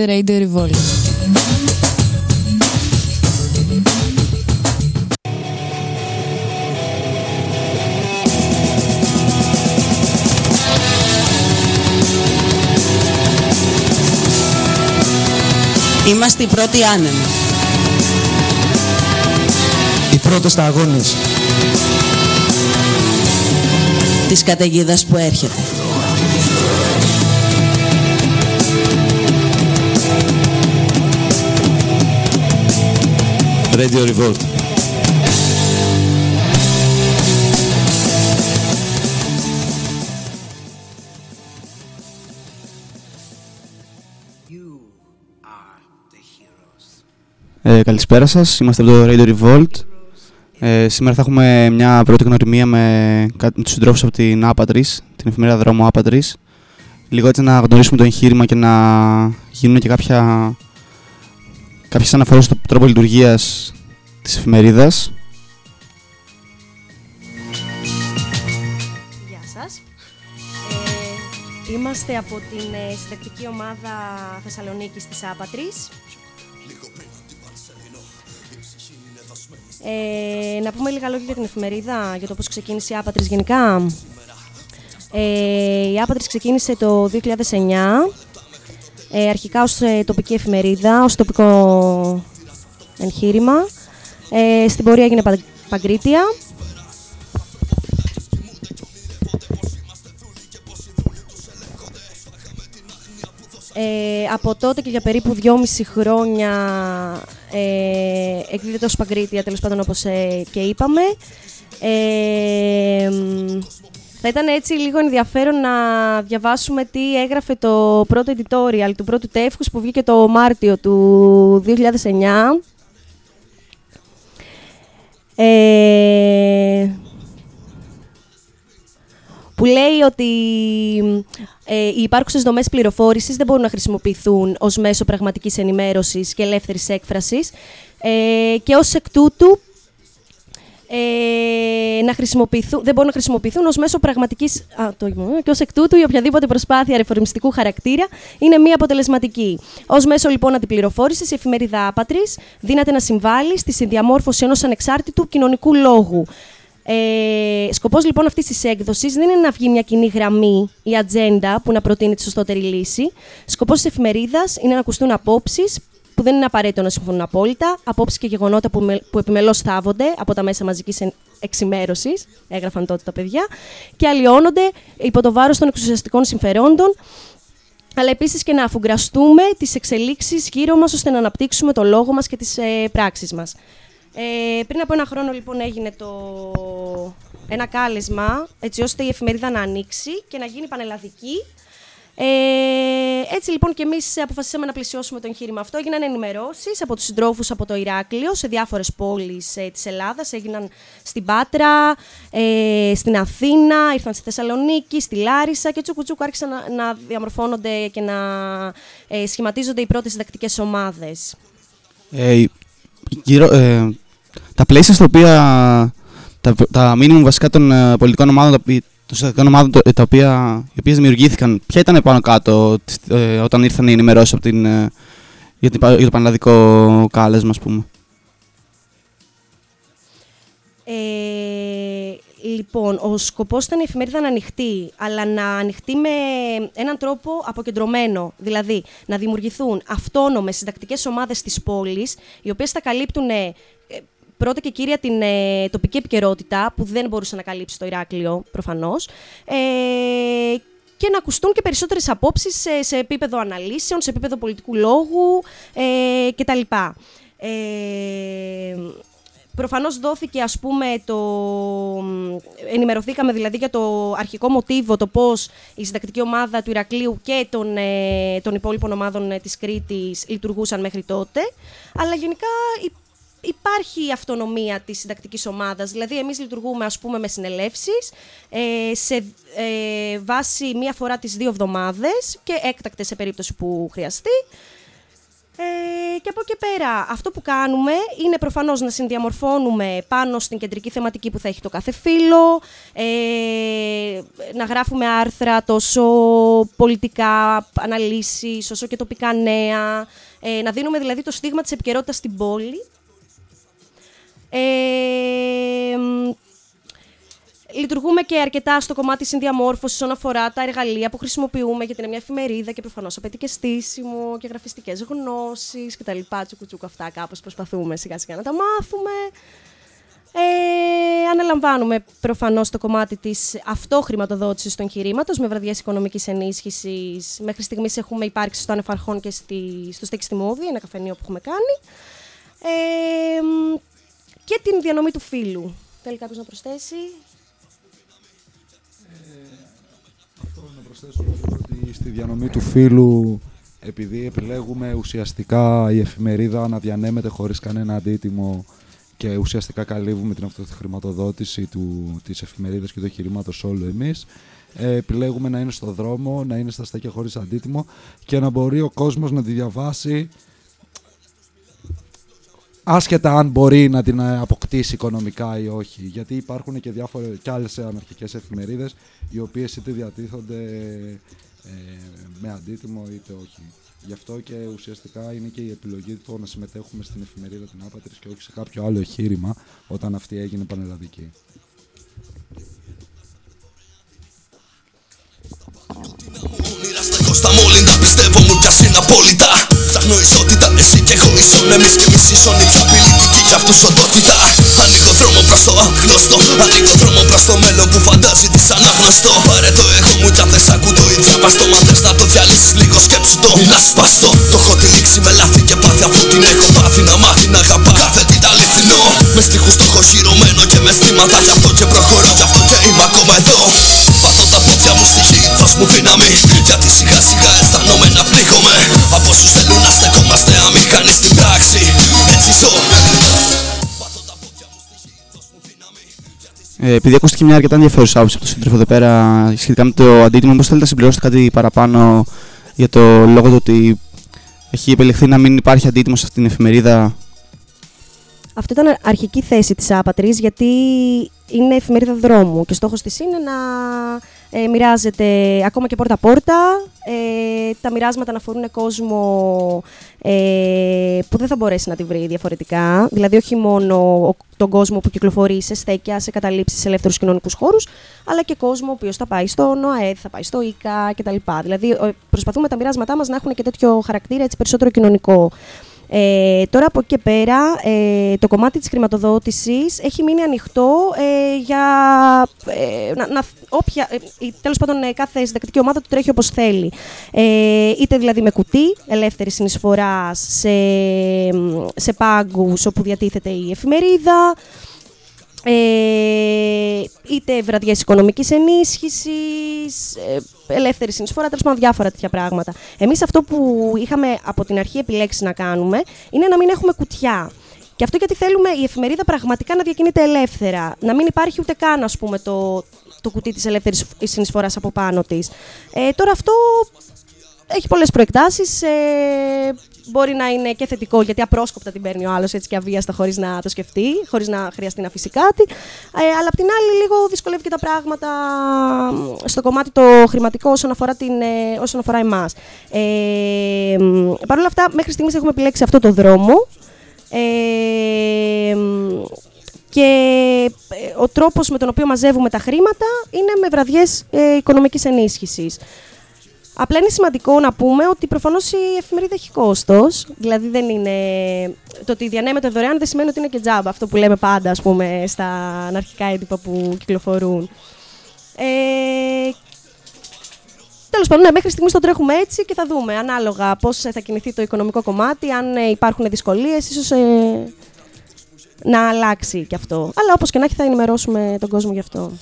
Ακούτε Radio Revolt. Είμαστε οι πρώτοι άνεμοι. Οι πρώτες σταγόνες. Της καταιγίδας που έρχεται. Radio Revolt. Ε, καλησπέρα σας, είμαστε από το Radio Revolt. Ε, σήμερα θα έχουμε μια πρώτη γνωριμία με, κα- με τους συντρόφους από την Άπατρης, την εφημερίδα δρόμο Άπατρης. Λίγο έτσι να γνωρίσουμε το εγχείρημα και να γίνουν και κάποια, κάποιες αναφορές στο τρόπο λειτουργίας της εφημερίδας. Γεια σας. Ε, είμαστε από την ε, συντακτική ομάδα Θεσσαλονίκης της Άπατρης. Ε, να πούμε λίγα λόγια για την εφημερίδα, για το πώς ξεκίνησε η Άπατρης γενικά. Ε, η Άπατρης ξεκίνησε το 2009, ε, αρχικά ως ε, τοπική εφημερίδα, ως τοπικό εγχείρημα. Ε, στην πορεία έγινε πα- παγκρίτια. Ε, από τότε και για περίπου 2,5 χρόνια ε, εκδίδεται ως Παγκρίτια, τέλος πάντων όπως ε, και είπαμε. Ε, μ, θα ήταν έτσι λίγο ενδιαφέρον να διαβάσουμε τι έγραφε το πρώτο editorial του πρώτου τεύχους που βγήκε το Μάρτιο του 2009. Ε, που λέει ότι ε, οι υπάρχουσες δομές πληροφόρησης δεν μπορούν να χρησιμοποιηθούν ως μέσο πραγματικής ενημέρωσης και ελεύθερης έκφρασης ε, και ως εκ τούτου ε, να χρησιμοποιηθούν, δεν μπορούν να χρησιμοποιηθούν ως μέσο πραγματικής... Α, το είπα, ε, και ως εκ τούτου η οποιαδήποτε προσπάθεια ρεφορμιστικού χαρακτήρα είναι μη αποτελεσματική. Ως μέσο λοιπόν αντιπληροφόρησης η εφημερίδα Άπατρης δύναται να συμβάλλει στη συνδιαμόρφωση ενός ανεξάρτητου κοινωνικού λόγου. Ε, σκοπός λοιπόν αυτής της έκδοσης δεν είναι να βγει μια κοινή γραμμή ή ατζέντα που να προτείνει τη σωστότερη λύση. Σκοπός της εφημερίδας είναι να ακουστούν απόψεις που δεν είναι απαραίτητο να συμφωνούν απόλυτα, απόψεις και γεγονότα που, με, που επιμελώς στάβονται από τα μέσα μαζικής εν- εξημέρωσης, έγραφαν τότε τα παιδιά, και αλλοιώνονται υπό το βάρος των εξουσιαστικών συμφερόντων, αλλά επίσης και να αφουγκραστούμε τις εξελίξεις γύρω μας ώστε να αναπτύξουμε το λόγο μας και τις ε, πράξεις μας. Ε, πριν από ένα χρόνο λοιπόν έγινε το... ένα κάλεσμα έτσι ώστε η εφημερίδα να ανοίξει και να γίνει πανελλαδική. Ε, έτσι λοιπόν και εμείς αποφασίσαμε να πλησιώσουμε το εγχείρημα αυτό. Έγιναν ενημερώσεις από τους συντρόφους από το Ηράκλειο σε διάφορες πόλεις ε, της Ελλάδας. Έγιναν στην Πάτρα, ε, στην Αθήνα, ήρθαν στη Θεσσαλονίκη, στη Λάρισα και τσούκου τσούκου άρχισαν να, να διαμορφώνονται και να ε, σχηματίζονται οι πρώτες συντακτικές ομάδες. Ε, γύρω, ε, τα πλαίσια στα οποία τα, τα minimum βασικά των ε, πολιτικών ομάδων, τα, οποία- των συντακτικών ομάδων το- ε, τα οποία, οι οποίες δημιουργήθηκαν, ποια ήταν πάνω κάτω τις- ε, όταν ήρθαν οι ενημερώσεις από την, ε, για, την, πα- για το πανελλαδικό κάλεσμα, ας πούμε; Ε, λοιπόν, ο σκοπός ήταν η εφημερίδα να ανοιχτεί, αλλά να ανοιχτεί με έναν τρόπο αποκεντρωμένο. Δηλαδή, να δημιουργηθούν αυτόνομες συντακτικές ομάδες της πόλης, οι οποίες θα καλύπτουν ε, πρώτα και κύρια την ε, τοπική επικαιρότητα, που δεν μπορούσε να καλύψει το Ηράκλειο, προφανώς, ε, και να ακουστούν και περισσότερες απόψεις σε, σε επίπεδο αναλύσεων, σε επίπεδο πολιτικού λόγου ε, κτλ. Ε, Προφανώς δόθηκε, ας πούμε, το... ενημερωθήκαμε δηλαδή για το αρχικό μοτίβο, το πώς η συντακτική ομάδα του Ηρακλείου και των, ε, των υπόλοιπων ομάδων ε, της Κρήτης λειτουργούσαν μέχρι τότε. Αλλά γενικά υ- υπάρχει αυτονομία της συντακτικής ομάδας. Δηλαδή, εμείς λειτουργούμε, ας πούμε, με συνελεύσεις ε, σε ε, βάση μία φορά τις δύο εβδομάδες και έκτακτες σε περίπτωση που χρειαστεί. Ε, και από εκεί πέρα, αυτό που κάνουμε είναι προφανώς να συνδιαμορφώνουμε πάνω στην κεντρική θεματική που θα έχει το κάθε φύλλο, ε, να γράφουμε άρθρα τόσο πολιτικά, αναλύσεις, όσο και τοπικά νέα, ε, να δίνουμε δηλαδή το στίγμα της επικαιρότητας στην πόλη. Ε, Λειτουργούμε και αρκετά στο κομμάτι συνδιαμόρφωσης όσον αφορά τα εργαλεία που χρησιμοποιούμε, γιατί είναι μια εφημερίδα και προφανώς απαιτεί και στήσιμο και γραφιστικές γνώσεις κτλ. Τσουκουτσούκου αυτά κάπως προσπαθούμε σιγά σιγά να τα μάθουμε. Ε, αναλαμβάνουμε προφανώς το κομμάτι της αυτόχρηματοδότησης του εγχειρήματος με βραδιές οικονομικής ενίσχυσης. Μέχρι στιγμής έχουμε υπάρξει στο Ανεφαρχόν και στη, στο Στέκι στη Μόβη, ένα καφενείο που έχουμε κάνει. Ε, και την διανομή του φύλου. Θέλει κάποιος να προσθέσει; προσθέσω ότι στη διανομή του φίλου, επειδή επιλέγουμε ουσιαστικά η εφημερίδα να διανέμεται χωρίς κανένα αντίτιμο και ουσιαστικά καλύβουμε την αυτοχρηματοδότηση του, της εφημερίδας και του εγχειρήματος όλου εμείς, ε, επιλέγουμε να είναι στο δρόμο, να είναι στα στέκια χωρίς αντίτιμο και να μπορεί ο κόσμος να τη διαβάσει άσχετα αν μπορεί να την ε, αποκτήσει οικονομικά ή όχι. Γιατί υπάρχουν και, διάφορες, και άλλες αναρχικές εφημερίδες οι οποίες είτε διατίθονται ε, με αντίτιμο είτε όχι. Γι' αυτό και ουσιαστικά είναι και η επιλογή του να συμμετέχουμε στην εφημερίδα την Άπατρης και όχι σε κάποιο άλλο εγχείρημα όταν αυτή έγινε πανελλαδική. Στα μόλυντα πιστεύω μου κι ας είναι απόλυτα. Ψάχνω ισότητα εσύ και εγώ ίσον Εμείς και εμείς ίσον It's πολιτική κι αυτός οντότητα Ανοίγω δρόμο προς το άγνωστο Ανοίγω δρόμο προς το μέλλον που φαντάζει δυσανάγνωστο Πάρε το εγώ μου κι αν δεν σ' ακού το ιδιάβαστο Μα θες να το διαλύσεις λίγο σκέψου το να σπαστώ Το έχω τυλίξει με λάθη και πάθη αφού την έχω πάθει Να μάθει να αγαπά. Κάθε τι αληθινό. Με στίχους το έχω χειρωμένο και με στήματα Γι' αυτό και προχωρώ γι' αυτό και είμαι ακόμα εδώ. Πατώ τα πόδια μου στη γη, δώσ' μου δύναμη Γιατί σιγά σιγά αισθάνομαι να πνίγομαι Από όσους θέλουν να στεκόμαστε αμήχανοι στην πράξη Έτσι ζω ε, επειδή ακούστηκε μια αρκετά ενδιαφέρουσα άποψη από τον σύντροφο εδώ πέρα σχετικά με το αντίτιμο, πώς θέλετε να συμπληρώσετε κάτι παραπάνω για το λόγο του ότι έχει επιλεχθεί να μην υπάρχει αντίτιμο σε αυτήν την εφημερίδα; Αυτό ήταν αρχική θέση της Άπατρης, γιατί είναι εφημερίδα δρόμου και στόχος της είναι να ε, μοιράζεται ακόμα και πόρτα-πόρτα. Ε, τα μοιράσματα να αφορούν κόσμο ε, που δεν θα μπορέσει να τη βρει διαφορετικά. Δηλαδή, όχι μόνο τον κόσμο που κυκλοφορεί σε στέκια, σε καταλήψεις, σε ελεύθερους κοινωνικούς χώρους, αλλά και κόσμο ο οποίος θα πάει στο ΝΟΑΕΔ, θα πάει στο ΙΚΑ κτλ. Δηλαδή, προσπαθούμε τα μοιράσματά μας να έχουν και τέτοιο χαρακτήρα έτσι, περισσότερο κοινωνικό. Ε, τώρα από εκεί και πέρα ε, το κομμάτι της χρηματοδότησης έχει μείνει ανοιχτό ε, για ε, να, να, όποια, ε, τέλος πάντων ε, κάθε συντακτική ομάδα του τρέχει όπως θέλει. είτε δηλαδή με κουτί ελεύθερη συνεισφοράς σε, σε πάγκους όπου διατίθεται η εφημερίδα, ε, είτε βραδιές οικονομικής ενίσχυσης, ε, ελεύθερη συνεισφορά, τέλος πάντων διάφορα τέτοια πράγματα. Εμείς αυτό που είχαμε από την αρχή επιλέξει να κάνουμε είναι να μην έχουμε κουτιά. Και αυτό γιατί θέλουμε η εφημερίδα πραγματικά να διακινείται ελεύθερα. Να μην υπάρχει ούτε καν, ας πούμε, το, το κουτί της ελεύθερης συνεισφοράς από πάνω της. Ε, τώρα αυτό έχει πολλές προεκτάσεις. Ε, μπορεί να είναι και θετικό γιατί απρόσκοπτα την παίρνει ο άλλος έτσι και αβίαστα χωρίς να το σκεφτεί, χωρίς να χρειαστεί να αφήσει κάτι. Ε, αλλά απ' την άλλη, λίγο δυσκολεύει και τα πράγματα στο κομμάτι το χρηματικό όσον αφορά, την, ε, όσον αφορά εμάς. Ε, Παρ' όλα αυτά, μέχρι στιγμής έχουμε επιλέξει αυτό το δρόμο. Ε, και ε, ο τρόπος με τον οποίο μαζεύουμε τα χρήματα είναι με βραδιές ε, οικονομικής ενίσχυσης. Απλά είναι σημαντικό να πούμε ότι προφανώς η εφημερίδα έχει κόστος. Δηλαδή δεν είναι. Το ότι διανέμεται δωρεάν δεν σημαίνει ότι είναι και τζάμπα. Αυτό που λέμε πάντα, ας πούμε, στα αναρχικά έντυπα που κυκλοφορούν. Ε, Τέλος πάντων, ναι, μέχρι στιγμής το τρέχουμε έτσι και θα δούμε ανάλογα πώς θα κινηθεί το οικονομικό κομμάτι, αν ε, υπάρχουν δυσκολίες, ίσως ε, να αλλάξει και αυτό. Αλλά όπως και να έχει, θα ενημερώσουμε τον κόσμο γι' αυτό.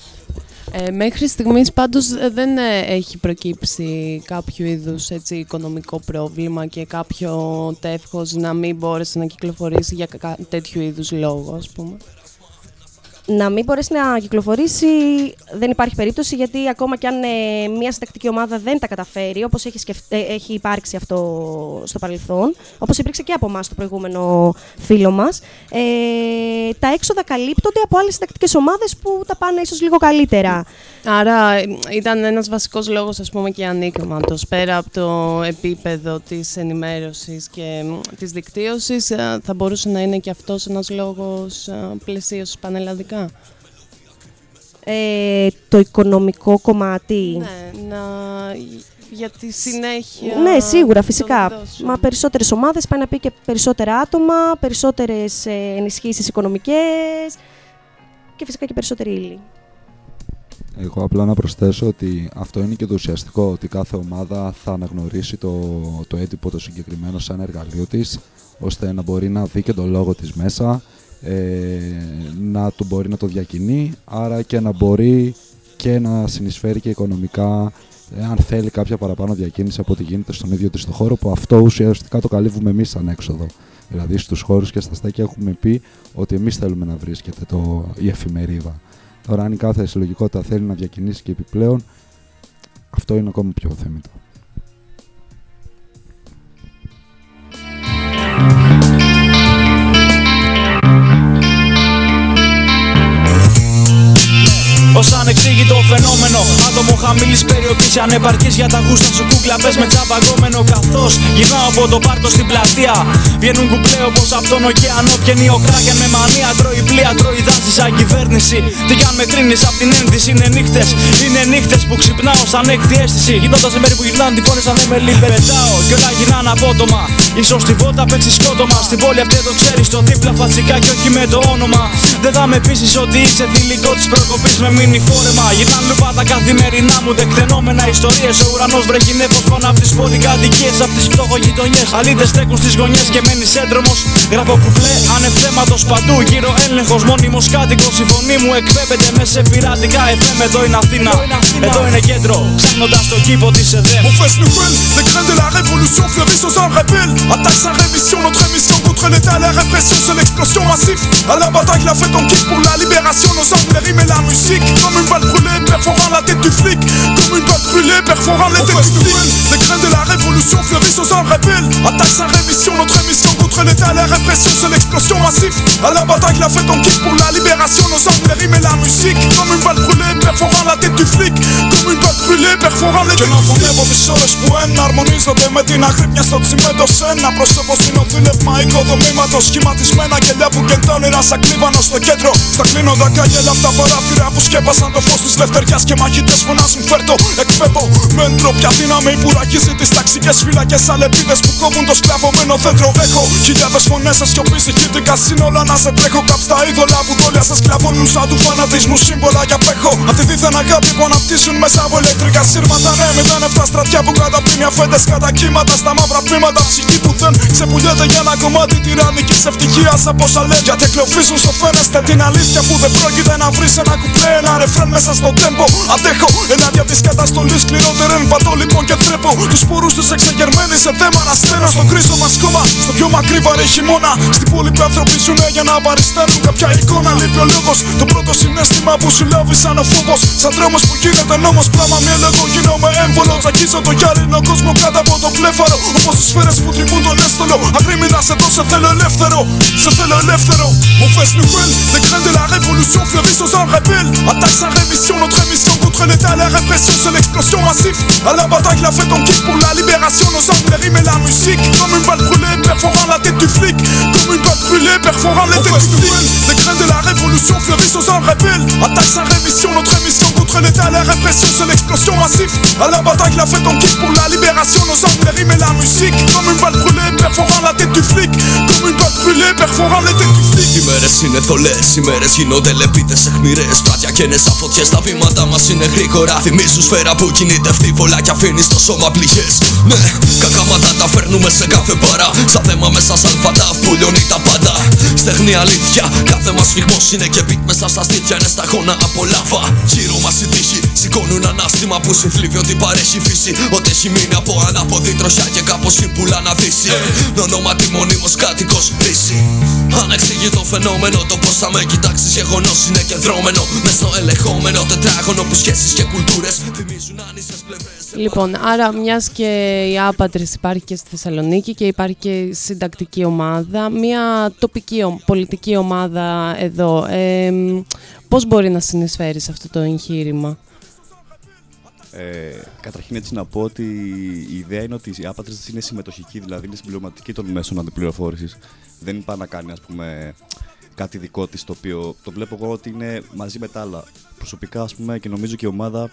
Ε, μέχρι στιγμής πάντως ε, δεν ε, έχει προκύψει κάποιο είδους έτσι, οικονομικό πρόβλημα και κάποιο τεύχος να μην μπόρεσε να κυκλοφορήσει για τέτοιου είδους λόγο, ας πούμε. Να μην μπορέσει να κυκλοφορήσει, δεν υπάρχει περίπτωση γιατί ακόμα κι αν ε, μια συντακτική ομάδα δεν τα καταφέρει, όπως έχει, σκεφ- ε, έχει υπάρξει αυτό στο παρελθόν, όπως υπήρξε και από εμάς το προηγούμενο φίλο μας, ε, τα έξοδα καλύπτονται από άλλες συντακτικές ομάδες που τα πάνε ίσως λίγο καλύτερα. Άρα ε, ήταν ένας βασικός λόγος ας πούμε και ανοίγματος πέρα από το επίπεδο της ενημέρωσης και μ, της δικτύωσης ε, θα μπορούσε να είναι και αυτός ένας λόγος ε, πλαισίωσης πανελλαδικά; Ε, το οικονομικό κομμάτι. Ναι, να... για τη συνέχεια. Ναι, σίγουρα, των φυσικά. εκδόσεων. Μα περισσότερες ομάδες πάει να πει και περισσότερα άτομα, περισσότερες ενισχύσεις οικονομικές και φυσικά και περισσότερη ύλη. Εγώ απλά να προσθέσω ότι αυτό είναι και το ουσιαστικό, ότι κάθε ομάδα θα αναγνωρίσει το, το έντυπο το συγκεκριμένο σαν εργαλείο της, ώστε να μπορεί να δει και το λόγο της μέσα, ε, να του μπορεί να το διακινεί, άρα και να μπορεί και να συνεισφέρει και οικονομικά ε, αν θέλει κάποια παραπάνω διακίνηση από ό,τι γίνεται στον ίδιο της το χώρο, που αυτό ουσιαστικά το καλύβουμε εμείς σαν έξοδο. Δηλαδή στους χώρους και στα στέκια έχουμε πει ότι εμείς θέλουμε να βρίσκεται το, η εφημερίδα. Τώρα, αν η κάθε συλλογικότητα θέλει να διακινήσει και επιπλέον, αυτό είναι ακόμα πιο θέμητο. Ω ανεξήγητο φαινόμενο. Άτομο χαμηλή περιοχής ανεπαρκή για τα γούστα σου κούκλαπε με τσαμπαγκόμενο. Καθώς γυρνάω από το πάρτο στην πλατεία. Βγαίνουν κουπλέ όπω από τον ωκεανό. Βγαίνει ο κράκεν με μανία. Τρώει πλοία, τρώει δάση σαν κυβέρνηση. Τι καν με κρίνεις απ' την ένδυση. Είναι νύχτες, είναι νύχτες που ξυπνάω σαν έκτη αίσθηση. Γινώντας σε μέρη που γυρνάνε την πόλη σαν εμελή. Πετάω και όλα γυρνάνε απότομα. σω στη βόλτα παίξει σκότωμα. Στην πόλη αυτή το ξέρεις το δίπλα φατσικά και όχι με το όνομα. Δεν θα με πείσει ότι είσαι θηλυκό της προκοπής με μήνυ φόρεμα. Γυρνάνε λούπα τα καθημερινά μου δεκτενόμενα ιστορίες. Ο ουρανός βρέχει νεφο πάνω από τι πολυκατοικίε. Απ' τις φτώχο γειτονιέ. Αλίτε στέκουν στις γωνιές και μένει έντρομο. Γράφω κουπλέ ανευθέματο παντού. Γύρω έλεγχος μόνιμος κάτοικος. Η φωνή μου εκπέμπεται μέσα σε πειρατικά FM. Εδώ είναι Αθήνα, εδώ είναι κέντρο. Ψάχνοντα το κήπο της ΕΔΕΜ. On fait nouvelle, les graines de la révolution fleurissent aux âmes rebelles. Attaque sans rémission, notre émission contre l'état, la répression, c'est l'explosion massive. À la bataille, la fête on quitte pour la libération, nos armes, les rimes et la musique. Comme une balle brûlée, perforant la tête du flic. Comme une balle brûlée, perforant les têtes du flic. Les graines de la révolution fleurissent aux âmes rebelles. Attaque sans rémission, notre émission contre l'état, la répression, c'est l'explosion massive. À la bataille, la fête on quitte pour la libération, nos armes, les rimes et la musique. Comme une balle brûlée, perforant la tête du flic. Comme une balle brûlée, perforant les têtes du flic. τις ώρες που εναρμονίζονται με την αγρύπνια στο τσιμέντο σε ένα πρόσωπο συνοδήλευμα οικοδομήματος σχηματισμένα κελιά που κεντώνει ένα σακρίβανο στο κέντρο στα κλείνοντα καγέλα αυτά παράθυρα που σκέπασαν το φως της λευτεριάς και μαχητές φωνάζουν φέρτο εκπέμπω με ντροπιά δύναμη που ραγίζει τις ταξικές φυλακές αλεπίδες που κόβουν το σκλαβωμένο δέντρο έχω χιλιάδες φωνές σε σιωπή ηχητικά σύνολα να σε τρέχω κάπου στα είδωλα που δόλια σε σκλαβώνουν σαν τους φανατισμούς σύμβολα για πέχω αυτή δίθεν αγάπη που αναπτύσσουν μέσα από ηλεκτρικά σύρματα ναι μηδέν εφτά στρατιά που καταπίνει αφέντες κατά κύματα στα μαύρα πείματα ψυχή που δεν ξεπουλιέται για ένα κομμάτι τυραννικής ευτυχίας από όσα λένε γιατί κλωβίζουν στο φαίνεστε την αλήθεια που δεν πρόκειται να βρεις ένα κουπλέ ένα ρεφρέν μέσα στο τέμπο. Αντέχω ενάντια της καταστολής σκληρότερο πατώ λοιπόν και τρέπω τους σπορούς τους εξεγερμένοι σε θέμα να στέλνω στο κρίσο μας κόμμα στο πιο μακρύ βαρύ χειμώνα στην πόλη που άνθρωποι ζουνε για να παριστάνουν κάποια εικόνα λείπει ο λόγος. Το πρώτο συνέστημα που σου λάβει σαν ο φόβος. Σαν τρόμος που γίνεται νόμος. Κλάμα μη έλεγχο γίνομαι έμβολο. Τσακίζω το γυάλινο κόσμο κάτω από το φλέφαρο όπως τις σφαίρες που τρυπούν τον έστολο αγρίμητα σε δω σε θέλω ελεύθερο. Σε θέλω ελεύθερο. On fait nouvelle, les graines de la révolution fleurissent aux armes rebelles Attaque sans rémission, notre émission contre l'état, la répression c'est l'explosion massive À la bataille, la fête on quitte pour la libération Nos armes, les rimes et la musique Comme une balle brûlée, perforant la tête du flic Comme une balle brûlée, perforant les têtes du flic Les graines de la révolution fleurissent aux armes rebelles Attaque sans rémission, notre émission contre l'état, la répression c'est l'explosion massive À la bataille, la fête on quitte pour la libération Nos armes, les rimes et la musique Comme une balle brûlée, perforant la tête du flic Comme une balle brûlée, perforant les têtes du flic Οι μέρες είναι θολές, οι μέρες γίνονται λεπίτες αιχμηρές Πλάτια καίνε σαν φωτιές, τα βήματα μας είναι γρήγορα Θυμίζουν σφαίρα που κινείται φθίβολα και αφήνει στο σώμα πληγές Ναι, κακάματα τα φέρνουμε σε κάθε παρά Σαν θέμα μέσα σαν φαντά που λιώνει τα πάντα. Στεγνή αλήθεια, κάθε μας φυγμός είναι και beat μέσα στα στήθια Είναι σταγόνα από λάβα. Γύρω μας η τύχη, σηκώνουν ανάστημα που συμφλίβει ότι παρέχει φύση. Ότι έχει μείνει από ανάποδη τροχιά και κάπως η πουλά να δύσει. Με ονόματι μονίμως κάτοικος δύση Ανεξήγητο φαινόμενο το πως θα με κοιτάξεις γεγονός είναι κεντρώμενο. Μες στο ελεγχόμενο τετράγωνο που σχέσεις και κουλτούρες θυμίζουν άνισες πλευρές Λοιπόν, άρα μιας και η Άπατρη υπάρχει και στη Θεσσαλονίκη και υπάρχει και η συντακτική ομάδα, μια τοπική ο- πολιτική ομάδα εδώ, ε, πώς μπορεί να συνεισφέρει σε αυτό το εγχείρημα; Ε, καταρχήν έτσι να πω ότι η ιδέα είναι ότι η άπατρη είναι συμμετοχική, δηλαδή είναι συμπληρωματική των μέσων αντιπληροφόρησης. Δεν πάει να κάνει ας πούμε, κάτι δικό της το οποίο το βλέπω εγώ ότι είναι μαζί με τα άλλα. Προσωπικά ας πούμε, και νομίζω και η ομάδα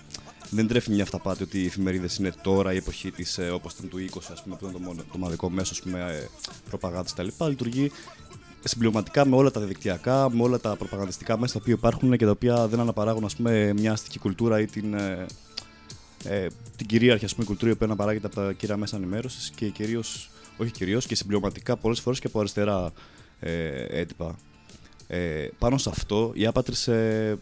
δεν τρέφει μια αυταπάτη ότι οι εφημερίδες είναι τώρα η εποχή της ε, όπως ήταν του 20, ας πούμε, που ήταν το, μόνο, το μοναδικό μέσο ας πούμε, ε, προπαγάνδας κτλ. Λειτουργεί συμπληρωματικά με όλα τα διαδικτυακά, με όλα τα προπαγανδιστικά μέσα τα οποία υπάρχουν και τα οποία δεν αναπαράγουν ας πούμε, μια αστική κουλτούρα ή την, ε, ε, την κυρίαρχη ας πούμε, κουλτούρα που αναπαράγεται από τα κύρια μέσα ενημέρωσης και κυρίως, όχι κυρίως, και συμπληρωματικά πολλές φορές και από αριστερά ε, έντυπα. Ε, πάνω σε αυτό, η Άπατρης ε,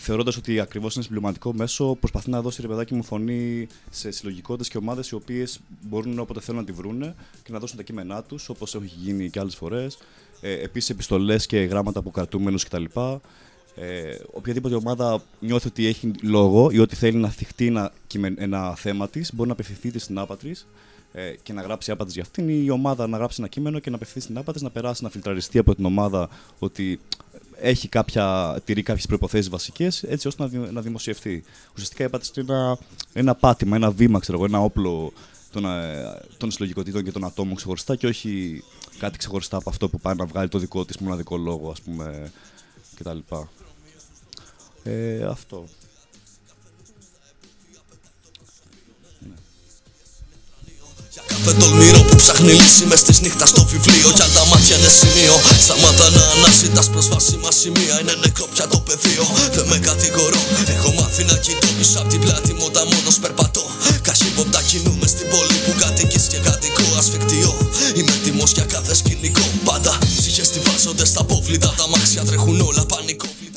θεωρώντας ότι ακριβώς είναι συμπληρωματικό μέσο, προσπαθεί να δώσει ρε παιδάκι μου φωνή σε συλλογικότητες και ομάδες οι οποίες μπορούν όποτε θέλουν να τη βρούνε και να δώσουν τα κείμενά τους, όπως έχει γίνει και άλλες φορές. Ε, Επίσης, επιστολές και γράμματα από κρατούμενους κτλ. Ε, οποιαδήποτε ομάδα νιώθει ότι έχει λόγο ή ότι θέλει να θυχτεί ένα, κειμεν- ένα θέμα της, μπορεί να απευθυνθεί στην άπατρη ε, και να γράψει άπατρη για αυτήν, ή η ομάδα να γράψει ένα κείμενο και να απευθυνθεί στην άπατρη, να περάσει, να φιλτραριστεί από την ομάδα ότι έχει κάποια, τηρεί κάποιες προποθέσει βασικές, έτσι ώστε να, δη- να δημοσιευθεί. Ουσιαστικά η άπατρη είναι ένα, ένα πάτημα, ένα βήμα, ξέρω εγώ, ένα όπλο των, ε, των συλλογικοτήτων και των ατόμων ξεχωριστά και όχι κάτι ξεχωριστά από αυτό που πάει να βγάλει το δικό της μοναδικό λόγο, ας πούμε, κτλ. Ε, αυτό. Κάθε τολμηρό που ψάχνει λύση μες της νύχτας στο βιβλίο. Κι αν τα μάτια είναι σημείο Σταμάτα να αναζητάς προσβάσιμα σημεία. Είναι νεκρό πια το πεδίο Δεν με κατηγορώ. Έχω μάθει να κοιτώ πίσω απ' την πλάτη μου Όταν μόνος περπατώ. Καχύποπτα κινούμε στην πόλη που κατοικείς και κατοικώ Ασφικτιώ Είμαι έτοιμος για κάθε σκηνικό. Πάντα ψυχές στιβάζονται στα απόβλητα Τα μάξια τρέχουν όλα πανικόβλητα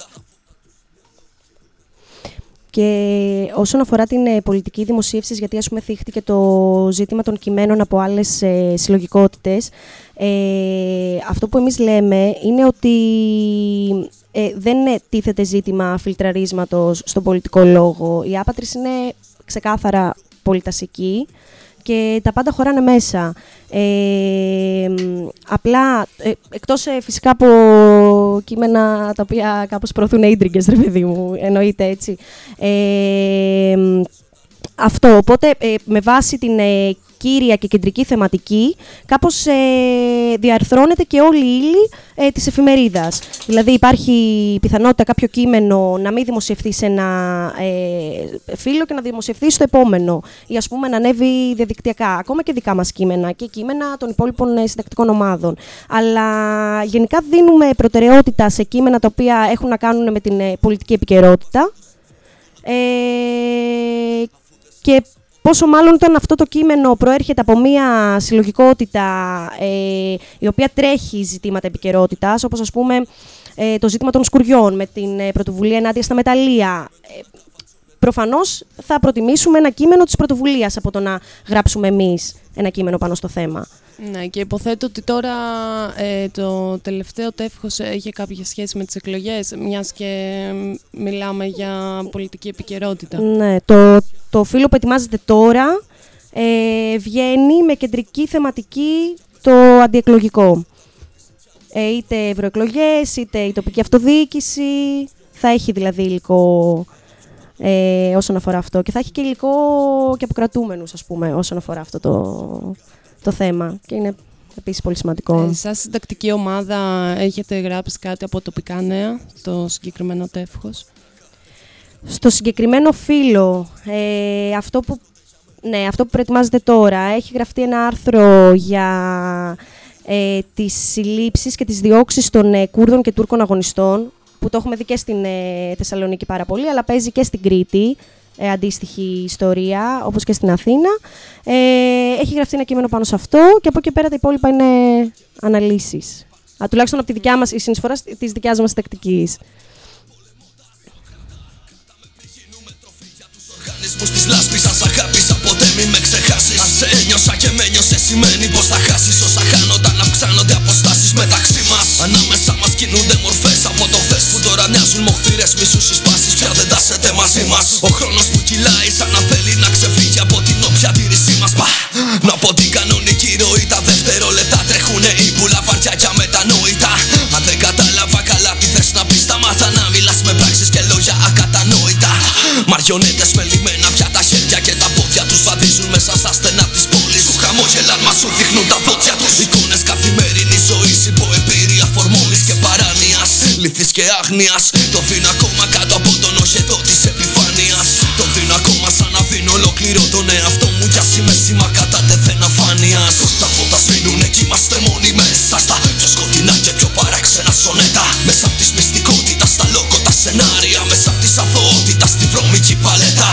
Και όσον αφορά την ε, πολιτική δημοσίευσης, γιατί ας πούμε θίχτηκε το ζήτημα των κειμένων από άλλες ε, συλλογικότητες, ε, αυτό που εμείς λέμε είναι ότι ε, δεν ε, τίθεται ζήτημα φιλτραρίσματος στον πολιτικό λόγο. Η άπατρης είναι ξεκάθαρα πολιτασική και τα πάντα χωράνε μέσα. Ε, μ, απλά, ε, εκτός ε, φυσικά από κείμενα τα οποία κάπως προωθούν ίντριγκες, ρε παιδί μου, εννοείται έτσι. Ε, μ, αυτό, οπότε ε, με βάση την ε, κύρια και κεντρική θεματική, κάπως ε, διαρθρώνεται και όλη η ύλη ε, της εφημερίδας. Δηλαδή υπάρχει πιθανότητα κάποιο κείμενο να μην δημοσιευθεί σε ένα ε, φύλλο και να δημοσιευθεί στο επόμενο ή ας πούμε να ανέβει διαδικτυακά. Ακόμα και δικά μας κείμενα και κείμενα των υπόλοιπων ε, συντακτικών ομάδων. Αλλά γενικά δίνουμε προτεραιότητα σε κείμενα τα οποία έχουν να κάνουν με την ε, πολιτική επικαιρότητα ε, και πόσο μάλλον όταν αυτό το κείμενο προέρχεται από μια συλλογικότητα ε, η οποία τρέχει ζητήματα επικαιρότητας, όπως ας πούμε ε, το ζήτημα των σκουριών με την ε, πρωτοβουλία ενάντια στα μεταλλεία. Ε, προφανώς θα προτιμήσουμε ένα κείμενο της πρωτοβουλίας από το να γράψουμε εμείς ένα κείμενο πάνω στο θέμα. Ναι, και υποθέτω ότι τώρα ε, το τελευταίο τεύχος έχει κάποια σχέση με τις εκλογές, μιας και μιλάμε για πολιτική επικαιρότητα. Ναι, το, το φύλλο που ετοιμάζεται τώρα ε, βγαίνει με κεντρική θεματική το αντιεκλογικό. Ε, είτε ευρωεκλογές, είτε η τοπική αυτοδιοίκηση. Θα έχει δηλαδή υλικό ε, όσον αφορά αυτό. Και θα έχει και υλικό και από κρατούμενους, ας πούμε, όσον αφορά αυτό το, το θέμα. Και είναι επίσης πολύ σημαντικό. Ε, σαν συντακτική ομάδα έχετε γράψει κάτι από τοπικά νέα, το συγκεκριμένο τεύχος; Στο συγκεκριμένο φύλλο, ε, αυτό, που, ναι, αυτό που προετοιμάζεται τώρα, έχει γραφτεί ένα άρθρο για ε, τις συλλήψεις και τις διώξεις των ε, Κούρδων και Τούρκων αγωνιστών, που το έχουμε δει και στην ε, Θεσσαλονίκη πάρα πολύ, αλλά παίζει και στην Κρήτη, ε, αντίστοιχη ιστορία, όπως και στην Αθήνα. Ε, έχει γραφτεί ένα κείμενο πάνω σε αυτό και από εκεί πέρα τα υπόλοιπα είναι αναλύσεις. Α, τουλάχιστον από τη δικιά μας, η συνεισφορά της δικιάς μας τακτικής. Μηχανισμούς της λάσπης αν σ' αγάπησα ποτέ μη με ξεχάσεις. Αν σε ένιωσα και με νιώσε σημαίνει πως θα χάσεις. Όσα χάνονταν αυξάνονται αποστάσεις μεταξύ μας. Ανάμεσα μας κινούνται μορφές από το χθες Που τώρα μοιάζουν μοχθηρές μισούς συσπάσεις Πια δεν τάσετε μαζί μας. Ο χρόνος που κυλάει σαν να θέλει να ξεφύγει από την όποια τήρησή μας. Πα! Να από την κανονική ροή. Τα δευτερόλεπτα τρέχουνε ύπουλα βαριά και αμετανόητα Μαριονέτες με λιμένα πια τα χέρια και τα πόδια τους βαδίζουν μέσα στα στενά της πόλης. Που χαμόγελαν μας σου δείχνουν τα δόντια τους Εικόνες. Καθημερινής ζωής υπό εμπειρία φορμόλης και παράνοιας Λυθής και άγνοιας. Το δίνω ακόμα κάτω από τον οχετό της επιφάνειας. Το δίνω ακόμα σαν να δίνω ολόκληρο τον εαυτό μου Κι ας είμαι σήμα κατά τεθέν αφάνειας. Τα φώτα σβήνουνε κι είμαστε μόνοι μέσα στα πιο σκοτεινά και πιο παράξενα σονέτα Μέσα απ' της μυστικότητας τα λόγω τα σενάρια. Μέσα απ' της αθωότητας τη βρώμικη παλέτα.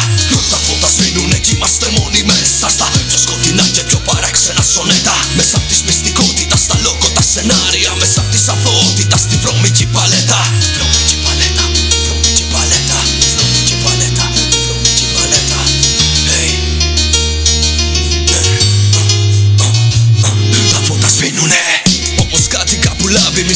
Τα φώτα σβήνουνε κι είμαστε μόνοι μέσα στα πιο σκοτεινά και πιο παράξενα σονέτα Μέσα απ' της μυστικότητας τα λόγω τα σενάρια. Μέσα απ' της αθωότητας τη βρώμικη παλέτα Βρώμικη παλέτα,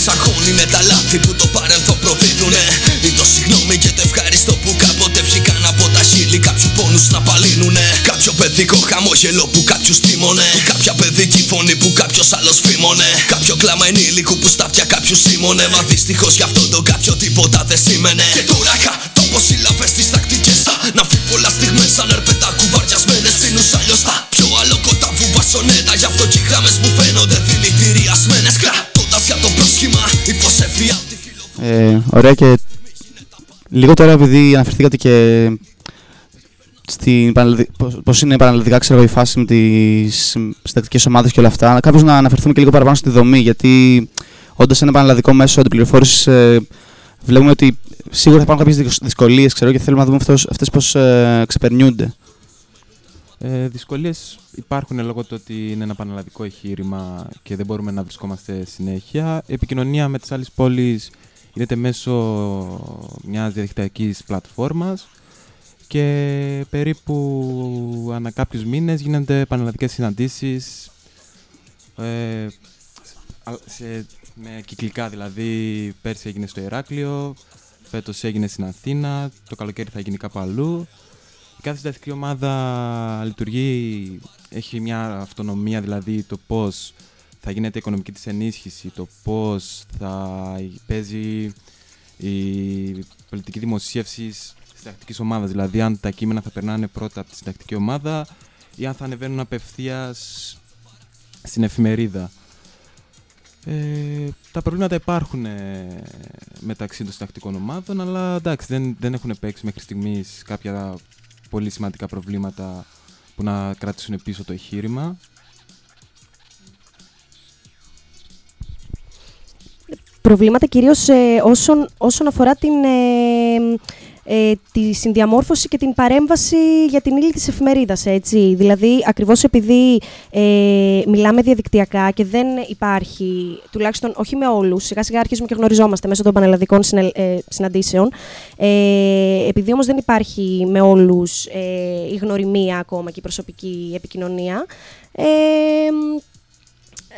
λάβει μη σαγχώνει με τα λάθη που το παρελθόν προδίδουνε Ή το συγγνώμη και το ευχαριστώ που κάποτε βγήκαν από τα χείλη. Κάποιου πόνους να παλίνουνε. Κάποιο παιδικό χαμόγελο που κάποιους τίμωνε Κάποια παιδική φωνή που κάποιος άλλος φήμωνε Κάποιο κλάμα ενήλικου που στα αυτιά κάποιους σήμωνε Μα δυστυχώς γι' αυτό το κάποιο τίποτα δεν σήμαινε. Και τώρα κάτω από σύλλαβες τις τακτικές Να φύγει πολλά στιγμές σαν ερπετά κουβαριασμένες Σφήνους αλλιώς τα πιο αλοκοτά βουβα σονέτα. Γι' αυτό και οι γράμμες μου φαίνονται δηλητηριασμένες. Κρατώντας Ε, ωραία και λίγο τώρα επειδή αναφερθήκατε και στην πανελλαδι- πώς- πώς είναι επαναληπτικά ξέρω, εγώ, η φάση με τις συντακτικές ομάδες και όλα αυτά, κάπως να αναφερθούμε και λίγο παραπάνω στη δομή, γιατί όντας ένα πανελλαδικό μέσο αντιπληροφόρησης ε, βλέπουμε ότι σίγουρα θα υπάρχουν κάποιες δυσκολίες ξέρω, και θέλουμε να δούμε αυτός, αυτές πώς ε, ξεπερνιούνται. Ε, δυσκολίες υπάρχουν λόγω του ότι είναι ένα πανελλαδικό εγχείρημα και δεν μπορούμε να βρισκόμαστε συνέχεια. Η επικοινωνία με τις άλλες πόλεις γίνεται μέσω μιας διαδικτυακής πλατφόρμας και περίπου ανά κάποιους μήνες γίνονται πανελλαδικές συναντήσεις ε, α- σε, με κυκλικά δηλαδή πέρσι έγινε στο Ηράκλειο, φέτος έγινε στην Αθήνα, το καλοκαίρι θα γίνει κάπου αλλού. Η κάθε συντακτική ομάδα λειτουργεί, έχει μια αυτονομία, δηλαδή το πώς θα γίνεται η οικονομική της ενίσχυση, το πώς θα παίζει η πολιτική δημοσίευση συντακτικής ομάδας, δηλαδή αν τα κείμενα θα περνάνε πρώτα από τη συντακτική ομάδα ή αν θα ανεβαίνουν απευθείας στην εφημερίδα. Ε, τα προβλήματα υπάρχουν ε, μεταξύ των συντακτικών ομάδων, αλλά εντάξει, δεν, δεν έχουν παίξει μέχρι στιγμής κάποια πολύ σημαντικά προβλήματα που να κρατήσουν πίσω το εγχείρημα. Προβλήματα κυρίως ε, όσον, όσον αφορά την, ε, ε, τη συνδιαμόρφωση και την παρέμβαση για την ύλη της εφημερίδας, έτσι. Δηλαδή, ακριβώς επειδή ε, μιλάμε διαδικτυακά και δεν υπάρχει, τουλάχιστον όχι με όλους, σιγά σιγά αρχίζουμε και γνωριζόμαστε μέσω των πανελλαδικών συνελ- ε, συναντήσεων, ε, επειδή όμως δεν υπάρχει με όλους ε, η γνωριμία ακόμα και η προσωπική επικοινωνία, ε,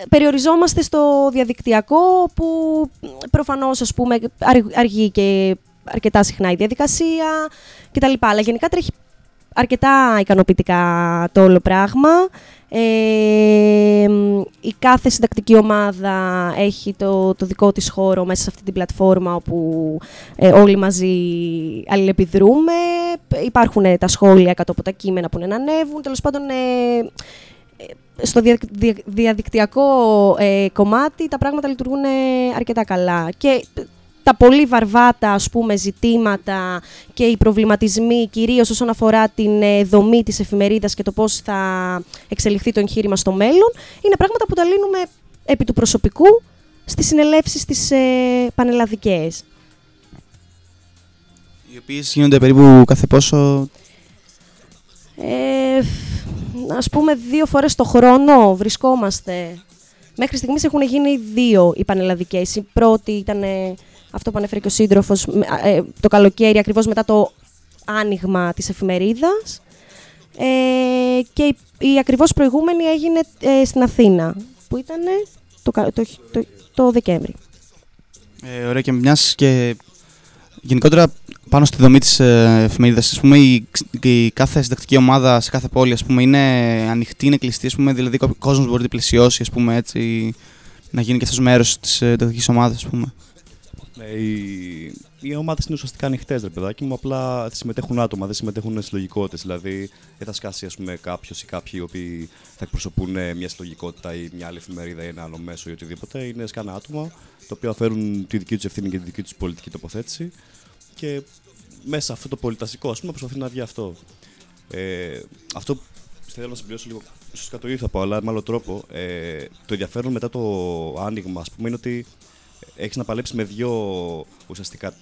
περιοριζόμαστε στο διαδικτυακό που προφανώς ας πούμε αρ- αργεί και αρκετά συχνά η διαδικασία κτλ. Αλλά γενικά τρέχει αρκετά ικανοποιητικά το όλο πράγμα. Ε, η κάθε συντακτική ομάδα έχει το, το δικό της χώρο μέσα σε αυτή την πλατφόρμα όπου ε, όλοι μαζί αλληλεπιδρούμε. Υπάρχουν ε, τα σχόλια κάτω από τα κείμενα που είναι να ανέβουν. Τέλος πάντων, ε, στο δια- δια- διαδικτυακό ε, κομμάτι τα πράγματα λειτουργούν ε, αρκετά καλά. Και τα πολύ βαρβάτα ας πούμε, ζητήματα και οι προβληματισμοί, κυρίως όσον αφορά την ε, δομή της εφημερίδας και το πώς θα εξελιχθεί το εγχείρημα στο μέλλον, είναι πράγματα που τα λύνουμε επί του προσωπικού στις συνελεύσεις τις ε, πανελλαδικές. Οι οποίες γίνονται περίπου κάθε πόσο... Ε, ας πούμε δύο φορές το χρόνο βρισκόμαστε. Μέχρι στιγμής έχουν γίνει δύο οι πανελλαδικές. Η πρώτη ήταν ε, αυτό που ανέφερε και ο σύντροφος, με- ε, το καλοκαίρι ακριβώς μετά το άνοιγμα της εφημερίδας. Ε, και η, η ακριβώς προηγούμενη έγινε ε, στην Αθήνα, που ήταν το, κα- το, το, το Δεκέμβρη. Ε, ωραία και μιας και γενικότερα πάνω στη δομή της ε, εφημερίδας, ας πούμε, η, η κάθε συντακτική ομάδα σε κάθε πόλη, ας πούμε, είναι ανοιχτή, είναι κλειστή, ας πούμε, δηλαδή ο κόσμος μπορεί να την πλαισιώσει, ας πούμε, έτσι, να γίνει και αυτός μέρος της ε, συντακτικής ομάδας, ας πούμε. Ναι, οι, οι ομάδες είναι ουσιαστικά ανοιχτές, ρε παιδάκι μου. Απλά συμμετέχουν άτομα, δεν συμμετέχουν συλλογικότητε. Δηλαδή, δεν θα σκάσει κάποιος ή κάποιοι οι οποίοι θα εκπροσωπούν ε, μια συλλογικότητα ή μια άλλη εφημερίδα ή ένα άλλο μέσο ή οτιδήποτε. Είναι σκάνα άτομα τα οποία φέρουν τη δική τους ευθύνη και τη δική τους πολιτική τοποθέτηση. Και μέσα σε αυτό το πολιτασικό, ας πούμε, προσπαθεί να βγει αυτό. Ε, αυτό που θέλω να συμπληρώσω λίγο. Ουσιαστικά το ίδιο θα πω, αλλά με άλλο τρόπο. Ε, το ενδιαφέρον μετά το άνοιγμα, ας πούμε, είναι ότι έχεις να παλέψεις με δύο ουσιαστικά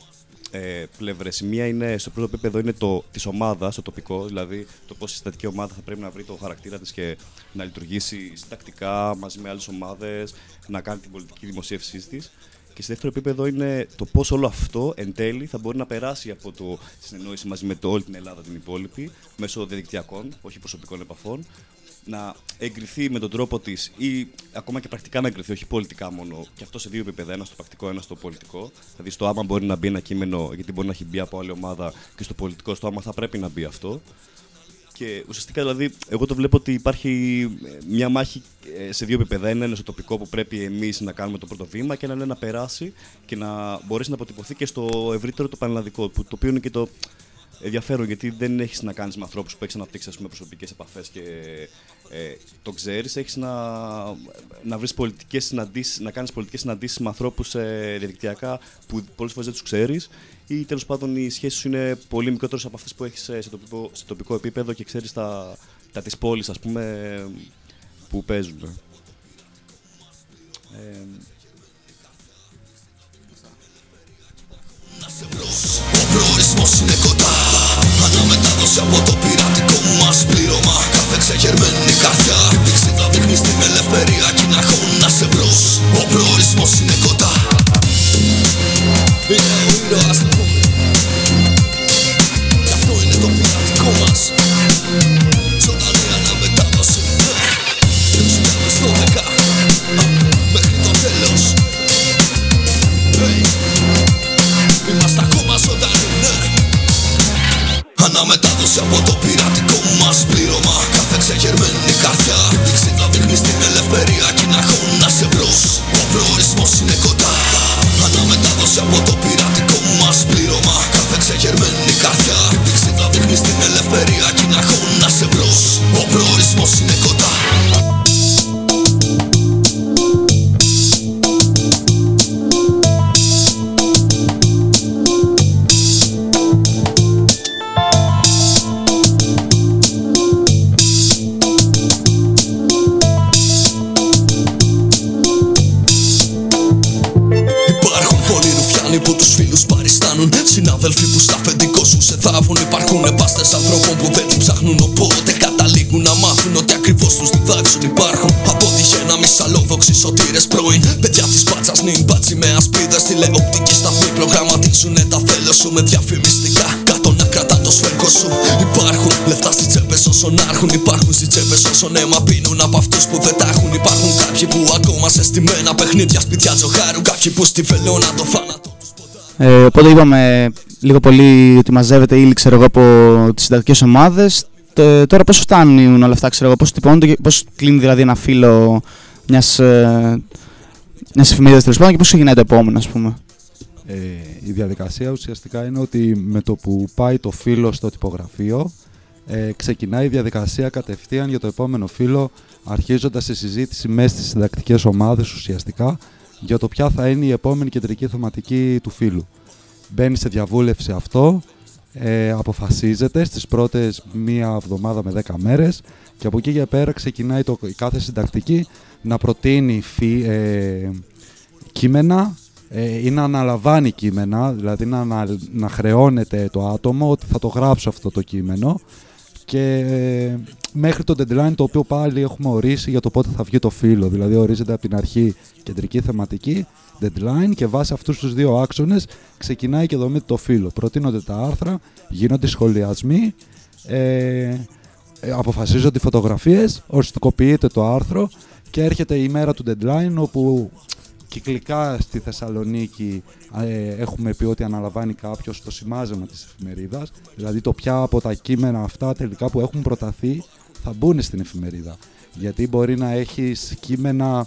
ε, πλευρές. Η μία είναι στο πρώτο επίπεδο είναι το της ομάδας, το τοπικό, δηλαδή το πώς η συντακτική ομάδα θα πρέπει να βρει το χαρακτήρα της και να λειτουργήσει συντακτικά μαζί με άλλες ομάδες, να κάνει την πολιτική δημοσίευσή της. Και σε δεύτερο επίπεδο είναι το πώς όλο αυτό εν τέλει θα μπορεί να περάσει από το συνεννόηση μαζί με το όλη την Ελλάδα την υπόλοιπη, μέσω διαδικτυακών, όχι προσωπικών επαφών, να εγκριθεί με τον τρόπο της ή ακόμα και πρακτικά να εγκριθεί, όχι πολιτικά μόνο. Και αυτό σε δύο επίπεδα, ένα στο πρακτικό, ένα στο πολιτικό. Δηλαδή, στο άμα μπορεί να μπει ένα κείμενο, γιατί μπορεί να έχει μπει από άλλη ομάδα, και στο πολιτικό, στο άμα θα πρέπει να μπει αυτό. Και ουσιαστικά, δηλαδή, εγώ το βλέπω ότι υπάρχει μια μάχη ε, σε δύο επίπεδα. Ένα είναι στο τοπικό που πρέπει εμείς να κάνουμε το πρώτο βήμα, και ένα είναι να περάσει και να μπορέσει να αποτυπωθεί και στο ευρύτερο το πανελλαδικό, που, το οποίο είναι και το ενδιαφέρον γιατί δεν έχεις να κάνεις με ανθρώπους που έχεις αναπτύξει προσωπικές επαφές και ε, το ξέρεις. Έχεις να, να βρεις πολιτικές συναντήσεις, να κάνεις πολιτικές συναντήσεις με ανθρώπους ε, διαδικτυακά που πολλές φορές δεν τους ξέρεις ή τέλος πάντων οι σχέσεις σου είναι πολύ μικρότερες από αυτές που έχεις σε, τοπικό, σε τοπικό επίπεδο και ξέρεις τα, τα της πόλης, ας πούμε, που παίζουν. Ε, Ο προορισμός είναι κοντά Αναμετάδοση από το πειρατικό μας πλήρωμα Κάθε ξεγερμένη καρδιά Η πηξίδα δείχνει στην ελευθερία Κι είναι αρχόν να σε μπρος Ο προορισμός είναι κοντά Είναι ο ήρωας Αναμετάδοση από το πειρατικό μας πλήρωμα. Κάθε ξεγερμένη καρδιά Η πηξίδα δείχνεις στην ελευθερία Κι είναι αρχόν να σε μπρος Ο προορισμός είναι κοντά. Αναμετάδοση από το πειρατικό μας πλήρωμα. Κάθε ξεγερμένη καρδιά Η πηξίδα δείχνεις στην ελευθερία Κι είναι αρχόν να σε μπρος Ο προορισμός είναι κοντά επάστες ανθρώπων που δεν την ψάχνουν Οπότε καταλήγουν να μάθουν ότι ακριβώς τους διδάξουν. Υπάρχουν αποτυχέ να μισαλόδοξοι σωτήρες πρώην. Παιδιά της πάτσας νυν μπάτσι με ασπίδες Τηλεοπτική σταθμή προγραμματίζουνε τα θέλω σου Με διαφημιστικά. Κάτω να κρατά το σφαίρκο σου. Υπάρχουν λεφτά στις τσέπες όσων άρχουν. Υπάρχουν στις τσέπες όσων αίμα πίνουν. Από αυτούς που δεν τα έχουν Υπάρχουν κάποιοι που ακόμα σε στημένα παιχνίδια σπίτια τζογάρουν Κάποιοι που στη βελόνα το θάνατο Ε, οπότε είπαμε λίγο πολύ ότι μαζεύεται ύλη ξέρω εγώ, από τις συντακτικές ομάδες. Τώρα πώ φτάνουν όλα αυτά, ξέρω εγώ, πώς τυπώνονται, και πώς κλείνει δηλαδή ένα φύλλο μιας μιας εφημερίδας τέλος πάντων και πώς ξεκινάει το επόμενο, ας πούμε. Ε, η διαδικασία ουσιαστικά είναι ότι με το που πάει το φύλλο στο τυπογραφείο ε, ξεκινάει η διαδικασία κατευθείαν για το επόμενο φύλλο αρχίζοντας η συζήτηση μέσα στις συντακτικές ομάδες ουσιαστικά για το ποια θα είναι η επόμενη κεντρική θεματική του φύλλου. Μπαίνει σε διαβούλευση αυτό, ε, αποφασίζεται στις πρώτες μία εβδομάδα με δέκα μέρες και από εκεί για πέρα ξεκινάει το, η κάθε συντακτική να προτείνει φύ, ε, κείμενα ε, ή να αναλαμβάνει κείμενα, δηλαδή να, να, να χρεώνεται το άτομο ότι θα το γράψω αυτό το κείμενο και ε, μέχρι το deadline το οποίο πάλι έχουμε ορίσει για το πότε θα βγει το φύλλο. Δηλαδή ορίζεται από την αρχή κεντρική θεματική, deadline και βάσει αυτούς τους δύο άξονες ξεκινάει και δομείται το φύλλο. Προτείνονται τα άρθρα, γίνονται σχολιασμοί, ε, ε, αποφασίζονται οι φωτογραφίες, οριστικοποιείται το άρθρο και έρχεται η μέρα του deadline όπου κυκλικά στη Θεσσαλονίκη ε, έχουμε πει ότι αναλαμβάνει κάποιος το σημάζεμα της εφημερίδας, δηλαδή το ποια από τα κείμενα αυτά τελικά που έχουν προταθεί θα μπουν στην εφημερίδα. Γιατί μπορεί να έχεις κείμενα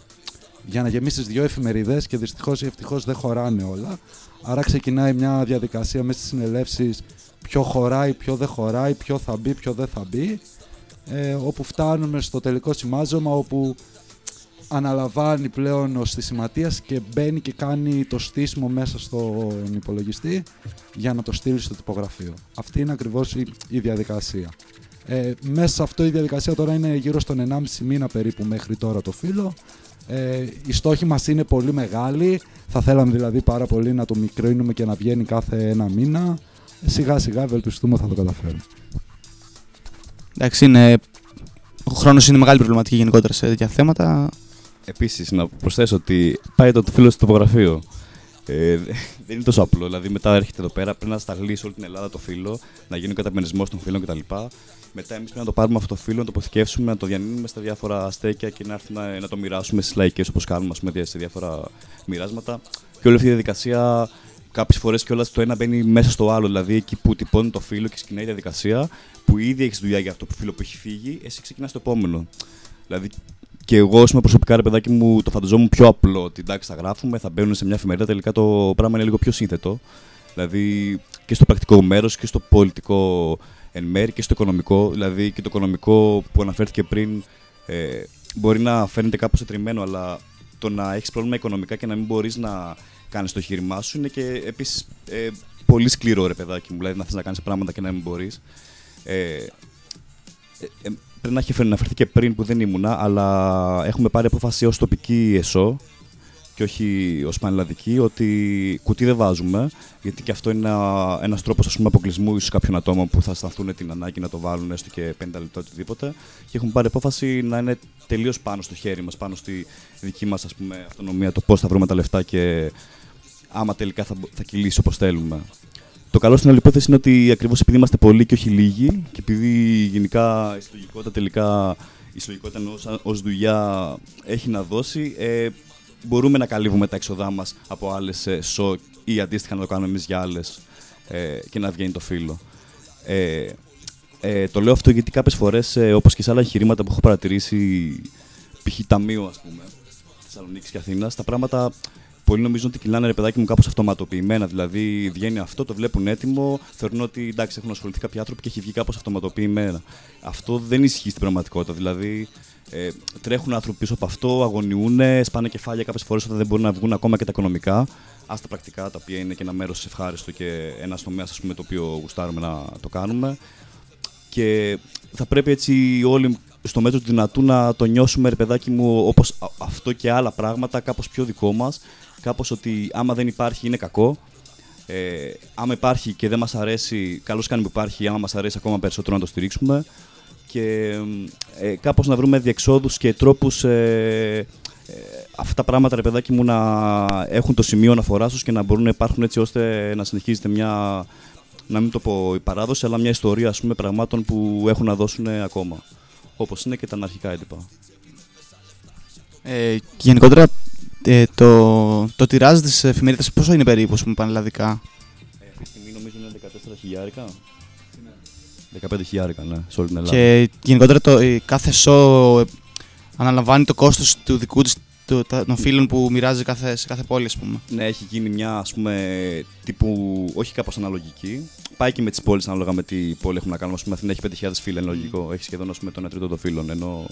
για να γεμίσεις δύο εφημερίδες και δυστυχώς ή ευτυχώς δεν χωράνε όλα. Άρα ξεκινάει μια διαδικασία μέσα στις συνελεύσεις ποιο χωράει, ποιο δεν χωράει, ποιο θα μπει, ποιο δεν θα μπει. Ε, όπου φτάνουμε στο τελικό σημάζωμα όπου αναλαμβάνει πλέον ο στισηματίας και μπαίνει και κάνει το στήσιμο μέσα στον υπολογιστή για να το στείλει στο τυπογραφείο. Αυτή είναι ακριβώς η, η διαδικασία. Ε, μέσα σε αυτό η διαδικασία τώρα είναι γύρω στον 1,5 μήνα περίπου μέχρι τώρα το φύλλο. Ε, οι στόχοι μας είναι πολύ μεγάλοι. Θα θέλαμε δηλαδή πάρα πολύ να το μικρύνουμε και να βγαίνει κάθε ένα μήνα. Ε, σιγά σιγά ευελπιστούμε θα το καταφέρουμε. Εντάξει, είναι... ο χρόνος είναι μεγάλη προβληματική γενικότερα σε τέτοια θέματα. Επίσης, να προσθέσω ότι πάει το φίλο στο τοπογραφείο. Ε, δεν είναι τόσο απλό. Δηλαδή, μετά έρχεται εδώ πέρα, πρέπει να σταλείς όλη την Ελλάδα το φύλλο, να γίνει ο καταμερισμό των φύλων κτλ. Μετά, εμείς πρέπει να το πάρουμε αυτό το φύλλο, να το αποθηκεύσουμε, να το διανύμουμε στα διάφορα στέκια και να έρθουμε να, να το μοιράσουμε στις λαϊκές όπως κάνουμε ας πούμε, σε διάφορα μοιράσματα. Και όλη αυτή η διαδικασία, κάποιες φορές κιόλας το ένα μπαίνει μέσα στο άλλο. Δηλαδή, εκεί που τυπώνει το φύλλο και ξεκινάει η διαδικασία, που ήδη έχεις δουλειά για αυτό το φύλλο που έχει φύγει, εσύ ξεκινάς το επόμενο. Δηλαδή, και εγώ, ω προσωπικά, ρε παιδάκι μου, το φανταζόμουν πιο απλό. Ότι εντάξει, θα γράφουμε, θα μπαίνουν σε μια εφημερίδα. Τελικά το πράγμα είναι λίγο πιο σύνθετο. Δηλαδή και στο πρακτικό μέρος και στο πολιτικό εν μέρη και στο οικονομικό. Δηλαδή και το οικονομικό που αναφέρθηκε πριν ε, μπορεί να φαίνεται κάπως ετριμμένο, αλλά το να έχεις πρόβλημα οικονομικά και να μην μπορείς να κάνεις το εγχείρημά σου είναι και επίσης ε, πολύ σκληρό ρε παιδάκι μου. Δηλαδή να θες να κάνεις πράγματα και να μην μπορείς. Ε, ε, ε, πρέπει να έχει αναφερθεί και πριν που δεν ήμουνα, αλλά έχουμε πάρει απόφαση ως τοπική ΕΣΟ και όχι ως πανελλαδική, ότι κουτί δεν βάζουμε, γιατί και αυτό είναι ένα ένας τρόπος αποκλεισμού ίσως κάποιων ατόμων που θα αισθανθούν την ανάγκη να το βάλουν έστω και 50 λεπτά οτιδήποτε. Και έχουμε πάρει απόφαση να είναι τελείως πάνω στο χέρι μας, πάνω στη δική μας αυτονομία, το πώς θα βρούμε τα λεφτά και άμα τελικά θα, θα κυλήσει όπως θέλουμε. Το καλό στην όλη υπόθεση είναι ότι ακριβώς επειδή είμαστε πολλοί και όχι λίγοι, και επειδή γενικά η συλλογικότητα τελικά η συλλογικότητα ως δουλειά έχει να δώσει, ε, μπορούμε να καλύβουμε τα έξοδά μας από άλλες σο ή αντίστοιχα να το κάνουμε εμείς για άλλες ε, και να βγαίνει το φύλλο. Ε, ε, το λέω αυτό γιατί κάποιες φορές, ε, όπως και σε άλλα εγχειρήματα που έχω παρατηρήσει, π.χ. ταμείο, ας πούμε, Θεσσαλονίκης και Αθήνας, τα πράγματα πολλοί νομίζουν ότι κυλάνε ρε παιδάκι μου κάπως αυτοματοποιημένα. Δηλαδή βγαίνει αυτό, το βλέπουν έτοιμο, θεωρούν ότι εντάξει έχουν ασχοληθεί κάποιοι άνθρωποι και έχει βγει κάπως αυτοματοποιημένα. Αυτό δεν ισχύει στην πραγματικότητα. Δηλαδή ε, τρέχουν άνθρωποι πίσω από αυτό, αγωνιούν, σπάνε κεφάλια κάποιες φορές όταν δεν μπορούν να βγουν ακόμα και τα οικονομικά. Α τα πρακτικά, τα οποία είναι και ένα μέρος ευχάριστο και ένας τομέας το οποίο γουστάρουμε να το κάνουμε. Και θα πρέπει έτσι όλοι στο μέτρο του δυνατού να το νιώσουμε, ρε παιδάκι μου, όπως αυτό και άλλα πράγματα, κάπως πιο δικό μας. Κάπως ότι άμα δεν υπάρχει είναι κακό. Ε, άμα υπάρχει και δεν μας αρέσει, καλώς κάνει που υπάρχει. Άμα μας αρέσει ακόμα περισσότερο να το στηρίξουμε. Και ε, κάπως να βρούμε διεξόδους και τρόπους ε, ε, αυτά τα πράγματα, ρε παιδάκι μου, να έχουν το σημείο αναφοράς τους και να μπορούν να υπάρχουν έτσι ώστε να συνεχίζεται μια, να μην το πω η παράδοση, αλλά μια ιστορία ας πούμε, πραγμάτων που έχουν να δώσουν ακόμα. Όπως είναι και τα αναρχικά έντυπα. Ε, γενικότερα, ε, το, το τυράζ τη εφημερίδα πόσο είναι περίπου, πούμε, πανελλαδικά; Ε, αυτή τη στιγμή νομίζω είναι 14 χιλιάρικα. 15 χιλιάρικα, ναι, σε όλη την Ελλάδα. Και γενικότερα το, κάθε σο αναλαμβάνει το κόστος του δικού της των φίλων που μοιράζει κάθε, σε κάθε πόλη, ας πούμε. Ναι, έχει γίνει μια ας πούμε, τύπου, όχι κάπως αναλογική. Πάει και με τις πόλεις ανάλογα με τι πόλη έχουμε να κάνουμε. Α πούμε, Αθήνα έχει 5.000 φίλοι, είναι λογικό. Έχει σχεδόν ας πούμε, το 1 τρίτο των φίλων, ενώ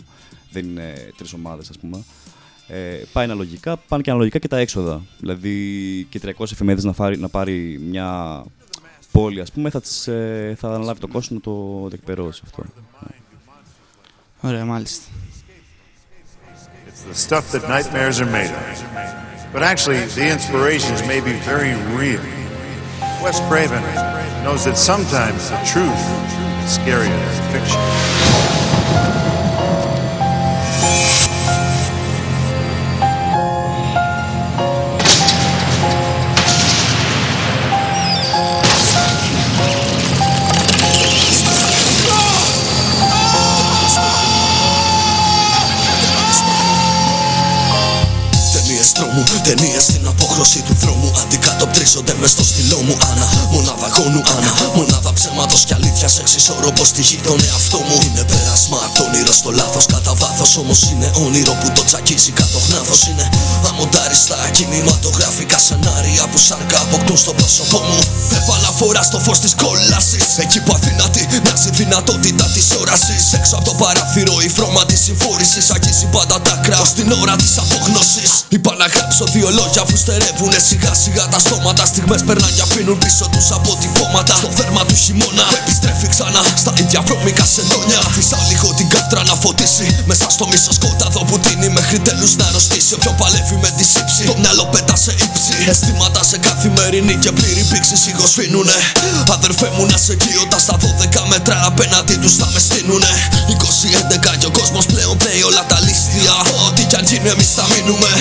δεν είναι τρεις ομάδες, ας πούμε. Ε, πάει αναλογικά, πάνε και αναλογικά και τα έξοδα. Δηλαδή και 300 εφημερίδες να, να πάρει μια πόλη, α πούμε, θα, τις, ε, θα αναλάβει το κόστο να το διεκπαιρώσει αυτό. Ωραία, μάλιστα. the stuff that nightmares are made of. But actually, the inspirations may be very real. Wes Craven knows that sometimes the truth is scarier than fiction. Ταινίε στην απόχρωση του δρόμου αντικατοπτρίζονται μες στο στυλό μου. Άννα, μονάδα γόνου, Άννα. Μονάδα ψέματος κι αλήθεια. Εξισορροπώ στη γη τον εαυτό μου. Είναι πέρασμα από το όνειρο στο λάθος. Κατά βάθος όμως είναι όνειρο που το τσακίζει κάτω χνάθο. Είναι αμοντάριστα κινηματογραφικά σενάρια που σάρκα αποκτούν στο πρόσωπό μου. Επαναφορά στο φως της κόλασης. Εκεί που αδυνατή μοιάζει δυνατότητα της όρασης. Έξω από το παράθυρο η φρώμα της συμφόρησης. Αγγίζει πάντα τα κράτο στην ώρα της απογνώσης. Είπα να γράψω δύο λόγια που στερεύουνε σιγά σιγά τα στόματα. Στιγμές περνάνε και αφήνουν πίσω τους αποτυπώματα. Στο θέρμα του χειμώνα επιστρέφει ξανά στα ίδια βρώμικα σεντόνια. Αφήσα λίγο την κάρτρα να φωτίσει. Μέσα στο μισό σκόταδο που τίνει μέχρι τέλους να αρρωστήσει. Όποιο παλεύει με τη σύψη, το μυαλό πέτα σε ύψη. Αισθήματα σε καθημερινή και πλήρη πήξη σιγοσφίνουνε. Αδερφέ μου να σε εκεί όταν στα 12 μέτρα απέναντι τους θα με στείνουνε. 20-11 και ο κόσμος πλέον πλέει όλα τα λίστια. Ό,τι κι αν γίνει, εμείς θα μείνουμε.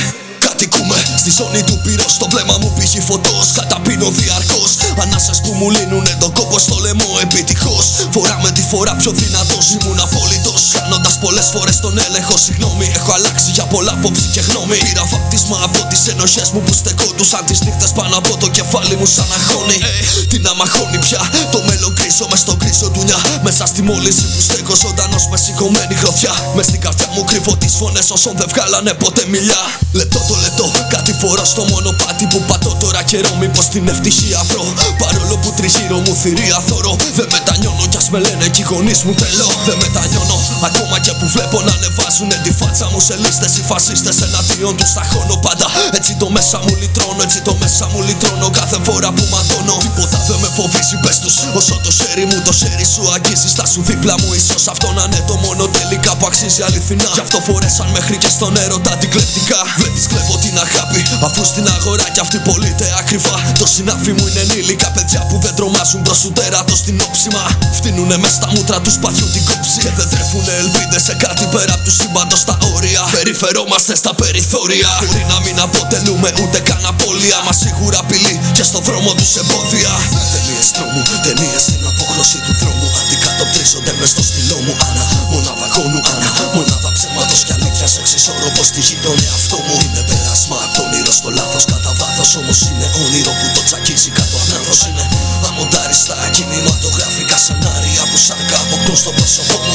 Κατοικούμε στη ζώνη του πυρός. Στο βλέμμα μου πηγεί φωτός. Καταπίνω διαρκώς. Ανάσες που μου λύνουνε τον κόπο στο λαιμό επιτυχώς. Φοράμε τη φορά πιο δυνατός. Ήμουν απόλυτος. Κάνοντας πολλές φορές τον έλεγχο. Συγγνώμη, έχω αλλάξει για πολλά απόψη και γνώμη. Πήρα βάπτισμα από τις ενοχές μου που στεκόντουσαν τις νύχτες πάνω από το κεφάλι μου σαν αγώνη. Ε, τι να μαχώνει πια. Το μέλλον κρίσω μες στο κρίσο ντουνιά. Μέσα στη μόλυνση που στέκω ζωντανός με σηκωμένη γροθιά. Μες στην καρδιά μου κρύβω τις φωνές όσων δεν βγάλανε ποτέ μιλιά. Λεπτό το λεπτό, κάτι φορά στο μονοπάτι που πατώ τώρα καιρό. Μήπως την ευτυχία βρω. Παρόλο που τριγύρω μου θηρία θωρώ. Δεν μετανιώνω κι ας με λένε κι οι γονείς μου τρελό. Δεν μετανιώνω ακόμα και που βλέπω να ανεβάζουν τη φάτσα μου σε λίστες οι φασίστες εναντίον τους. Στα χώνω πάντα. Έτσι το μέσα μου λυτρώνω, έτσι το μέσα μου λυτρώνω. Κάθε φορά που ματώνω. Τίποτα δεν με φοβίζει, πες τους. Όσο το χέρι μου, το χέρι σου αγγίζει. Στα σου δίπλα μου, ίσως αυτό να είναι το μόνο τελικά που αξίζει αληθινά. Γι' αυτό φορέσαν μέχρι και στον έρωτα την κλεπτικά. Βλέπει κλέβω την αγάπη, αφού στην αγορά κι αυτή πωλείται ακριβά. Το συνάφι μου είναι ενήλικα παιδιά που δεν τρομάζουν προς ουτεράτο στην όψιμα. Φτύνουνε μες στα μούτρα τους σπαθιού την κόψη. Και δεν τρέφουνε ελπίδες σε κάτι πέρα από τους σύμπαντος στα όρια. Περιφερόμαστε στα περιθώρια. Μπορεί να μην αποτελούμε ούτε καν απώλεια. Μα σίγουρα απειλή και στο δρόμο τους εμπόδια. Ταινίες τρόμου, ταινίες στην απόχρωση του δρόμου. Αντικατοπτρίζονται μες στο στυλό μου. Άννα, μονάδα γόνου, Άννα. Μονάδα ψέματος κι αλήθεια. Εξισορροπώ στη γη τον εαυτό μου. Είναι πέρασμα από το όνειρο στο λάθος. Κατά βάθος όμως είναι όνειρο που το τσακίζει κάτω ανάδο. Είναι αμοντάριστα κινηματογραφικά σενάρια που σάρκα αποκτούν στο πρόσωπό μου.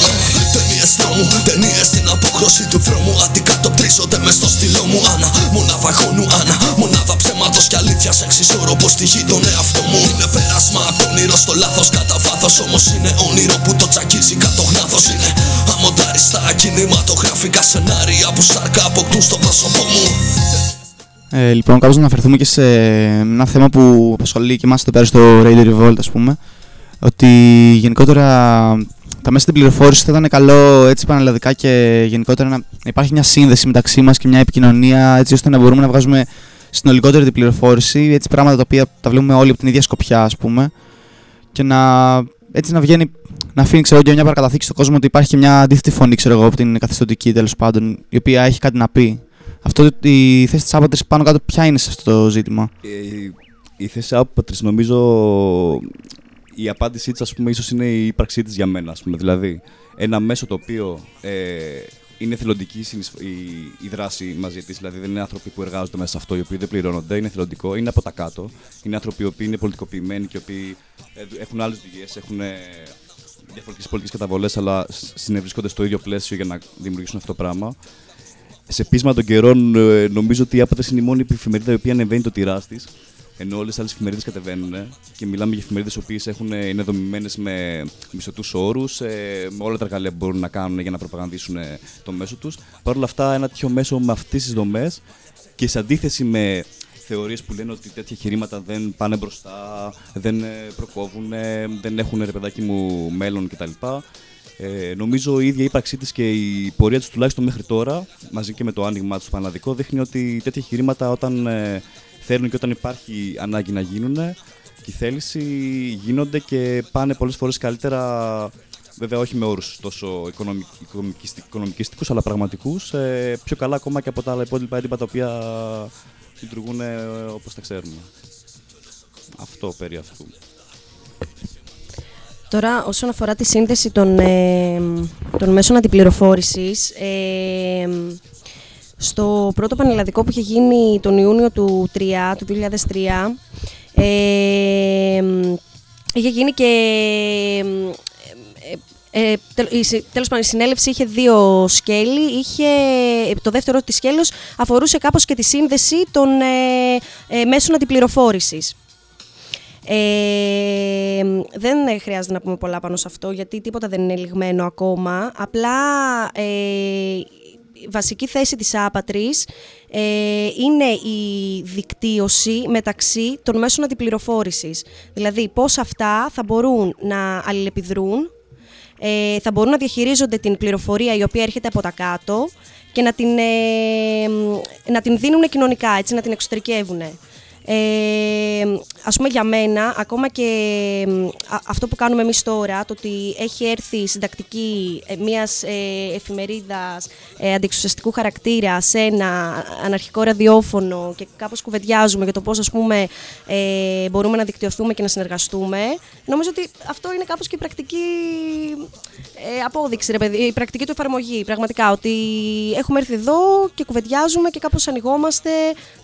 Ταινίε τρόμου, ταινίες στην απόχρωση του δρόμου. Αντικατοπτρίζονται μες στο στυλό μου. Άννα, μονάδα γόνου, Άννα. Μονάδα ψέματος κι αλήθειας. Εξισορροπώ στη γη τον εαυτό μου. Είναι πέρασμα από το όνειρο στο λάθος. Κατά βάθος όμως είναι όνειρο που το τσακίζει κάτω γνάθος. Είναι αμοντάριστα κινηματογραφικά σενάρια που σάρκα αποκτούν στο πρόσωπό μου. Ε, λοιπόν, κάπως να αναφερθούμε και σε ένα θέμα που απασχολεί και εμάς εδώ πέρα στο Radio Revolt, ας πούμε. Ότι γενικότερα τα μέσα στην πληροφόρηση θα ήταν καλό έτσι πανελλαδικά και γενικότερα να υπάρχει μια σύνδεση μεταξύ μας και μια επικοινωνία έτσι ώστε να μπορούμε να βγάζουμε συνολικότερη την πληροφόρηση, έτσι πράγματα τα οποία τα βλέπουμε όλοι από την ίδια σκοπιά, ας πούμε. Και να, έτσι να βγαίνει, να αφήνει ξέρω, και μια παρακαταθήκη στον κόσμο ότι υπάρχει και μια αντίθετη φωνή, ξέρω εγώ, από την καθιστοτική τέλος πάντων, η οποία έχει κάτι να πει. Αυτό η θέση της άπατρης πάνω κάτω, ποια είναι σε αυτό το ζήτημα; Ε, η θέση άπατρης νομίζω η απάντησή της, ας πούμε, ίσως είναι η ύπαρξή της για μένα. Ας πούμε. Δηλαδή, ένα μέσο το οποίο ε, είναι θελοντική η, η δράση μαζί της, δηλαδή δεν είναι άνθρωποι που εργάζονται μέσα σε αυτό, οι οποίοι δεν πληρώνονται, είναι θελοντικό, είναι από τα κάτω. Είναι άνθρωποι οι οποίοι είναι πολιτικοποιημένοι και οι οποίοι ε, έχουν άλλες δουλειές, έχουν ε, διαφορετικές πολιτικές καταβολές, αλλά συνευρίσκονται στο ίδιο πλαίσιο για να δημιουργήσουν αυτό το πράγμα. Σε πείσμα των καιρών, ε, νομίζω ότι η Άπατες είναι η μόνη εφημερίδα η οποία ανεβαίνει το τυρά της. Ενώ όλες τι άλλες εφημερίδες κατεβαίνουν και μιλάμε για εφημερίδες οι οποίες είναι δομημένες με μισοτού όρους, ε, με όλα τα εργαλεία που μπορούν να κάνουν για να προπαγανδίσουν ε, το μέσο τους. Παρ' όλα αυτά, ένα τέτοιο μέσο με αυτές τις δομές και σε αντίθεση με θεωρίες που λένε ότι τέτοια χειρήματα δεν πάνε μπροστά, δεν ε, προκόβουν, δεν έχουν ρε παιδάκι μου μέλλον κτλ. Ε, νομίζω η ίδια ύπαρξή της και η πορεία της τουλάχιστον μέχρι τώρα, μαζί και με το άνοιγμα του παναδικό, δείχνει ότι τέτοια χειρήματα όταν ε, θέλουν και όταν υπάρχει ανάγκη να γίνουν και η θέληση γίνονται και πάνε πολλές φορές καλύτερα βέβαια όχι με όρους τόσο οικονομικιστικούς, αλλά πραγματικούς ε, πιο καλά ακόμα και από τα άλλα υπόλοιπα έντυπα τα οποία λειτουργούν ε, όπως τα ξέρουμε. Αυτό περί αυτού. Τώρα, όσον αφορά τη σύνδεση των, ε, των μέσων αντιπληροφόρησης, ε, στο πρώτο πανελλαδικό που είχε γίνει τον Ιούνιο του 3, του 2003, ε, είχε γίνει και ε, τέλος πάντων, η συνέλευση είχε δύο σκέλη. Είχε, το δεύτερο της σκέλος αφορούσε κάπως και τη σύνδεση των ε, ε, μέσων αντιπληροφόρησης. Ε, δεν χρειάζεται να πούμε πολλά πάνω σε αυτό, γιατί τίποτα δεν είναι λιγμένο ακόμα. Απλά ε, η βασική θέση της άπατρης ε, είναι η δικτύωση μεταξύ των μέσων αντιπληροφόρησης. Δηλαδή, πώς αυτά θα μπορούν να αλληλεπιδρούν ε, θα μπορούν να διαχειρίζονται την πληροφορία η οποία έρχεται από τα κάτω και να την, ε, να την δίνουν κοινωνικά, έτσι, να την εξωτερικεύουν. Ε, ας πούμε για μένα, ακόμα και αυτό που κάνουμε εμείς τώρα, το ότι έχει έρθει η συντακτική ε, μιας ε, εφημερίδας ε, αντιεξουσιαστικού χαρακτήρα σε ένα αναρχικό ραδιόφωνο και κάπως κουβεντιάζουμε για το πώς ας πούμε ε, μπορούμε να δικτυωθούμε και να συνεργαστούμε, νομίζω ότι αυτό είναι κάπως και η πρακτική ε, απόδειξη, ρε παιδί, η πρακτική του εφαρμογή, πραγματικά, ότι έχουμε έρθει εδώ και κουβεντιάζουμε και κάπως ανοιγόμαστε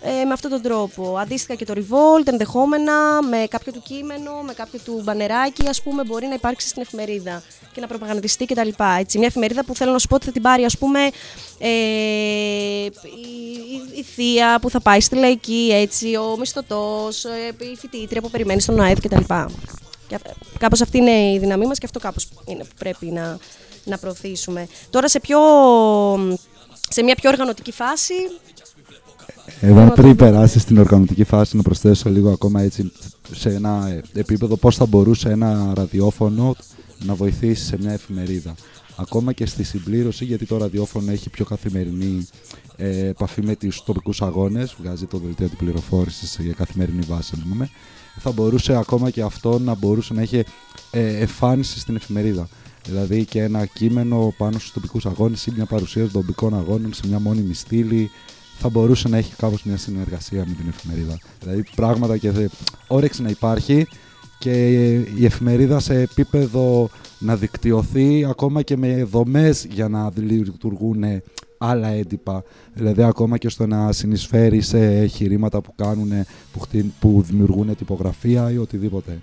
ε, με αυτόν τον τρόπο. Αντίστοιχα και το Revolt, ενδεχόμενα με κάποιο του κείμενο, με κάποιο του μπανεράκι, ας πούμε, μπορεί να υπάρξει στην εφημερίδα και να προπαγανδιστεί κτλ. Έτσι, μια εφημερίδα που θέλω να σου πω ότι θα την πάρει, ας πούμε, ε, η, η, η, θεία που θα πάει στη λαϊκή, έτσι, ο μισθωτός, ε, η φοιτήτρια που περιμένει στον ΑΕΔ κτλ. Και κάπως αυτή είναι η δύναμή μας και αυτό κάπως είναι που πρέπει να, να προωθήσουμε. Τώρα σε, πιο, σε μια πιο οργανωτική φάση εδώ πριν περάσεις στην οργανωτική φάση να προσθέσω λίγο ακόμα έτσι σε ένα επίπεδο πώς θα μπορούσε ένα ραδιόφωνο να βοηθήσει σε μια εφημερίδα. Ακόμα και στη συμπλήρωση, γιατί το ραδιόφωνο έχει πιο καθημερινή ε, επαφή με τους τοπικούς αγώνες, βγάζει το δελτίο την πληροφόρησης για καθημερινή βάση, λέμε, θα μπορούσε ακόμα και αυτό να μπορούσε να έχει ε, εμφάνιση στην εφημερίδα. Δηλαδή και ένα κείμενο πάνω στους τοπικούς αγώνες ή μια παρουσίαση των τοπικών αγώνων σε μια μόνιμη στήλη θα μπορούσε να έχει κάπως μια συνεργασία με την εφημερίδα. Δηλαδή πράγματα και όρεξη να υπάρχει και η εφημερίδα σε επίπεδο να δικτυωθεί ακόμα και με δομές για να λειτουργούν άλλα έντυπα. Δηλαδή ακόμα και στο να συνεισφέρει σε εγχειρήματα που, κάνουν, που, που δημιουργούν τυπογραφία ή οτιδήποτε.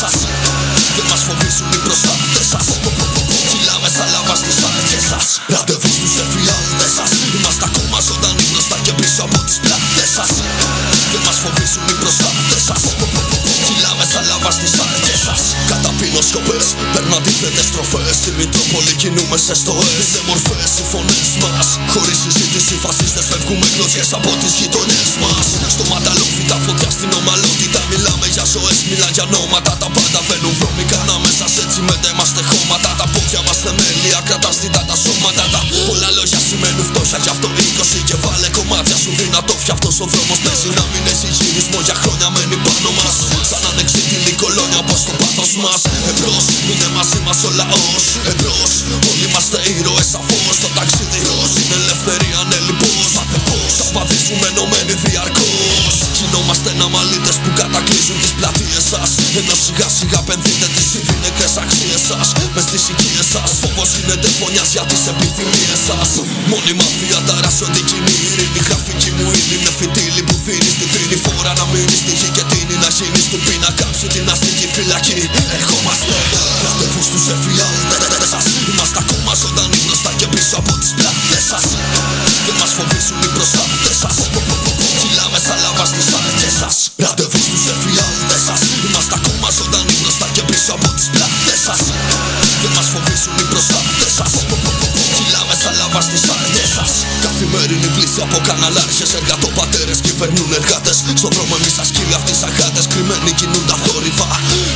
σα. Δεν μα φοβήσουν οι προστάτε σα. Κυλάμε στα λάβα στι άκρε σα. Ραντεβού στου εφιάλτε σα. Είμαστε ακόμα ζωντανοί γνωστά και πίσω από τι πλάτε σα. Δεν μα φοβήσουν οι προστάτε σα. Κυλάμε στα λάβα στι άκρε σα σε στοές Είναι μορφές οι φωνές μας. Χωρίς συζήτηση φασίστες φεύγουμε κλωτσιές από τις γειτονιές μας. Στο μανταλόφι τα φωτιά στην ομαλότητα. Μιλάμε για ζωές, μιλά για νόματα. Τα πάντα βαίνουν βρώμικα ανάμεσα σε τσιμέντα είμαστε χώματα. Τα πόδια μας θεμέλια κρατά τα σώματα. Τα πολλά λόγια σημαίνουν φτώχεια Γι' αυτό 20 και βάλε κομμάτια σου δυνατό Αυτός ο δρόμος παίζει να μην έχει γυρισμό για χρόνια μένει πάνω μας. Σαν ανεξίτηλη κολόνια όπως το πάθος μας Εμπρός είναι μαζί μας ο λαός. Εμπρός όλοι είμαστε ήρωες σαφώς Το ταξίδι είναι ελευθερία ναι λοιπόν Μάθε πώς θα βαδίσουμε ενωμένοι διαρκώς Γινόμαστε αναμαλίτες που κατακλείζουν τις πλατείες σας. Ενώ σιγά σιγά πενθείτε τις υδινεκές αξίες σας. Μες στις οικίες σας φόβος γίνεται φωνιάς για τις επιθυμίες σας. Μόνη μαφία ταράσσονται κοινή ειρήνη Γραφική μου ύλη με φιτίλι που δίνει Στην τρίνη φορά να μείνει στη γη και τίνει Να γίνει του πει να κάψει την αστική φυλακή. Ερχόμαστε. Ραντεβού στους εφιάλτες σας. Είμαστε ακόμα ζωντανοί μπροστά και πίσω από τις πλάτες σας. Και μας φοβίζουν οι προστάτες σας από καναλάρχες Εργατοπατέρες κυβερνούν εργάτες. Στον δρόμο εμείς ασκύλοι αυτοί αγάτες Κρυμμένοι κινούν τα θόρυβα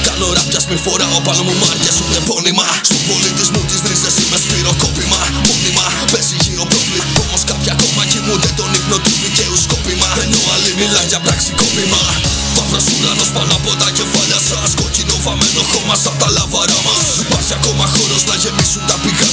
Κάνω ράπιας μη φοράω πάνω μου μάρκες ούτε πόνιμα. Στον πολιτισμό της ρίζες είμαι σφυροκόπημα Μόνιμα. Παίζει γύρω πρόβλημα Όμως κάποια ακόμα κοιμούνται τον ύπνο του δικαίου σκόπιμα. Ενώ άλλοι μιλάνε για πραξικόπημα Μαύρος ουρανός πάνω από τα κεφάλια σας Κόκκινο βαμμένο χώμα σαν τα λαβαρά μας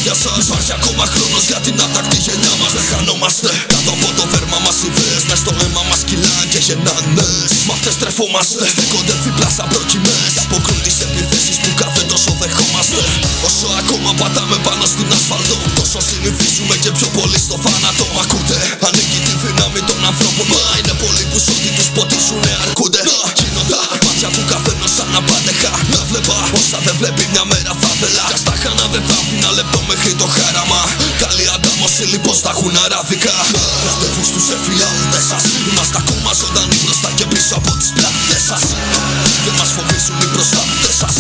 για σας Υπάρχει ακόμα χρόνος για την άτακτη γενιά μας Δεν χανόμαστε. Κάτω από το δέρμα μας ιδέες Μες στο αίμα μας κυλάν και γεννάνε Μ' αυτές τρεφόμαστε Στέκονται δίπλα σαν προκυμές. Αποκρούν τις επιθέσεις που κάθε τόσο δεχόμαστε. Όσο ακόμα πατάμε πάνω στην ασφαλτό Τόσο συνηθίζουμε και πιο πολύ στο θάνατο. Μ' ακούτε Ανήκει τη δύναμη των ανθρώπων. Μα είναι πολλοί που σ' ό,τι τους ποτίσουνε αρκούνται. Γίνοντα μάτια του καθένας σαν απάντεχα. Να βλέπα όσα δεν βλέπει μια μέρα θα ήθελα Κι ας τα χάνα δεν θα άφηνα λεπτό μέχρι το χάραμα Καλή αντάμωση λοιπόν στα έχουν αράδικα Ραντεβού στους εφιάλτες σας. Είμαστε ακόμα ζωντανοί μπροστά και πίσω από τις πλάτες σας. Δεν μας φοβίζουν οι προστάτες σας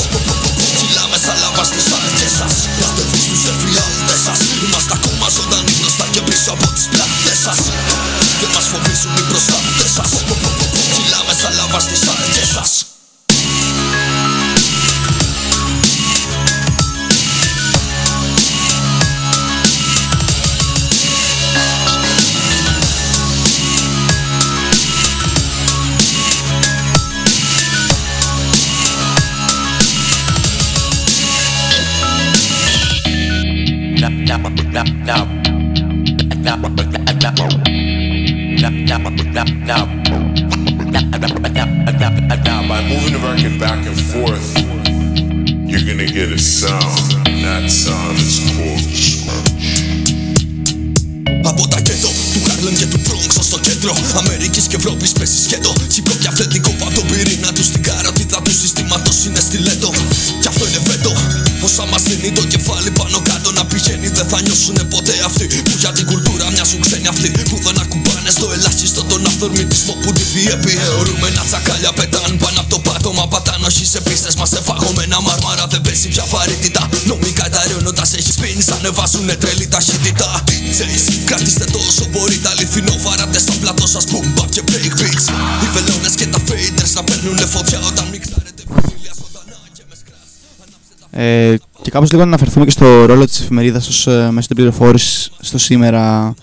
Ε, και κάπως λίγο να αναφερθούμε και στο ρόλο της εφημερίδας ως ε, μέσο των πληροφόρησης στο σήμερα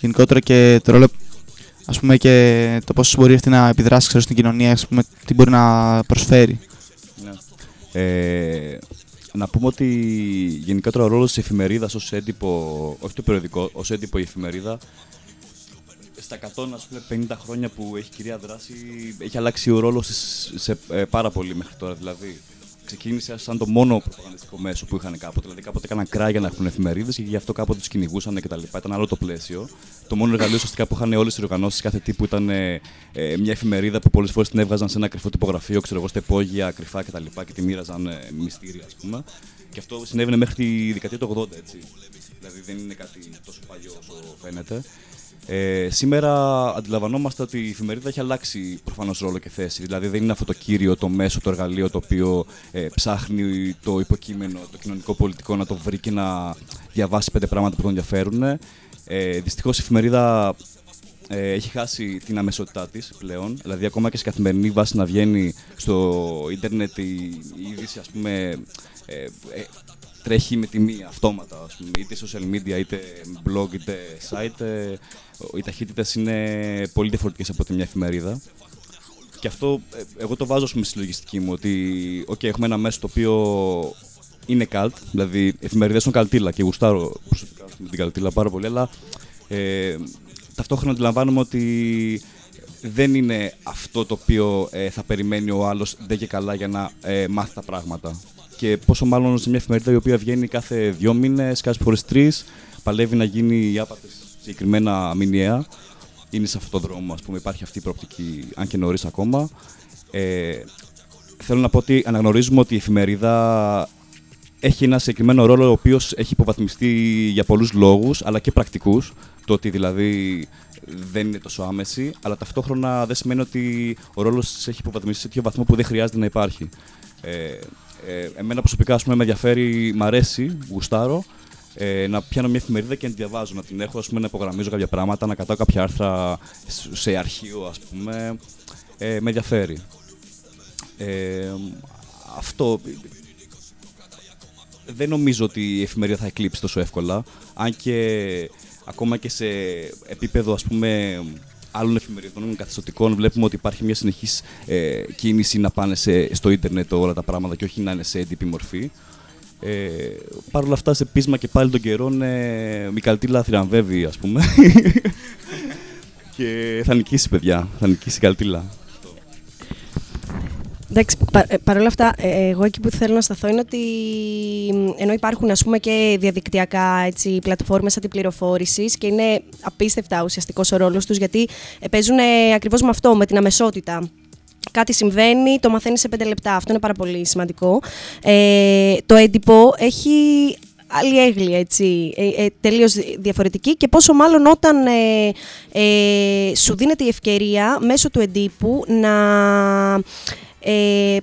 γενικότερα και το ρόλο ας πούμε και το πώς μπορεί αυτή να επιδράσει ξέρω, στην κοινωνία, ας πούμε, τι μπορεί να προσφέρει. Ε, να πούμε ότι γενικότερα ο ρόλος της εφημερίδας ως έντυπο, όχι το περιοδικό, ως έντυπο η εφημερίδα στα 100 ας πούμε, 50 χρόνια που έχει κυρία δράση έχει αλλάξει ο ρόλος της σε, ε, πάρα πολύ μέχρι τώρα. Δηλαδή ξεκίνησε σαν το μόνο προπαγανδιστικό μέσο που είχαν κάποτε. Δηλαδή κάποτε έκαναν κράγια για να έχουν εφημερίδες και γι' αυτό κάποτε τους κυνηγούσαν κτλ. Ήταν άλλο το πλαίσιο. Το μόνο εργαλείο ουσιαστικά που είχαν όλες οι οργανώσεις κάθε τύπου ήταν ε, ε, μια εφημερίδα που πολλές φορές την έβγαζαν σε ένα κρυφό τυπογραφείο, ξέρω εγώ, στα υπόγεια, κρυφά κτλ. Και, και τη μοίραζαν ε, μυστήρια, ας πούμε. Και αυτό συνέβαινε μέχρι τη δεκαετία του 80, έτσι. Δηλαδή δεν είναι κάτι τόσο παλιό όσο φαίνεται. Ε, σήμερα αντιλαμβανόμαστε ότι η εφημερίδα έχει αλλάξει προφανώς ρόλο και θέση. Δηλαδή δεν είναι αυτό το κύριο, το μέσο, το εργαλείο το οποίο ε, ψάχνει το υποκείμενο, το κοινωνικό πολιτικό να το βρει και να διαβάσει πέντε πράγματα που τον ενδιαφέρουν. Ε, Δυστυχώς η εφημερίδα ε, έχει χάσει την αμεσότητά της πλέον. Δηλαδή ακόμα και σε καθημερινή βάση να βγαίνει στο ίντερνετ η, η είδηση ας πούμε ε, ε, τρέχει με τη μία αυτόματα, ας πούμε, είτε social media, είτε blog, είτε site. ε, Οι ταχύτητες είναι πολύ διαφορετικές από τη μια εφημερίδα. Και αυτό ε, εγώ το βάζω ας πούμε, στη λογιστική μου, ότι okay, έχουμε ένα μέσο το οποίο είναι cult, δηλαδή οι εφημερίδες είναι καλτήλα και γουστάρω προσωπικά ας πούμε, την καλτήλα πάρα πολύ, αλλά ε, ταυτόχρονα αντιλαμβάνομαι ότι δεν είναι αυτό το οποίο ε, θα περιμένει ο άλλος δεν και καλά για να ε, μάθει τα πράγματα. Και πόσο μάλλον σε μια εφημερίδα η οποία βγαίνει κάθε δύο μήνες, κάθε φορές τρεις, παλεύει να γίνει η άπατες συγκεκριμένα μηνιαία. Είναι σε αυτόν τον δρόμο, ας πούμε, υπάρχει αυτή η προοπτική, αν και νωρίς ακόμα. Ε, θέλω να πω ότι αναγνωρίζουμε ότι η εφημερίδα έχει ένα συγκεκριμένο ρόλο ο οποίος έχει υποβαθμιστεί για πολλούς λόγους, αλλά και πρακτικούς. Το ότι δηλαδή δεν είναι τόσο άμεση, αλλά ταυτόχρονα δεν σημαίνει ότι ο ρόλος της έχει υποβαθμιστεί σε τέτοιο βαθμό που δεν χρειάζεται να υπάρχει. Ε, ε, εμένα προσωπικά ας πούμε, με ενδιαφέρει, μ' αρέσει, γουστάρω, ε, να πιάνω μια εφημερίδα και να τη διαβάζω, να την έχω, ας πούμε, να υπογραμμίζω κάποια πράγματα, να κατάω κάποια άρθρα σε αρχείο, ας πούμε. Ε, με ενδιαφέρει. Ε, αυτό δεν νομίζω ότι η εφημερίδα θα εκλείψει τόσο εύκολα. Αν και ακόμα και σε επίπεδο ας πούμε άλλων εφημερίδων καθιστοτικών βλέπουμε ότι υπάρχει μια συνεχής ε, κίνηση να πάνε σε, στο ίντερνετ όλα τα πράγματα και όχι να είναι σε έντυπη μορφή. Ε, Παρ' όλα αυτά, σε πείσμα και πάλι των καιρών, ε, η Καλτήλα θριαμβεύει, ας πούμε. και θα νικήσει, παιδιά. Θα νικήσει η Καλτήλα. Εντάξει, πα, ε, παρόλα αυτά, ε, εγώ εκεί που θέλω να σταθώ είναι ότι μ, ενώ υπάρχουν ας πούμε και διαδικτυακά έτσι, πλατφόρμες αντιπληροφόρησης και είναι απίστευτα ουσιαστικός ο ρόλος τους γιατί ε, παίζουν ε, ακριβώς με αυτό, με την αμεσότητα. Κάτι συμβαίνει, το μαθαίνεις σε πέντε λεπτά. Αυτό είναι πάρα πολύ σημαντικό. Ε, το έντυπο έχει άλλη έγκλη, έτσι, ε, ε, τελείως δι- διαφορετική και πόσο μάλλον όταν ε, ε, σου δίνεται η ευκαιρία μέσω του εντύπου να ε,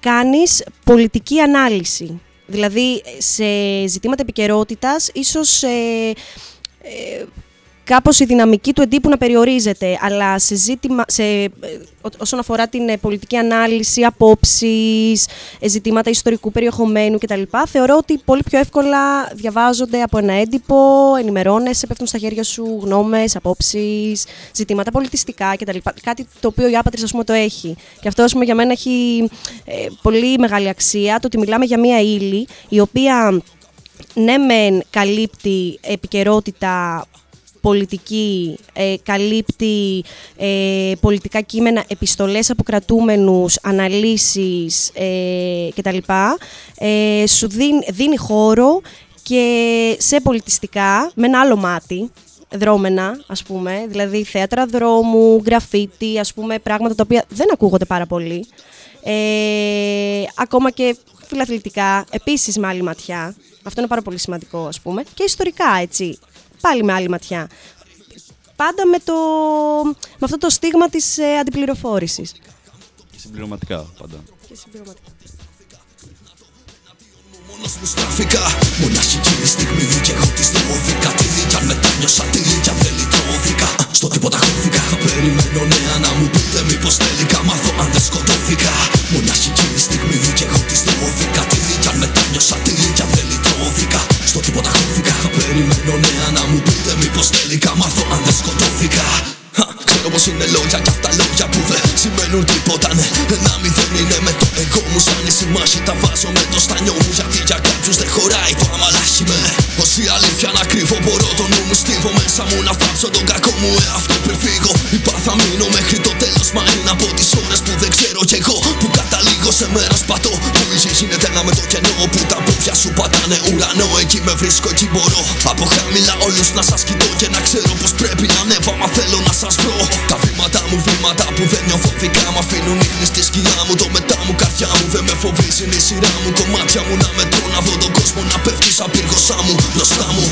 κάνεις πολιτική ανάλυση. Δηλαδή, σε ζητήματα επικαιρότητας, ίσως ε, ε, κάπως η δυναμική του εντύπου να περιορίζεται, αλλά σε ζήτημα, σε, ε, ό- όσον αφορά την ε, πολιτική ανάλυση, απόψεις, ε, ζητήματα ιστορικού περιεχομένου κτλ. Θεωρώ ότι πολύ πιο εύκολα διαβάζονται από ένα έντυπο, ενημερώνεσαι, πέφτουν στα χέρια σου γνώμες, απόψεις, ζητήματα πολιτιστικά κτλ. Κάτι το οποίο η Άπατρης, ας πούμε, το έχει. Και αυτό, ας πούμε, για μένα έχει ε, πολύ μεγάλη αξία, το ότι μιλάμε για μία ύλη, η οποία ναι μεν καλύπτει επικαιρότητα πολιτική, ε, καλύπτει ε, πολιτικά κείμενα, επιστολές από κρατούμενους, αναλύσεις ε, κτλ. Ε, σου δίνει, δίνει χώρο και σε πολιτιστικά, με ένα άλλο μάτι, δρόμενα, ας πούμε, δηλαδή θέατρα δρόμου, γραφίτι, ας πούμε, πράγματα τα οποία δεν ακούγονται πάρα πολύ. Ε, ακόμα και φιλαθλητικά, επίσης με άλλη ματιά. Αυτό είναι πάρα πολύ σημαντικό, ας πούμε. Και ιστορικά, έτσι, πάλι με άλλη ματιά. Πάντα με, το, με αυτό το στίγμα της ε, αντιπληροφόρησης. Και συμπληρωματικά πάντα. Και συμπληρωματικά. Μόνος μου στράφηκα Μοναχική στιγμή και έχω τη θυμώθηκα Τη δίκια μετάνιωσα, τη δίκια δεν λυτρώθηκα Στο τίποτα χώθηκα Θα περιμένω νέα να μου πείτε μήπως τελικά μάθω αν δεν σκοτώθηκα. Μοναχική στιγμή και έχω της θυμώθηκα. Τη δίκια μετάνιωσα, τη δίκια δεν λυτρώθηκα. Στο τίποτα χώθηκα Θα περιμένω νέα να μου πείτε μήπως τελικά μάθω αν δεν σκοτώθηκα Χα, Ξέρω πως είναι λόγια κι αυτά λόγια που δεν σημαίνουν τίποτα ναι. Ένα μηδέν είναι με. Το εγώ μου σαν η συμμάχη Τα βάζω με το στανιό μου γιατί για κάποιους δεν χωράει το αμαλάχι με. Όση αλήθεια να κρύβω μπορώ το νου μου στίβω Μέσα μου να θάψω τον κακό μου εαυτό πριν φύγω. Είπα θα μείνω μέχρι το τέλος μα είναι από τις ώρες που δεν ξέρω κι εγώ Που καταλήγω σε μέρος πατώ Που η γη γίνεται ένα με το κενό Που τα πόδια σου πατάνε ουρανό. Εκεί με βρίσκω εκεί μπορώ. Από χαμηλά όλους να σας κοιτώ Και να ξέρω πως πρέπει να ανέβω Μα θέλω να σας βρω. Τα βήματα μου βήματα που δεν νιώθω δικά Μ' αφήνουν ίχνη στη σκιά μου. Το μετά μου καρδιά μου δεν με φοβίζει είναι η σειρά μου. Κομμάτια μου να μετρώ να δω τον κόσμο να πέφτει σαν πύργωσά μου. Μπροστά μου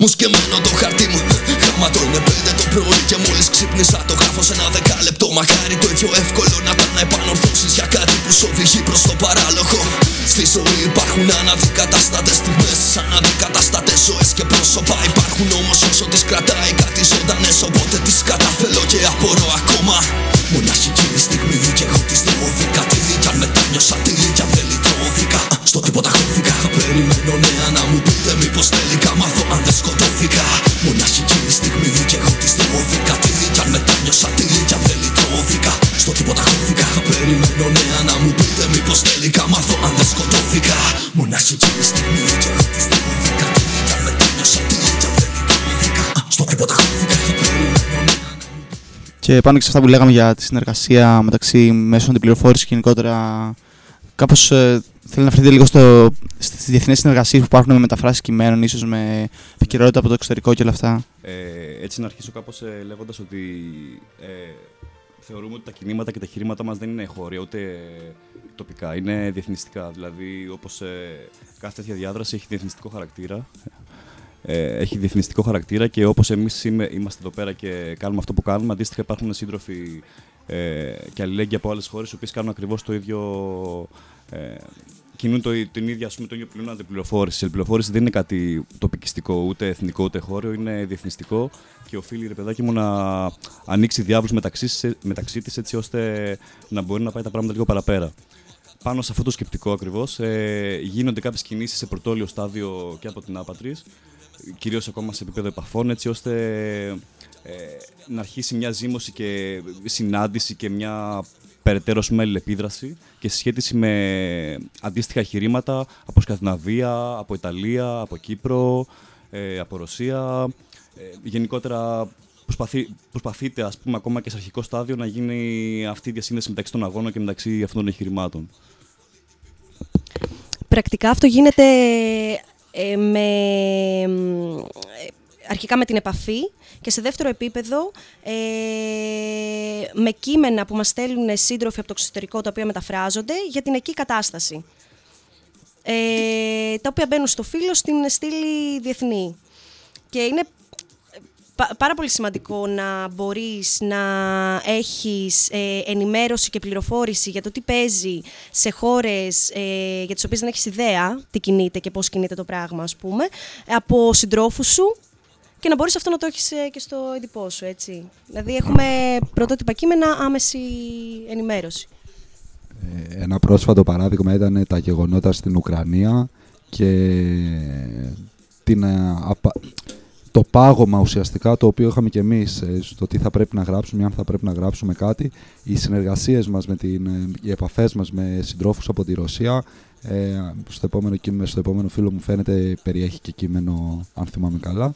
μου σκεμμένο το χαρτί μου. Γάμα το είναι πέντε το πρωί και μόλις ξύπνησα Το γράφω σε ένα δεκάλεπτο. Μακάρι το ίδιο εύκολο να ήταν να επανορθώσεις Για κάτι που σου οδηγεί προς το παράλογο. Στη ζωή υπάρχουν αναδικατάστατες στιγμές Αναδικατάστατες ζωές και πρόσωπα Υπάρχουν. Όμως όσο τις κρατάει κάτι ζωντανές Οπότε τις καταθέλω και απορώ ακόμα. Μοναχική στιγμή και εγώ τις θυμώθηκα Τη δίκια μετάνιωσα, τη δίκια δεν λυτρώθηκα Στο τίποτα χώθηκα Θα περιμένω νέα να μου πείτε μήπως τελικά μάθω αν δεν σκοτώθηκα. Μοναχική στιγμή και εγώ τις θυμώθηκα Τη δίκια μετάνιωσα, τη δίκια δεν λυτρώθηκα Στο τίποτα χώθηκα Θα περιμένω νέα να μου πείτε μήπως τελικά μάθω αν δεν σκοτώθηκα. Μοναχική στιγμή και εγώ τις θυμώθηκα Τη δίκια μετάνιωσα, τη δίκια δεν λυτρώθηκα Στο τίποτα χώθηκα Θα περιμένω νέα Και πάνω και σε αυτά που λέγαμε για τη συνεργασία μεταξύ μέσων αντιπληροφόρηση και γενικότερα, κάπως ε, θέλω να αφαιρθείτε λίγο στο, στις διεθνείς συνεργασίες που υπάρχουν με μεταφράσεις κειμένων, ίσως με επικαιρότητα από το εξωτερικό και όλα αυτά. Ε, έτσι να αρχίσω κάπως ε, λέγοντας ότι ε, θεωρούμε ότι τα κινήματα και τα χειρήματα μας δεν είναι χώρια ούτε τοπικά, είναι διεθνιστικά. Δηλαδή όπως ε, κάθε τέτοια διάδραση έχει διεθνιστικό χαρακτήρα. Ε, έχει διεθνιστικό χαρακτήρα και όπως εμείς είμαι, είμαστε εδώ πέρα και κάνουμε αυτό που κάνουμε, αντίστοιχα υπάρχουν σύντροφοι ε, και αλληλέγγυοι από άλλες χώρες οι οποίες κάνουν ακριβώς το ίδιο ε, κινούν το, την ίδια, ας πούμε, το ίδιο πλήρω αντιπληροφόρηση. Η πληροφόρηση δεν είναι κάτι τοπικιστικό, ούτε εθνικό, ούτε χώριο, είναι διεθνιστικό και οφείλει, ρε παιδάκι μου, να ανοίξει διάβλους μεταξύ, σε- μεταξύ της έτσι ώστε να μπορεί να πάει τα πράγματα λίγο παραπέρα. Πάνω σε αυτό το σκεπτικό ακριβώς ε, γίνονται κάποιες κινήσεις σε πρωτόλιο στάδιο και από την Άπατρης, κυρίως ακόμα σε επίπεδο επαφών, έτσι ώστε ε, να αρχίσει μια ζήμωση και συνάντηση και μια περαιτέρω με αλληλεπίδραση και συσχέτιση με αντίστοιχα εγχειρήματα από Σκανδιναβία, από Ιταλία, από Κύπρο, ε, από Ρωσία. Ε, γενικότερα προσπαθεί, προσπαθείται, ας πούμε, ακόμα και σε αρχικό στάδιο να γίνει αυτή η διασύνδεση μεταξύ των αγώνων και μεταξύ αυτών των εγχειρημάτων. Πρακτικά αυτό γίνεται ε, με, ε, αρχικά με την επαφή και σε δεύτερο επίπεδο ε, με κείμενα που μας στέλνουν σύντροφοι από το εξωτερικό τα οποία μεταφράζονται για την εκεί κατάσταση. Ε, τα οποία μπαίνουν στο φύλλο στην στήλη διεθνή. Και είναι πάρα πολύ σημαντικό να μπορείς να έχεις ε, ενημέρωση και πληροφόρηση για το τι παίζει σε χώρες ε, για τις οποίες δεν έχεις ιδέα τι κινείται και πώς κινείται το πράγμα, ας πούμε, από συντρόφους σου και να μπορείς αυτό να το έχεις ε, και στο εντυπώ σου, έτσι. Δηλαδή έχουμε πρωτότυπα κείμενα, άμεση ενημέρωση. Ένα πρόσφατο παράδειγμα ήταν τα γεγονότα στην Ουκρανία και την, το πάγωμα ουσιαστικά το οποίο είχαμε και εμείς ε, στο τι θα πρέπει να γράψουμε, αν θα πρέπει να γράψουμε κάτι. Οι συνεργασίες μας, με την, ε, οι επαφές μας με συντρόφους από τη Ρωσία, ε, στο, επόμενο κείμενο, στο επόμενο φίλο μου φαίνεται περιέχει και κείμενο, αν θυμάμαι καλά, ε,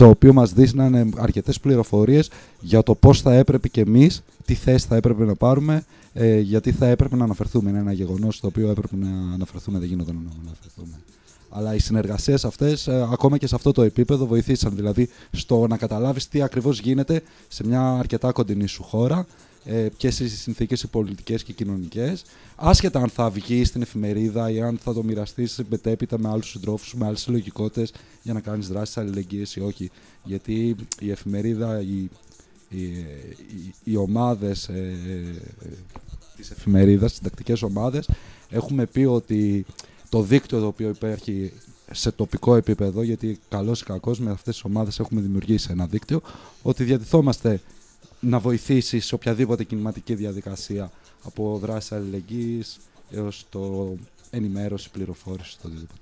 το οποίο μας δείχνανε αρκετές πληροφορίες για το πώς θα έπρεπε και εμείς, τι θέση θα έπρεπε να πάρουμε, ε, γιατί θα έπρεπε να αναφερθούμε. Είναι ένα γεγονός το οποίο έπρεπε να αναφερθούμε, δεν γίνονταν να αναφερθούμε. Αλλά οι συνεργασίες αυτές, ε, ακόμα και σε αυτό το επίπεδο, βοηθήσαν. Δηλαδή στο να καταλάβεις τι ακριβώς γίνεται σε μια αρκετά κοντινή σου χώρα, ε, ποιες οι συνθήκες οι πολιτικές και κοινωνικές, άσχετα αν θα βγει στην εφημερίδα ή αν θα το μοιραστεί μετέπειτα με άλλους συντρόφους, με άλλες συλλογικότητες για να κάνεις δράσεις αλληλεγγύης ή όχι. Γιατί η εφημερίδα, οι, οι, οι, οι ομάδες ε, ε, της εφημερίδας, συντακτικές ομάδες, έχουμε πει ότι το δίκτυο το οποίο υπάρχει σε τοπικό επίπεδο, γιατί καλός ή κακός με αυτές τις ομάδες έχουμε δημιουργήσει ένα δίκτυο, ότι διατηθόμαστε να βοηθήσεις σε οποιαδήποτε κινηματική διαδικασία από δράση αλληλεγγύης έως το ενημέρωση, πληροφόρηση, το οτιδήποτε.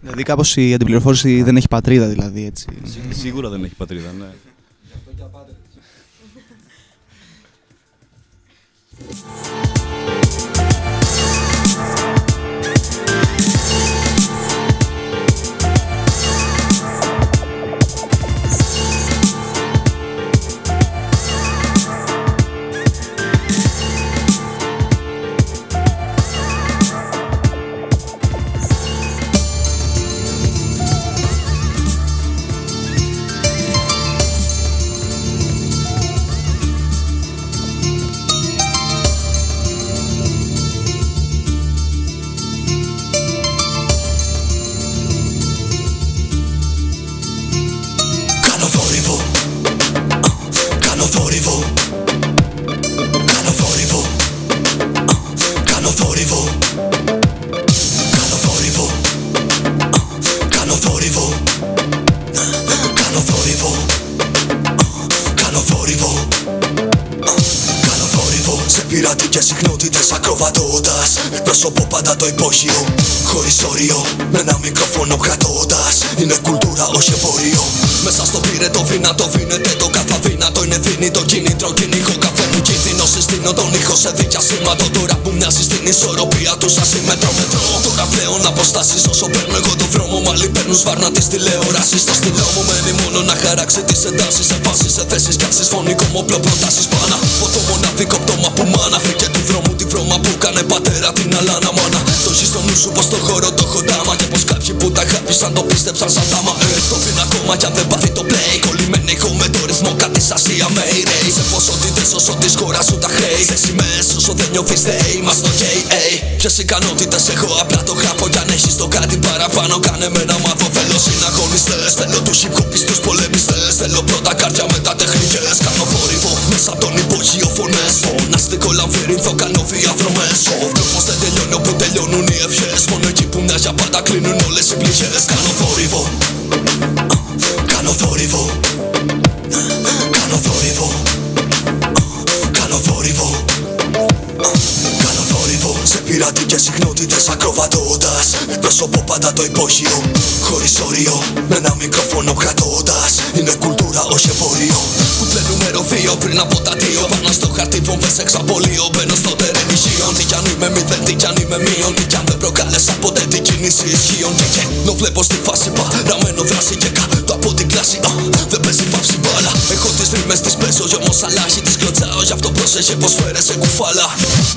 Δηλαδή κάπως η αντιπληροφόρηση δεν έχει πατρίδα δηλαδή έτσι. Σίγουρα δεν έχει πατρίδα, ναι. Κάνω σε δίκια σήματο Τώρα που μοιάζει στην ισορροπία τους σαν σύμμετρο μετρό Τώρα πλέον αποστάσεις όσο παίρνω εγώ το δρόμο Μάλλοι παίρνουν σβάρνα της τηλεόρασης. Στο στυλό μου μένει μόνο να χαράξει τις εντάσεις Σε φάσεις, σε θέσεις κι άξεις φωνικό μου όπλο προτάσεις. Πάνω από το μοναδικό πτώμα που μάνα Βρήκε του δρόμου τη βρώμα που κάνε πατέρα την αλάνα μάνα. Το έχεις στο νου σου πως το χώρο το έχω τάμα Και πως κάποιοι που τα αγάπησαν το πίστεψαν σαν τάμα. Ε, Το δίνω ακόμα κι αν δεν πάθει το play. Κολλημένη έχω με το ρυθμό κάτι σαν Ασία Mayday Σε ποσότητες όσο της χώρας σου τα χρέη Σε σημαίες όσο δεν νιώθεις θέη Μας το KA Ποιες ικανότητες έχω απλά το γράφω Κι αν έχεις το κάτι παραπάνω. Κάνε με να μάθω Θέλω συναγωνιστές. Θέλω τους hip hopis τους πολεμιστές. Θέλω πρώτα κάρτια μετά τεχνικές. Κάνω θόρυβο μέσα από τον υπόγειο φωνές. Φωναστικό λαμφύρινθο κάνω διαδρομές. Ο τρόπος δεν τελειώνει όπου τελειώνουν οι ευχές. Μόνο εκεί που μια για πάντα κλείνουν όλες οι πληγές. Κάνω θόρυβο Κάνω θόρυβο πειρατικές συχνότητες ακροβατώντας. Εκπροσωπώ πάντα το υπόγειο Χωρίς όριο Με ένα μικρόφωνο κρατώντας. Είναι κουλτούρα όχι εμπόριο. Που πλένουμε αεροφύο πριν από τα δύο. Πάνω στο χαρτί βόμβες εξαπολύω Μπαίνω στο τερενιχείο Τι κι αν είμαι μηδέν, τι κι αν είμαι μείον. Τι κι αν δεν προκάλεσα ποτέ την κίνηση ισχύων. Και και νο βλέπω στη φάση παραμένω δράση. Και κάτω από την κλάση α, δεν παίζει παύση μπάλα. Έχω τις ρήμες τις παίζω κι όμως αλάχη τις κλωτσάω Γι' αυτό πρόσεχε πως φέρεσαι κουφάλα.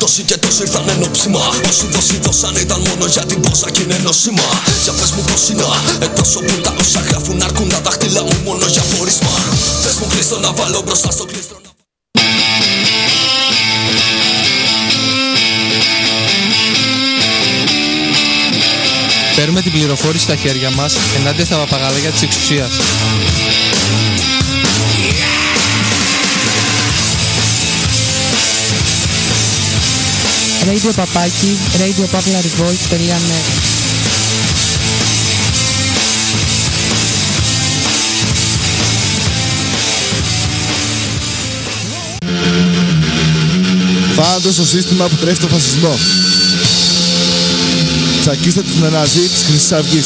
Τόσοι και τόσοι ήρθαν ενόψιμα Όσοι δώσει δώσαν ήταν μόνο για την πόσα κι είναι νόσημα Για πες μου πως είναι εκπροσωπούν τα όσα γράφουν Αρκούν τα δάχτυλα μου μόνο για πόρισμα Πες μου κλείστο να βάλω μπροστά στο κλείστρο Παίρνουμε την πληροφόρηση στα χέρια μας ενάντια στα παπαγαλάκια της εξουσίας. Radio Papaki, radiopavlarevolt.net Θάνατο στο σύστημα που τρέφει το φασισμό. Τσακίστε τους νεοναζί της Χρυσής Αυγής.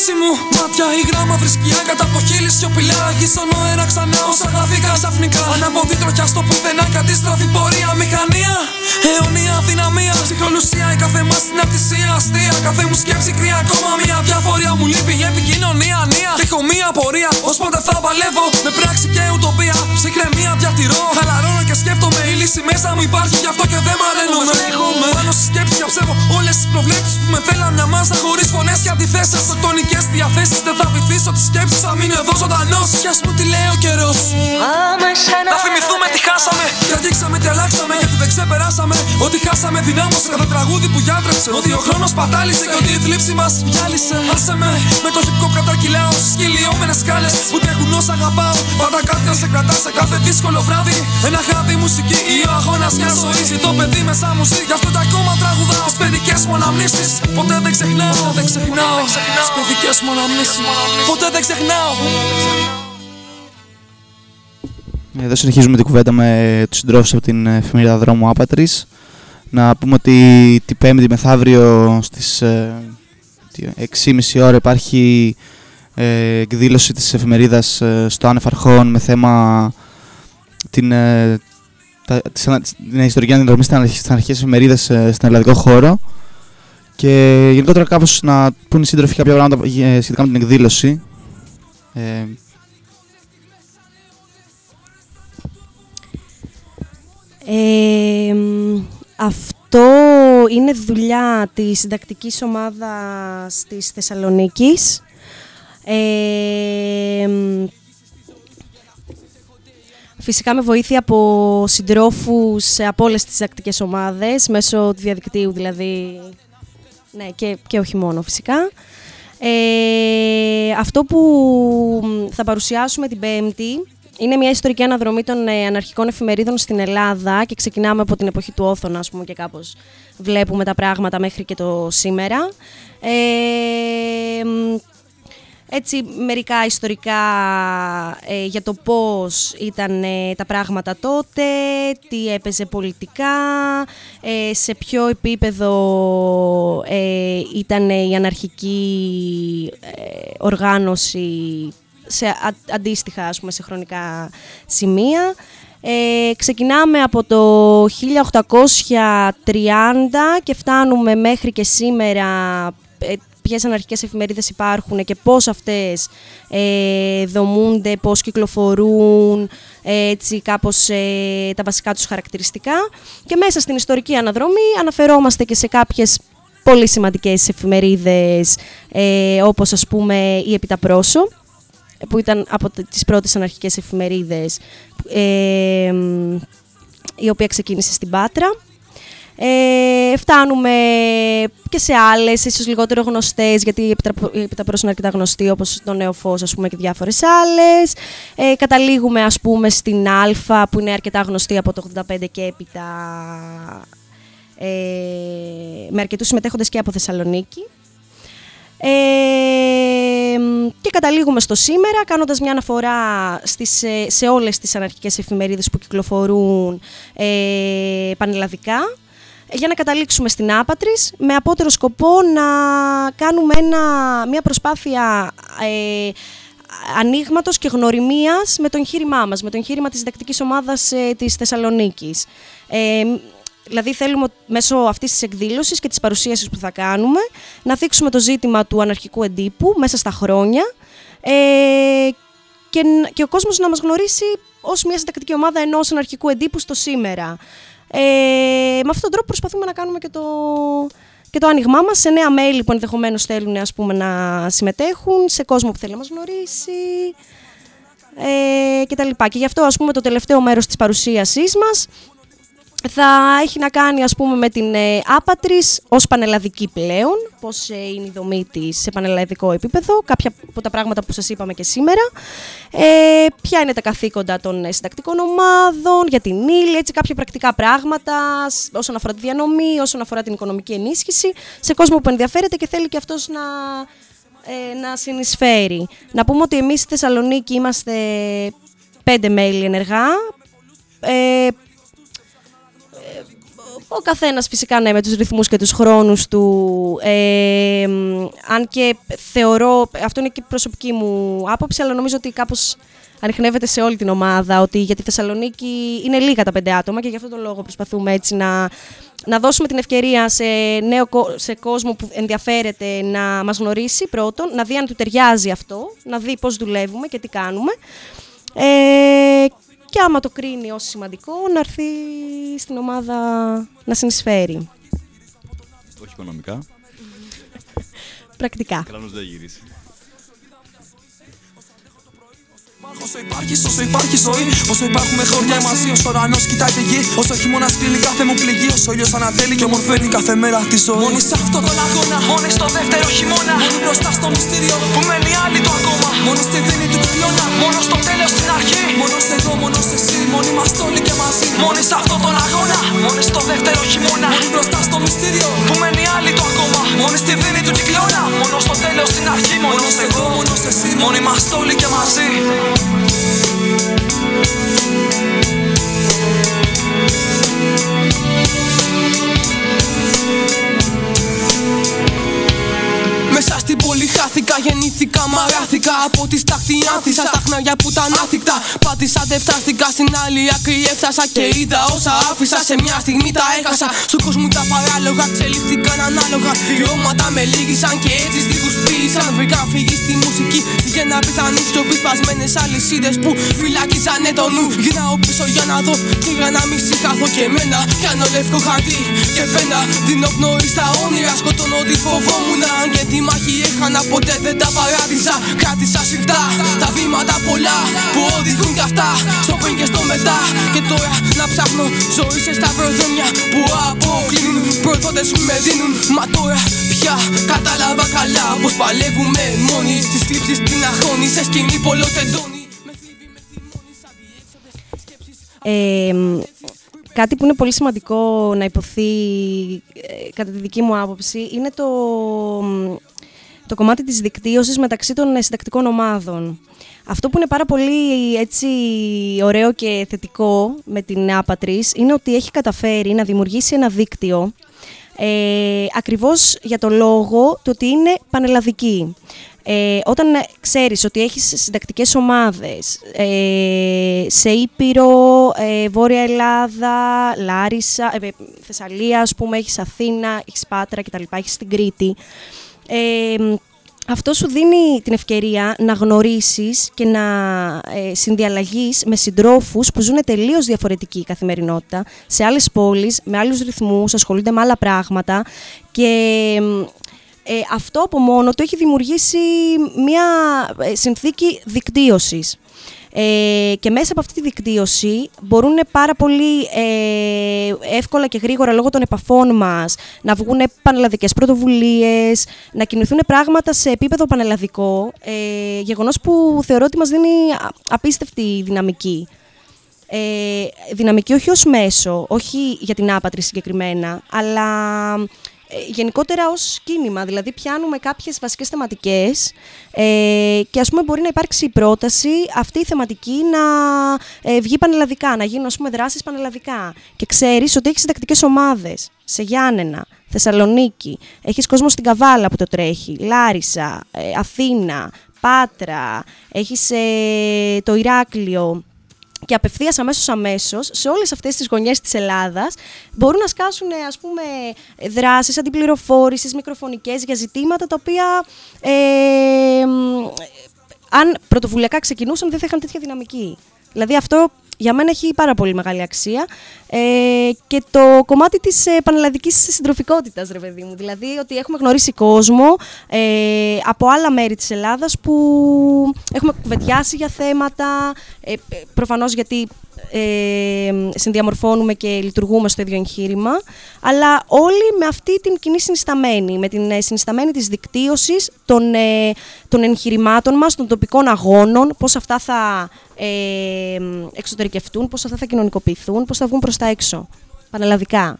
Βάζει φύση μου. Μάτια η γράμμα βρισκιά κατά από χείλη σιωπηλά Αγγίσωνο ένα ξανά όσα χαθήκα ξαφνικά. Αναποδί τροχιά στο πουθενά και αντίστροφη πορεία Μηχανία, αιωνία δυναμία Ψυχολουσία η κάθε μας στην απτυσία αστεία. Κάθε μου σκέψη κρύα ακόμα μια διαφορία μου λείπει η επικοινωνία ανία Έχω μια πορεία, ως πότε θα παλεύω. Με πράξη και ουτοπία, ψυχραιμία διατηρώ. Χαλαρώνω και σκέφτομαι η λύση μέσα μου υπάρχει Γι' αυτό και δεν μαραίνομαι Έχουμε. πάνω στη σκέψη αψεύω όλες τις προβλέψεις που με θέλαν μια μάζα. Χωρίς φωνές και αντιθέσεις Αυτοκτονικές διαθέσεις. Δεν θα βυθίσω τις σκέψεις Θα μείνω εδώ ζωντανός. Κι ας μου τι λέει ο καιρός. Να θυμηθούμε τι χάσαμε. Και αγγίξαμε τι αλλάξαμε Γιατί δεν ξεπεράσαμε Ότι χάσαμε δυνάμωσε κατά τραγούδι που γιάτρεψε Ότι ο χρόνος πατάλησε και ότι η θλίψη μας διάλυσε Άσε με με το hip hop κατρακυλάω Στις κυλιόμενες σκάλες που τρέχουν όσα αγαπάω. Πάντα κάτι να σε κρατά σε κάθε δύσκολο βράδυ. Ένα χάδι μουσική ή ο αγώνας μιας ζωής. Το παιδί μέσα μου ζει Γι' αυτό τα ακόμα τραγουδάω. Στις παιδικές μου αναμνήσεις Ποτέ δεν ξεχνάω Ποτέ δεν ξεχνάω. Στις παιδικές μου αναμνήσεις Ποτέ δεν ξεχνάω Εδώ συνεχίζουμε την κουβέντα με τους συντρόφους από την εφημερίδα Δρόμου Άπατρης. Να πούμε ότι την Πέμπτη μεθαύριο στις ε, τι, 6.30 ώρα υπάρχει ε, εκδήλωση της εφημερίδας ε, στο Άνευ Αρχών με θέμα την, ε, τα, της, ανα- την ιστορική αναδρομή στις αναρχικές- στις αναρχικές εφημερίδες ε, στον ελλαδικό χώρο και γενικότερα κάπως να πούν οι σύντροφοι κάποια πράγματα ε, σχετικά με την εκδήλωση. Ε, Ε, μ, αυτό είναι δουλειά της συντακτικής ομάδας της Θεσσαλονίκης. Ε, μ, φυσικά με βοήθεια από συντρόφους από όλες τις συντακτικές ομάδες, μέσω του διαδικτύου δηλαδή, ναι, και, και όχι μόνο φυσικά. Ε, αυτό που μ, θα παρουσιάσουμε την Πέμπτη είναι μια ιστορική αναδρομή των ε, αναρχικών εφημερίδων στην Ελλάδα και ξεκινάμε από την εποχή του Όθωνα, ας πούμε, και κάπως βλέπουμε τα πράγματα μέχρι και το σήμερα. Ε, μ, έτσι, μερικά ιστορικά ε, για το πώς ήταν ε, τα πράγματα τότε, τι έπαιζε πολιτικά, ε, σε ποιο επίπεδο ε, ήταν η αναρχική ε, οργάνωση σε α- αντίστοιχα ας πούμε, σε χρονικά σημεία. Ε, ξεκινάμε από το 1830 και φτάνουμε μέχρι και σήμερα ε, ποιες αναρχικές εφημερίδες υπάρχουν και πώς αυτές ε, δομούνται, πώς κυκλοφορούν, ε, έτσι κάπως ε, τα βασικά τους χαρακτηριστικά. Και μέσα στην ιστορική αναδρομή αναφερόμαστε και σε κάποιες πολύ σημαντικές εφημερίδες ε, όπως ας πούμε η Επιταπρόσο που ήταν από τε- τις πρώτες αναρχικές εφημερίδες ε, μ, η οποία ξεκίνησε στην Πάτρα. Ε, φτάνουμε και σε άλλες, ίσως λιγότερο γνωστές, γιατί η Επιταπρο- η Επιταπρός είναι αρκετά γνωστή, όπως το Νέο Φως, ας πούμε, και διάφορες άλλες. Ε, καταλήγουμε, ας πούμε, στην Α, που είναι αρκετά γνωστή από το 85 και έπειτα, ε, με αρκετούς συμμετέχοντες και από Θεσσαλονίκη. Ε, και καταλήγουμε στο σήμερα, κάνοντας μια αναφορά στις, ε, σε όλες τις αναρχικές εφημερίδες που κυκλοφορούν ε, πανελλαδικά, για να καταλήξουμε στην Άπατρης, με απότερο σκοπό να κάνουμε ένα, μια προσπάθεια ε, ανοίγματος και γνωριμίας με το εγχείρημά μας, με το εγχείρημα της διδακτικής ομάδας ε, της Θεσσαλονίκης. Ε, Δηλαδή θέλουμε μέσω αυτής της εκδήλωσης και της παρουσίασης που θα κάνουμε να θίξουμε το ζήτημα του αναρχικού εντύπου μέσα στα χρόνια ε, και, ν- και ο κόσμος να μας γνωρίσει ως μια συντακτική ομάδα ενός αναρχικού εντύπου στο σήμερα. Ε, με αυτόν τον τρόπο προσπαθούμε να κάνουμε και το, και το άνοιγμά μας σε νέα μέλη που ενδεχομένως θέλουν ας πούμε, να συμμετέχουν, σε κόσμο που θέλει να μας γνωρίσει ε, και τα λοιπά. Και γι' αυτό ας πούμε το τελευταίο μέρος της παρουσίασής μας θα έχει να κάνει ας πούμε με την ε, Άπατρης ως πανελλαδική πλέον, πώς ε, είναι η δομή της σε πανελλαδικό επίπεδο, κάποια από τα πράγματα που σας είπαμε και σήμερα, ε, ποια είναι τα καθήκοντα των ε, συντακτικών ομάδων, για την ύλη, έτσι κάποια πρακτικά πράγματα σ- όσον αφορά τη διανομή, όσον αφορά την οικονομική ενίσχυση, σε κόσμο που ενδιαφέρεται και θέλει και αυτός να, ε, να συνεισφέρει. Να πούμε ότι εμείς στη Θεσσαλονίκη είμαστε πέντε μέλη ενεργά, ε, ο καθένας φυσικά ναι, με τους ρυθμούς και τους χρόνους του. Ε, μ, αν και θεωρώ, αυτό είναι και η προσωπική μου άποψη, αλλά νομίζω ότι κάπως ανοιχνεύεται σε όλη την ομάδα, ότι για τη Θεσσαλονίκη είναι λίγα τα πέντε άτομα και γι' αυτόν τον λόγο προσπαθούμε έτσι να, να δώσουμε την ευκαιρία σε νέο κο- σε κόσμο που ενδιαφέρεται να μας γνωρίσει πρώτον, να δει αν του ταιριάζει αυτό, να δει πώς δουλεύουμε και τι κάνουμε. Ε, και άμα το κρίνει ως σημαντικό, να έρθει στην ομάδα να συνεισφέρει. Όχι οικονομικά. Πρακτικά. Κράνος δεν γυρίσει. Όσο υπάρχει, όσο υπάρχει ζωή, όσο υπάρχουμε χρόνια μαζί, όσο ο ουρανό κοιτάει τη γη. Όσο χειμώνα στείλει κάθε μου πληγή, όσο ήλιος ανατέλει και ομορφαίνει κάθε μέρα τη ζωή. Μόνοι σε αυτόν τον αγώνα, μόνοι στο δεύτερο χειμώνα. Μόνοι μπροστά στο μυστήριο που μένει άλλη το ακόμα. Μόνοι στη δίνη του κυκλώνα, μόνος στο τέλος στην αρχή. Μόνος εγώ, μόνος εσύ, μόνοι μας όλοι και μαζί. Μόνοι σε αυτόν τον αγώνα, μόνοι στο δεύτερο χειμώνα. Μόνοι μπροστά στο μυστήριο που μένει άλλη το ακόμα. Μόνοι στη δίνη του κυκλώνα, μόνος στο τέλος στην αρχή. Μόνος εγώ, μόνος εσύ, μόνοι μας όλοι και μαζί. Μέσα στην πόλη χάθηκα, γεννήθηκα, μαράθηκα Από τη στάχτη άνθησα, στα χνάρια που ήταν άθικτα Πάτησα, δεν φτάστηκα, στην άλλη άκρη έφτασα Και είδα όσα άφησα, σε μια στιγμή τα έχασα. Στον κόσμο τα παράλογα, εξελίχθηκαν ανάλογα. Βιώματα με λύγησαν και έτσι στίχους ποίησαν Βρήκαν φύγει στη μουσική, πήγαινα πιθανούς Σιωπή σπασμένες αλυσίδες που φυλάκιζανε το νου. Γυρνάω πίσω για να δω τι να μη συγχαθώ και εμένα. Κάνω λευκό χαρτί και πένα Δίνω πνοή στα όνειρα, σκοτώνω ό,τι φοβόμουν Αν και τη μάχη έχανα ποτέ δεν τα παράτησα. Κράτησα σφιχτά τα βήματα πολλά που οδηγούν κι αυτά. Στο πριν και στο μετά. Και τώρα να ψάχνω ζωή σε σταυροδρόμια που αποκλίνουν. Προδότες που με δίνουν. Μα τώρα πια κατάλαβα καλά πως παλεύουμε μόνοι Στις θλίψεις την αχώνη σε σκηνή πολλοτεντώνει Ε, μ, κάτι που είναι πολύ σημαντικό να υποθεί ε, κατά τη δική μου άποψη είναι το, μ, το κομμάτι της δικτύωσης μεταξύ των ε, συντακτικών ομάδων. Αυτό που είναι πάρα πολύ έτσι, ωραίο και θετικό με την Άπατρης είναι ότι έχει καταφέρει να δημιουργήσει ένα δίκτυο ε, ακριβώς για το λόγο του ότι είναι πανελλαδική. Ε, όταν ε, ξέρεις ότι έχεις συντακτικές ομάδες ε, σε Ήπειρο, ε, Βόρεια Ελλάδα, Λάρισα, ε, Θεσσαλία, ας πούμε, έχεις Αθήνα, έχεις Πάτρα κτλ, έχεις την Κρήτη, ε, αυτό σου δίνει την ευκαιρία να γνωρίσεις και να ε, συνδιαλλαγείς με συντρόφους που ζουν τελείως διαφορετική καθημερινότητα, σε άλλες πόλεις, με άλλους ρυθμούς, ασχολούνται με άλλα πράγματα και ε, αυτό από μόνο το έχει δημιουργήσει μια ε, συνθήκη δικτύωσης. Ε, και μέσα από αυτή τη δικτύωση μπορούν πάρα πολύ ε, εύκολα και γρήγορα λόγω των επαφών μας να βγουν πανελλαδικές πρωτοβουλίες, να κινηθούν πράγματα σε επίπεδο πανελλαδικό, ε, γεγονός που θεωρώ ότι μας δίνει α- απίστευτη δυναμική. Ε, δυναμική όχι ως μέσο, όχι για την άπατρη συγκεκριμένα, αλλά ε, γενικότερα ως κίνημα. Δηλαδή πιάνουμε κάποιες βασικές θεματικές ε, και ας πούμε μπορεί να υπάρξει η πρόταση αυτή η θεματική να ε, βγει πανελλαδικά, να γίνουν ας πούμε δράσεις πανελλαδικά. Και ξέρεις ότι έχεις συντακτικές ομάδες σε Γιάννενα, Θεσσαλονίκη, έχεις κόσμο στην Καβάλα που το τρέχει, Λάρισα, ε, Αθήνα, Πάτρα, έχεις ε, το Ηράκλειο, και απευθείας αμέσως αμέσως σε όλες αυτές τις γωνιές της Ελλάδας μπορούν να σκάσουν ας πούμε δράσεις αντιπληροφόρησης, μικροφωνικές για ζητήματα τα οποία ε, μ, αν πρωτοβουλιακά ξεκινούσαν δεν θα είχαν τέτοια δυναμική. Δηλαδή αυτό για μένα έχει πάρα πολύ μεγάλη αξία ε, και το κομμάτι της ε, πανελλαδικής συντροφικότητας, ρε παιδί μου. Δηλαδή ότι έχουμε γνωρίσει κόσμο ε, από άλλα μέρη της Ελλάδας που έχουμε κουβεντιάσει για θέματα, ε, ε, προφανώς γιατί ε, συνδιαμορφώνουμε και λειτουργούμε στο ίδιο εγχείρημα, αλλά όλοι με αυτή την κοινή συνισταμένη, με την ε, συνισταμένη της δικτύωσης των, ε, των εγχειρημάτων μας, των τοπικών αγώνων, πώς αυτά θα ε, εξωτερικευτούν, πώς αυτά θα κοινωνικοποιηθούν, πώς θα βγουν προς τα έξω, πανελλαδικά.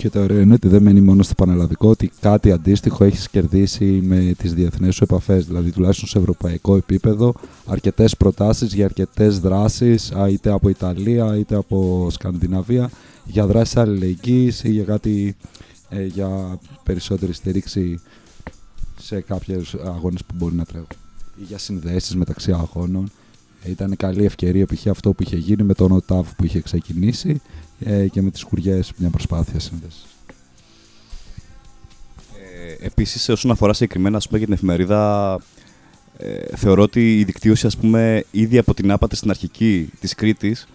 Και το ωραίο είναι ότι δεν μένει μόνο στο πανελλαδικό, ότι κάτι αντίστοιχο έχεις κερδίσει με τις διεθνεί σου επαφές. Δηλαδή, τουλάχιστον σε ευρωπαϊκό επίπεδο, αρκετές προτάσεις για αρκετές δράσεις, είτε από Ιταλία είτε από Σκανδιναβία, για δράσεις αλληλεγγύης ή για κάτι ε, για περισσότερη στήριξη σε κάποιου αγώνες που μπορεί να τρέχουν. Ή για συνδέσεις μεταξύ αγώνων. Ε, Ήταν καλή ευκαιρία π.χ. αυτό που είχε γίνει με τον ΟΤΑΒ που είχε ξεκινήσει ε, και με τις κουριές μια προσπάθεια σύνδεσης. Ε, επίσης, όσον αφορά συγκεκριμένα ας πούμε, για την εφημερίδα, ε, θεωρώ ότι η δικτύωση, ας πούμε, ήδη από την άπατη στην αρχική της Κρήτης,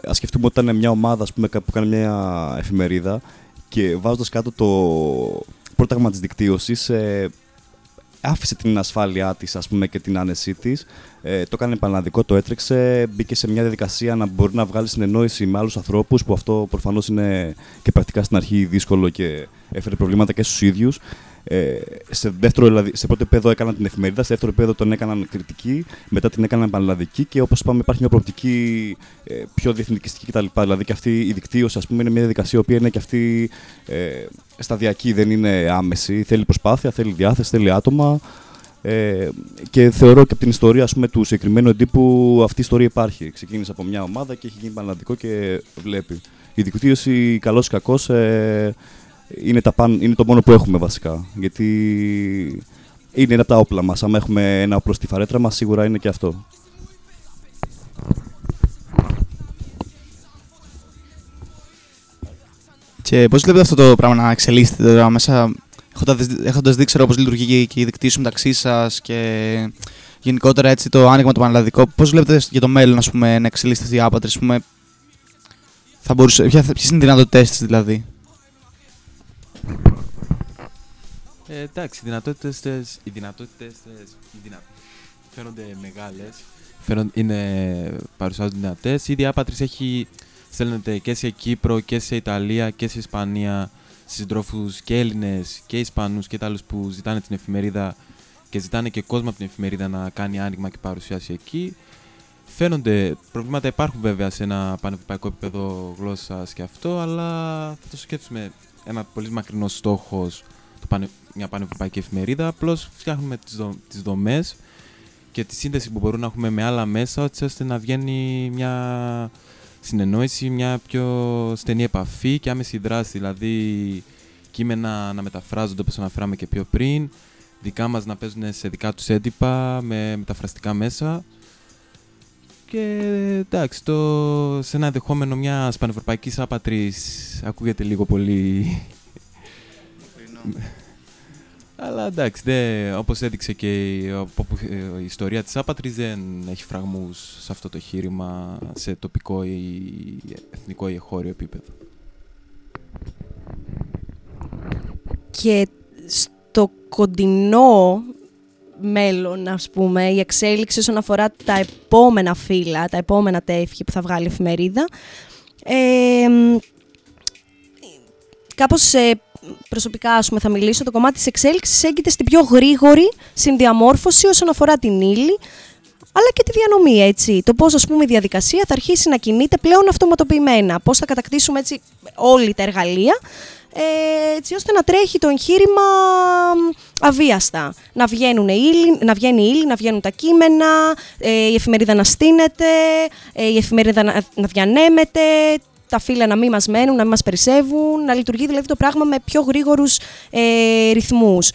ε, ας σκεφτούμε ότι ήταν μια ομάδα ας πούμε, που κάνει μια εφημερίδα και βάζοντας κάτω το πρόταγμα της δικτύωσης, ε, άφησε την ασφάλειά της ας πούμε, και την άνεσή της, ε, το έκανε πανελλαδικό, το έτρεξε, μπήκε σε μια διαδικασία να μπορεί να βγάλει συνεννόηση με άλλους ανθρώπους, που αυτό προφανώς είναι και πρακτικά στην αρχή δύσκολο και έφερε προβλήματα και στους ίδιους. Ε, σε, δεύτερο, δηλαδή, σε πρώτο επίπεδο έκαναν την εφημερίδα, σε δεύτερο επίπεδο τον έκαναν κριτική, μετά την έκαναν πανελλαδική και όπως είπαμε υπάρχει μια προοπτική ε, πιο διεθνικιστική κτλ. Δηλαδή και αυτή η δικτύωση ας πούμε, είναι μια διαδικασία η είναι και αυτή ε, σταδιακή, δεν είναι άμεση. Θέλει προσπάθεια, θέλει διάθεση, θέλει άτομα. Ε, και θεωρώ και από την ιστορία ας πούμε, του συγκεκριμένου εντύπου αυτή η ιστορία υπάρχει. Ξεκίνησε από μια ομάδα και έχει γίνει πανελλαδικό και βλέπει. Η δικτύωση, καλός ή κακός, ε, είναι, τα παν, είναι το μόνο που έχουμε βασικά. Γιατί είναι ένα από τα όπλα μας. Αν έχουμε ένα όπλο στη φαρέτρα μας, σίγουρα είναι και αυτό. Και πώς βλέπετε αυτό το πράγμα να εξελίσσεται τώρα μέσα, έχοντας δει ξέρω, πώς λειτουργεί και η δικτύωση μεταξύ σας και γενικότερα έτσι, το άνοιγμα το πανελλαδικό, πώς βλέπετε για το μέλλον ας πούμε, να εξελίσσεται αυτή η άπατρη, ας πούμε, θα μπορούσε, ποιες είναι οι δυνατότητές της δηλαδή; Ε, εντάξει, οι δυνατότητες τες, οι δυνατότητες τες, οι δυνα... φαίνονται μεγάλες, φαίνον, είναι, παρουσιάζονται δυνατές. Ήδη η Άπατρης έχει, στέλνεται και σε Κύπρο και σε Ιταλία και σε Ισπανία συντρόφους και Έλληνες και Ισπανούς και άλλους που ζητάνε την εφημερίδα και ζητάνε και κόσμο από την εφημερίδα να κάνει άνοιγμα και παρουσιάσει εκεί. Φαίνονται, προβλήματα υπάρχουν βέβαια σε ένα πανευρωπαϊκό επίπεδο γλώσσας και αυτό, αλλά θα το σκέφτομαι ένα πολύ μακρινός στόχος το πανε, μια πανευρωπαϊκή εφημερίδα. Απλώς φτιάχνουμε τις δο, τις δομές και τη σύνδεση που μπορούμε να έχουμε με άλλα μέσα, έτσι ώστε να βγαίνει μια συνεννόηση, μια πιο στενή επαφή και άμεση δράση. Δηλαδή, κείμενα να μεταφράζονται όπως αναφέραμε και πιο πριν, δικά μας να παίζουν σε δικά τους έντυπα με μεταφραστικά μέσα. Και εντάξει, το, σε ένα ενδεχόμενο μια πανευρωπαϊκή άπατρη ακούγεται λίγο πολύ αλλά εντάξει, δε, όπως έδειξε και η, η ιστορία της Άπατρης δεν έχει φραγμούς σε αυτό το χείρημα σε τοπικό ή εθνικό ή εχώριο επίπεδο. Και στο κοντινό μέλλον, ας πούμε, η εξέλιξη όσον αφορά τα επόμενα φύλλα, τα επόμενα τεύχη που θα βγάλει η εφημερίδα. Ε, κάπως ε, προσωπικά ας πούμε, θα μιλήσω, το κομμάτι της εξέλιξης έγκυται στην πιο γρήγορη συνδιαμόρφωση όσον αφορά την ύλη, αλλά και τη διανομή, έτσι. Το πώς, ας πούμε, η διαδικασία θα αρχίσει να κινείται πλέον αυτοματοποιημένα. Πώς θα κατακτήσουμε, έτσι, όλοι τα εργαλεία, ε, έτσι ώστε να τρέχει το εγχείρημα αβίαστα. Να, βγαίνουν ύλη, να βγαίνει η ύλη, να βγαίνουν τα κείμενα, ε, η εφημερίδα να στείνεται, ε, η εφημερίδα να, να διανέμεται, τα φύλλα να μην μας μένουν, να μην μας περισσεύουν, να λειτουργεί δηλαδή το πράγμα με πιο γρήγορους ε, ρυθμούς.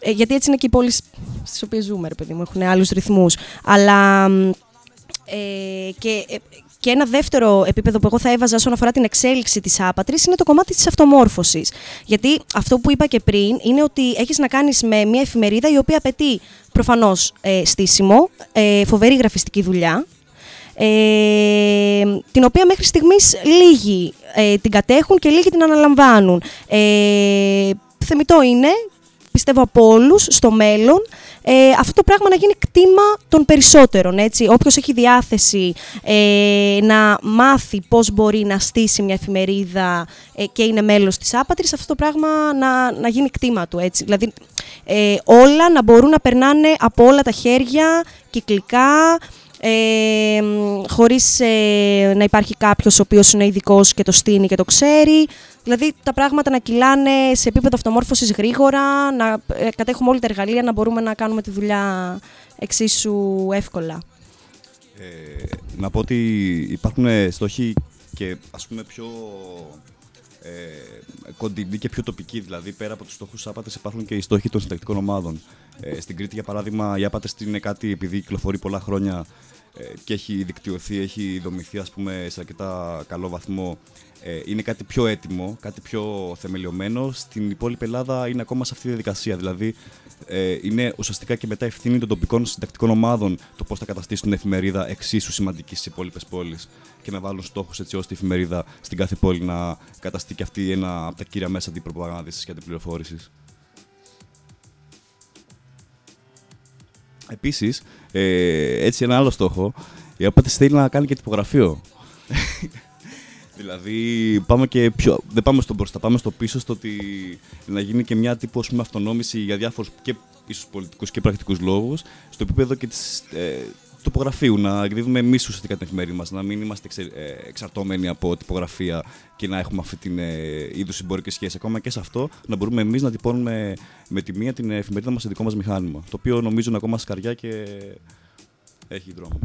Ε, γιατί έτσι είναι και οι πόλεις στις οποίες ζούμε, ρε παιδί μου, έχουν άλλους ρυθμούς. Αλλά ε, και, ε, και ένα δεύτερο επίπεδο που εγώ θα έβαζα όσον αφορά την εξέλιξη της άπατρης είναι το κομμάτι της αυτομόρφωσης. Γιατί αυτό που είπα και πριν είναι ότι έχεις να κάνεις με μια εφημερίδα η οποία απαιτεί προφανώς ε, στήσιμο, ε, φοβερή γραφιστική δουλειά, ε, την οποία μέχρι στιγμής λίγοι ε, την κατέχουν και λίγοι την αναλαμβάνουν. Ε, θεμητό είναι, πιστεύω από όλους στο μέλλον, ε, αυτό το πράγμα να γίνει κτήμα των περισσότερων. Έτσι. Όποιος έχει διάθεση ε, να μάθει πώς μπορεί να στήσει μια εφημερίδα ε, και είναι μέλος της άπατρης, αυτό το πράγμα να, να γίνει κτήμα του. Έτσι. Δηλαδή ε, όλα να μπορούν να περνάνε από όλα τα χέρια, κυκλικά, ε, χωρίς ε, να υπάρχει κάποιος ο οποίος είναι ειδικός και το στείνει και το ξέρει. Δηλαδή τα πράγματα να κυλάνε σε επίπεδο αυτομόρφωσης γρήγορα, να ε, κατέχουμε όλη τα εργαλεία, να μπορούμε να κάνουμε τη δουλειά εξίσου εύκολα. Ε, να πω ότι υπάρχουν στόχοι και ας πούμε πιο ε, κοντινοί και πιο τοπικοί. Δηλαδή, πέρα από τους στόχους άπατε, υπάρχουν και οι στόχοι των συντακτικών ομάδων. Ε, στην Κρήτη, για παράδειγμα, οι άπατε είναι κάτι επειδή κυκλοφορεί πολλά χρόνια ε, και έχει δικτυωθεί, έχει δομηθεί ας πούμε, σε αρκετά καλό βαθμό. Ε, είναι κάτι πιο έτοιμο, κάτι πιο θεμελιωμένο. Στην υπόλοιπη Ελλάδα είναι ακόμα σε αυτή τη διαδικασία. Δηλαδή, ε, είναι ουσιαστικά και μετά ευθύνη των τοπικών συντακτικών ομάδων το πώς θα καταστήσουν την εφημερίδα εξίσου σημαντική στις υπόλοιπες πόλεις και να βάλουν στόχους έτσι ώστε η εφημερίδα στην κάθε πόλη να καταστεί και αυτή ένα από τα κύρια μέσα αντιπροπαγάνδηση και αντιπληροφόρησης. Επίσης, ε, έτσι ένα άλλο στόχο, η ΑΠΑΤΕ θέλει να κάνει και τυπογραφείο. δηλαδή, πάμε και πιο, δεν πάμε στο μπροστά, πάμε στο πίσω, στο ότι να γίνει και μια τύπου πούμε, αυτονόμηση για διάφορους και ίσως πολιτικούς και πρακτικούς λόγους, στο επίπεδο και της, ε, τοπογραφείου, να εκδίδουμε εμείς ουσιαστικά την εφημερίδα μας, να μην είμαστε εξε, ε, εξαρτώμενοι από τυπογραφία και να έχουμε αυτή την ε, είδους συμπορική σχέση. Ακόμα και σε αυτό να μπορούμε εμείς να τυπώνουμε με τη μία την εφημερίδα μας σε δικό μας μηχάνημα. Το οποίο νομίζω είναι ακόμα σκαριά και έχει δρόμο.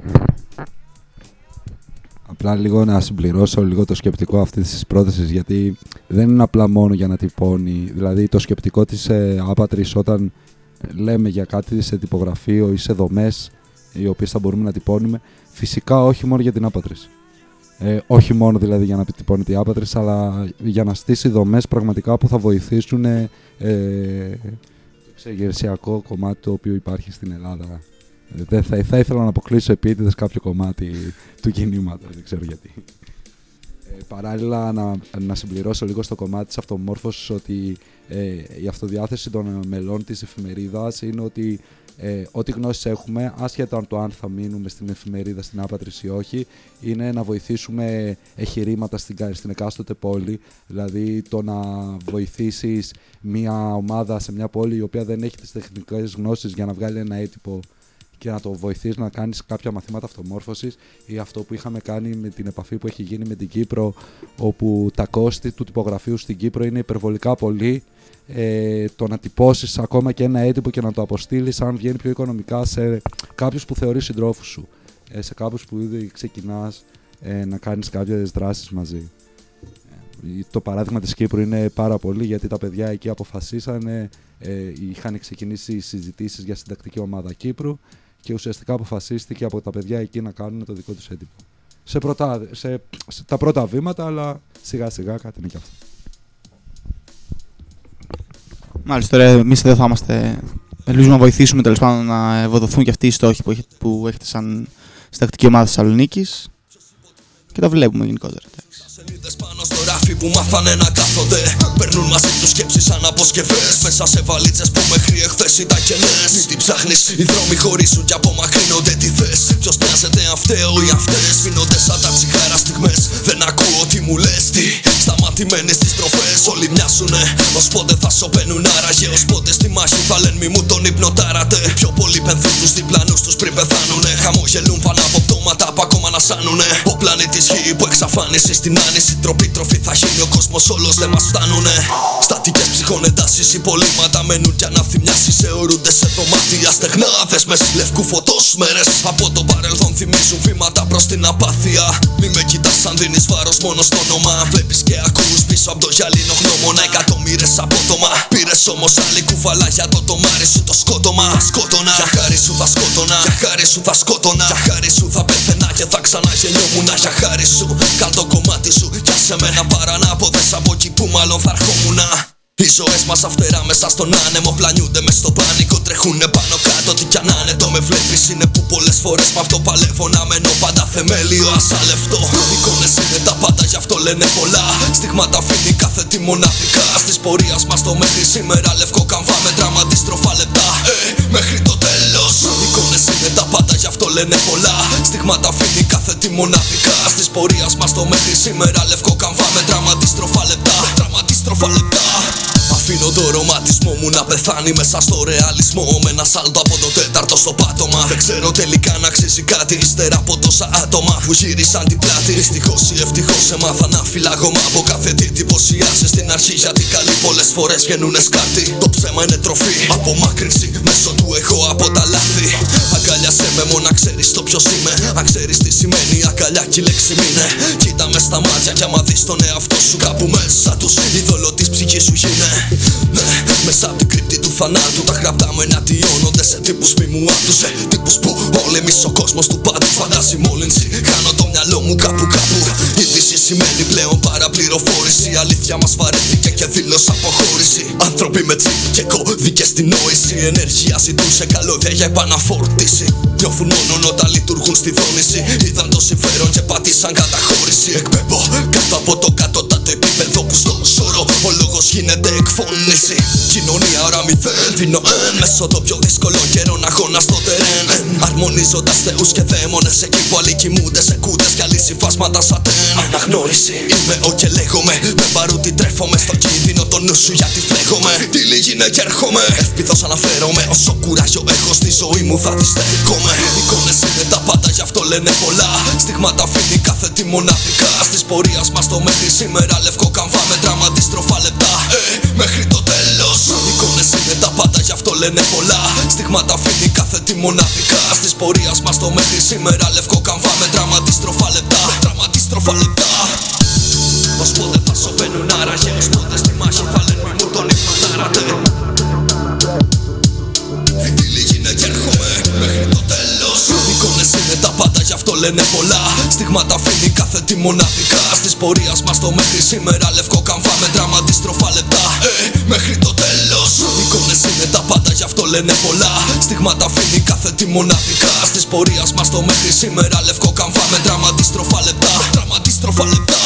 Απλά λίγο να συμπληρώσω λίγο το σκεπτικό αυτής της πρότασης, γιατί δεν είναι απλά μόνο για να τυπώνει. Δηλαδή, το σκεπτικό της ε, άπατρης όταν λέμε για κάτι σε τυπογραφείο ή σε δομές οι οποίες θα μπορούμε να τυπώνουμε. Φυσικά όχι μόνο για την άπατρηση. Ε, όχι μόνο δηλαδή για να τυπώνεται η άπατρηση, αλλά για να στήσει δομές πραγματικά που θα βοηθήσουν ε, σε γερσιακό κομμάτι το οποίο υπάρχει στην Ελλάδα. Ε, δεν θα, θα ήθελα να αποκλείσω επίτηδες κάποιο κομμάτι του κινήματος, δεν ξέρω γιατί. Ε, παράλληλα, να, να συμπληρώσω λίγο στο κομμάτι της αυτομόρφωσης ότι ε, η αυτοδιάθεση των μελών της εφημερίδας είναι ότι ε, ό,τι γνώσεις έχουμε, άσχετα από το αν θα μείνουμε στην εφημερίδα, στην άπατρη ή όχι, είναι να βοηθήσουμε εχειρήματα στην, στην εκάστοτε πόλη. Δηλαδή το να βοηθήσεις μια ομάδα σε μια πόλη η οποία δεν έχει τις τεχνικές γνώσεις για να βγάλει ένα έτυπο και να το βοηθήσει να κάνεις κάποια μαθήματα αυτομόρφωσης ή αυτό που είχαμε κάνει με την επαφή που έχει γίνει με την Κύπρο, όπου τα κόστη του τυπογραφείου στην Κύπρο είναι υπερβολικά πολύ. Ε, το να τυπώσεις ακόμα και ένα έτυπο και να το αποστείλεις, αν βγαίνει πιο οικονομικά σε κάποιους που θεωρείς συντρόφους σου, ε, σε κάποιους που ήδη ξεκινάς ε, να κάνεις κάποιες δράσεις μαζί. Ε, το παράδειγμα της Κύπρου είναι πάρα πολύ γιατί τα παιδιά εκεί αποφασίσανε, ε, είχαν ξεκινήσει συζητήσεις για συντακτική ομάδα Κύπρου και ουσιαστικά αποφασίστηκε από τα παιδιά εκεί να κάνουν το δικό τους έντυπο. Σε, πρώτα, σε, σε τα πρώτα βήματα, αλλά σιγά σιγά κάτι είναι και αυτό. Μάλιστα, τώρα εμείς εδώ θα είμαστε. Ελπίζουμε να βοηθήσουμε τέλος πάντων να ευοδοθούν και αυτοί οι στόχοι που έχετε, που έχετε σαν συντακτική ομάδα Θεσσαλονίκης και τα βλέπουμε γενικότερα. Εντάξει. Αδερφοί που μάθανε να κάθονται. Περνούν μαζί τους σκέψεις σαν αποσκευές. Μέσα σε βαλίτσες που μέχρι εχθές ήταν κενέ. Μην την ψάχνεις, οι δρόμοι χωρίσουν και απομακρύνονται τι θες. Ποιος νοιάζεται αν φταίω ή αυτές; Σβήνονται σαν τα τσιγάρα στιγμές. Δεν ακούω τι μου λες. Τι σταματημένοι στις τροφές. Όλοι μοιάσουνε. Ω πότε θα σωπαίνουν άραγε. Ω πότε στη μάχη θα λένε μη μου τον υπνοτάρατε. Πιο πολύ πενθούν τους διπλανού τους πριν πεθάνουνε. Χαμογελούν πάνω από πτώματα που ακόμα να σάνουνε. Ο πλανήτη γη που εξαφάνιση στην άνηση. Τροπή τροφή θα γίνει ο κόσμος όλος δεν μας φτάνουνε. Στατικές ψυχών εντάσεις υπολείμματα μένουν κι αναθυμιάσεις. Αιωρούνται σε δωμάτια στεγνά. Δεσμε λευκού φωτός μέρες. Από το παρελθόν θυμίζουν βήματα προς την απάθεια. Μη με κοιτάς αν δίνεις βάρος μόνο στο όνομα. Βλέπεις και ακούς πίσω από το γυαλίνο γνώμονα. Εκατομμύρες απότομα. Πήρες όμως άλλη κουβαλά για το τομάρι σου το σκότωμα. Θα σκότωνα. Για χάρη σου θα σκότωνα. Για χάρη σου θα σκότωνα. Για χάρη σου θα πεθαίνα και θα ξαναγεννιόμουν. Για χάρη σου κάν το κομμάτι σου. Κι άσε με να παρανάποδε από εκεί που μάλλον θα ερχόμουν. Οι ζωές μας αυτερά μέσα στον άνεμο πλανιούνται μες στο πάνικο. Τρέχουνε πάνω κάτω, τι κι αν είναι το με βλέπεις. Είναι που πολλές φορές με αυτό παλεύω να μένω πάντα θεμέλιο. Ασάλευτο. Εικόνες είναι τα πάντα, γι' αυτό λένε πολλά. Στιγμάτα αφήνει κάθε τι μοναδικά. Τη πορεία μας το μέχρι σήμερα λευκό καμφά με τράμα αντίστροφα λεπτά. Ε, μέχρι το τέλος. Εικόνες είναι τα πάντα, γι' αυτό λένε πολλά. Στιγμάτα αφήνει κάθε τι μοναδικά. Τη πορεία μας το μέχρι σήμερα λευκό καμφά με τράμα αντίστροφα λεπτά. Τράμα αντίστροφα λεπτά. Αφήνω το ρομάτισμό μου να πεθάνει μέσα στο ρεαλισμό. Με ένα σάλτο από το τέταρτο στο πάτωμα. Δεν ξέρω τελικά να αξίζει κάτι Ύστερα από τόσα άτομα που γύρισαν την πλάτη. Δυστυχώς ή ευτυχώς έμαθα να φυλάγω Μα από κάθε τι εντυπωσιάζει. Στην αρχή Γιατί καλοί πολλές φορές γεννούνε σκάρτη. Το ψέμα είναι τροφή. Απομάκρυνση μέσω του εγώ από τα λάθη. Αγκάλιασε με μόνο να ξέρεις το ποιος είμαι. Αν ξέρεις τι σημαίνει αγκαλιά και η λέξη μήνε Κοίτα μες στα μάτια κι άμα δεις τον εαυτό σου κάπου μέσα τους Είδωλο της ψυχής σου γίνε. ναι, μέσα από την κρύπτη του θανάτου Τα γραπτά μου εναντιώνονται σε τύπους μη μου άτου Σε τύπους που πολεμήσει ο κόσμος του πάντου Φαντάζει μόλυνση, κάνω το μυαλό μου κάπου κάπου. Είδηση σημαίνει πλέον παραπληροφόρηση. Η αλήθεια μας βαρέθηκε και δήλωσε αποχώρηση. Άνθρωποι με τσίπ και κώδικες στην νόηση Ενέργεια ζητούν σε καλώδια για επαναφόρτιση Νιώθουν μόνο όταν λειτουργούν στη δόνηση. Είδαν το συμφέρον και πατήσαν καταχώρηση. Εκπέμπω κάτω από το κατώτατο επίπεδο που στο σώρο Ο λόγος γίνεται εκφώνηση. Κοινωνία ώρα μηδέν Δίνω εν μέσω το πιο δύσκολο καιρό να αγώνα στο τερέν. Αρμονίζοντας θεούς και δαίμονες Εκεί που άλλοι κοιμούνται σε κούτες κι άλλοι συμφάσματα σαν τέν Αναγνώριση. Είμαι ο και λέγομαι. Με παρούτι τρέφομαι στο κίνδυνο το νου σου γιατί φλέγομαι Τι λίγη είναι και έρχομαι. Ευπίθος αναφέρομαι. Όσο κουράγιο έχω στη ζωή μου θα τη στέκομαι. Εικόνες είναι τα πάντα γι' αυτό λένε πολλά. Στιγμάτα αφήνει κάθε τι μοναδικά. Στις πορείας μας το μέχρι σήμερα λευκό καμβά με τράμα αντίστροφα λεπτά. Ε, Μέχρι το τέλος. Εικόνες είναι τα πάντα γι' αυτό λένε πολλά. Στιγμάτα αφήνει κάθε τι μοναδικά. Στις πορείας μας το μέχρι σήμερα. Λευκό καμβά με τράμα αντίστροφα λεπτά. Τράμα αντίστροφα λεπτά. Ως πότε θα σωπαίνουν άραγε Ως πότε στη μάχη θα λένε μη μου τον υπνοτάρατε Τι λίγη είναι και έρχομαι μέχρι το τέλος. Εικόνες είναι τα πάντα γι' αυτό λένε πολλά. Στιγμάτα αφήνει κάθε τι μοναδικά. Στις πορείας μας το μέχρι σήμερα λευκό καμφά με τράμα αντίστροφα λεπτά. Ε, Μέχρι το τέλος. Εικόνες είναι τα πάντα γι' αυτό λένε πολλά. Στιγμάτα αφήνει κάθε τι μοναδικά. Στις πορείας μας το μέχρι σήμερα λευκό καμφά με τράμα αντίστροφα λεπτά. Τράμα αντίστροφα λεπτά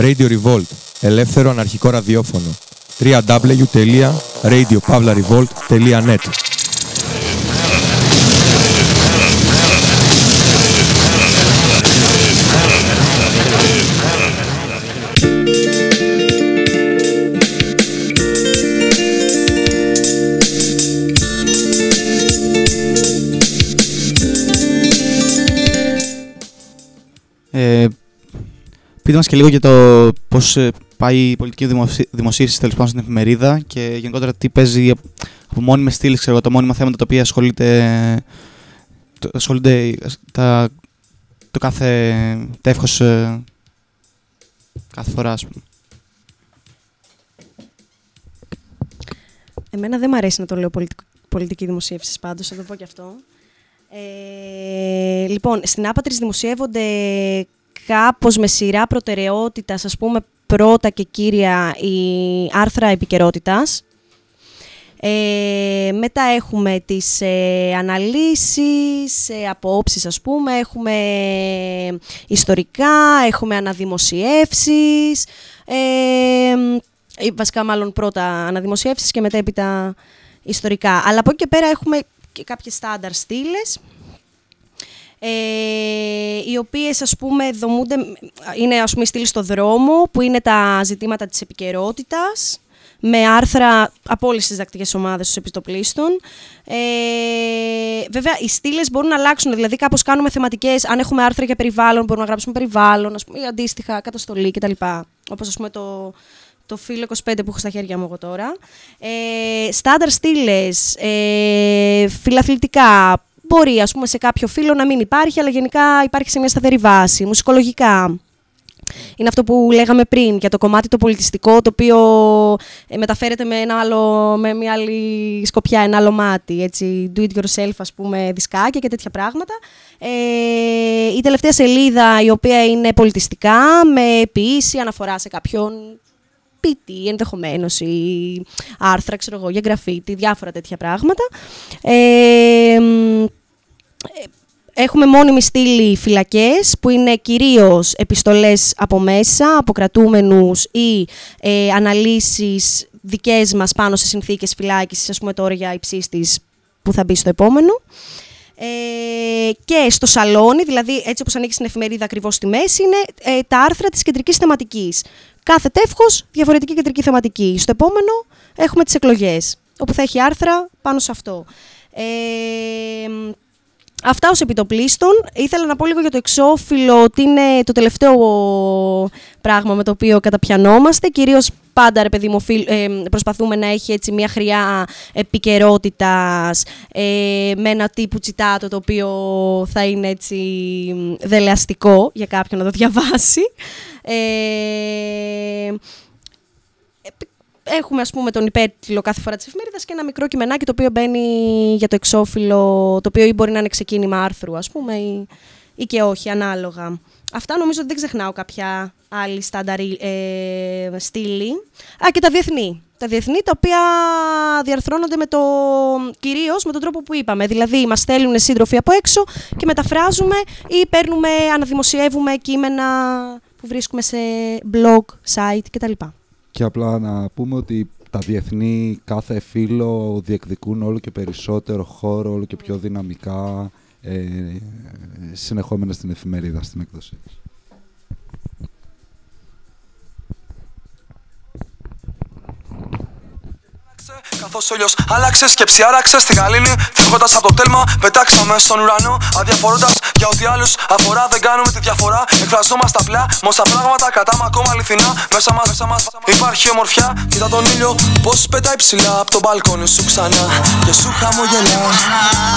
Radio Revolt, ελεύθερο αναρχικό ραδιόφωνο. www.radiopavlarevolt.net Πείτε μας και λίγο για το πώς ε, πάει η πολιτική δημοσί- δημοσίευση τέλος πάντων στην εφημερίδα και γενικότερα τι παίζει από μόνιμες στήλες, ξέρω, εγώ, τα μόνιμα θέματα τα οποία ασχολείται, το- ασχολούνται τα, το κάθε τεύχος ε, κάθε φορά, ας πούμε. Εμένα δεν μου αρέσει να το λέω πολιτικ- πολιτική δημοσίευση πάντως, θα το πω και αυτό. Ε, λοιπόν, στην Άπατρης δημοσιεύονται κάπως με σειρά προτεραιότητας, ας πούμε πρώτα και κύρια η άρθρα επικαιρότητας. Ε, μετά έχουμε τις ε, αναλύσεις, ε, απόψεις ας πούμε, έχουμε ιστορικά, έχουμε αναδημοσιεύσεις, ε, ε, βασικά μάλλον πρώτα αναδημοσιεύσεις και μετά έπειτα ιστορικά. Αλλά από εκεί και πέρα έχουμε και κάποιες στάνταρ στήλες, ε, οι οποίες ας πούμε δομούνται, είναι ας πούμε η στήλη στο δρόμο, που είναι τα ζητήματα της επικαιρότητας, με άρθρα από όλες τις διδακτικές ομάδες στους επιστοπλίστων. Ε, βέβαια, οι στήλες μπορούν να αλλάξουν, δηλαδή κάπως κάνουμε θεματικές, αν έχουμε άρθρα για περιβάλλον, μπορούμε να γράψουμε περιβάλλον, ας πούμε, ή αντίστοιχα, καταστολή κτλ. Όπως ας πούμε το, το φύλλο 25 που έχω στα χέρια μου εγώ τώρα. Ε, στάνταρ στήλες, ε, φιλαθλητικά, μπορεί ας πούμε σε κάποιο φύλλο να μην υπάρχει, αλλά γενικά υπάρχει σε μια σταθερή βάση. Μουσικολογικά. Είναι αυτό που λέγαμε πριν για το κομμάτι το πολιτιστικό, το οποίο ε, μεταφέρεται με, ένα άλλο, με μια άλλη σκοπιά, ένα άλλο μάτι, έτσι, do it yourself, ας πούμε, δισκάκια και τέτοια πράγματα. Ε, η τελευταία σελίδα, η οποία είναι πολιτιστικά, με ποιήση, αναφορά σε κάποιον ποιητή, ενδεχομένως, ή άρθρα, ξέρω εγώ, για γραφίτι, διάφορα τέτοια πράγματα. Ε, Έχουμε μόνιμη στήλη φυλακές, που είναι κυρίως επιστολές από μέσα, από κρατούμενους ή ε, αναλύσεις δικές μας πάνω σε συνθήκες φυλάκισης, ας πούμε τώρα για υψίστης που θα μπει στο επόμενο. Ε, και στο σαλόνι, δηλαδή έτσι όπως ανοίξει την εφημερίδα ακριβώς στη μέση, είναι ε, τα άρθρα της κεντρικής θεματικής. Κάθε τεύχος, διαφορετική κεντρική θεματική. Στο επόμενο έχουμε τις εκλογές, όπου θα έχει άρθρα πάνω σε αυτό. Ε, Αυτά ως επιτοπλίστων. Ήθελα να πω λίγο για το εξώφυλλο, ότι είναι το τελευταίο πράγμα με το οποίο καταπιανόμαστε. Κυρίως πάντα, ρε παιδί μου, οφείλ- ε, προσπαθούμε να έχει έτσι μια χρειά επικαιρότητας ε, με ένα τύπου τσιτάτο το οποίο θα είναι έτσι δελεαστικό για κάποιον να το διαβάσει. Ε, έχουμε ας πούμε τον υπέρτιτλο κάθε φορά της εφημερίδας και ένα μικρό κειμενάκι το οποίο μπαίνει για το εξώφυλλο, το οποίο ή μπορεί να είναι ξεκίνημα άρθρου ας πούμε ή, ή και όχι ανάλογα. Αυτά νομίζω ότι δεν ξεχνάω κάποια άλλη στάνταρη ε, στήλη. Α, και τα διεθνή. Τα διεθνή τα οποία διαρθρώνονται με το, κυρίως με τον τρόπο που είπαμε. Δηλαδή μας στέλνουν σύντροφοι από έξω και μεταφράζουμε ή παίρνουμε, αναδημοσιεύουμε κείμενα που βρίσκουμε σε blog, site κτλ. Και απλά να πούμε ότι τα διεθνή κάθε φύλλο διεκδικούν όλο και περισσότερο χώρο, όλο και πιο δυναμικά, ε, συνεχόμενα στην εφημερίδα, στην έκδοσή Καθώς ο ήλιος άλλαξε, σκέψη άραξε στη γαλήνη. Φεύγοντας από το τέλμα, πετάξαμε στον ουρανό. Αδιαφορώντας για ό,τι άλλους αφορά, δεν κάνουμε τη διαφορά. Εκφραζόμαστε απλά, με όσα πράγματα κρατάμε ακόμα αληθινά. Μέσα μας μέσα μας υπάρχει ομορφιά. Κοίτα τον ήλιο, πώς πετάει ψηλά από το μπαλκόνι σου ξανά. Και σου χαμογελά.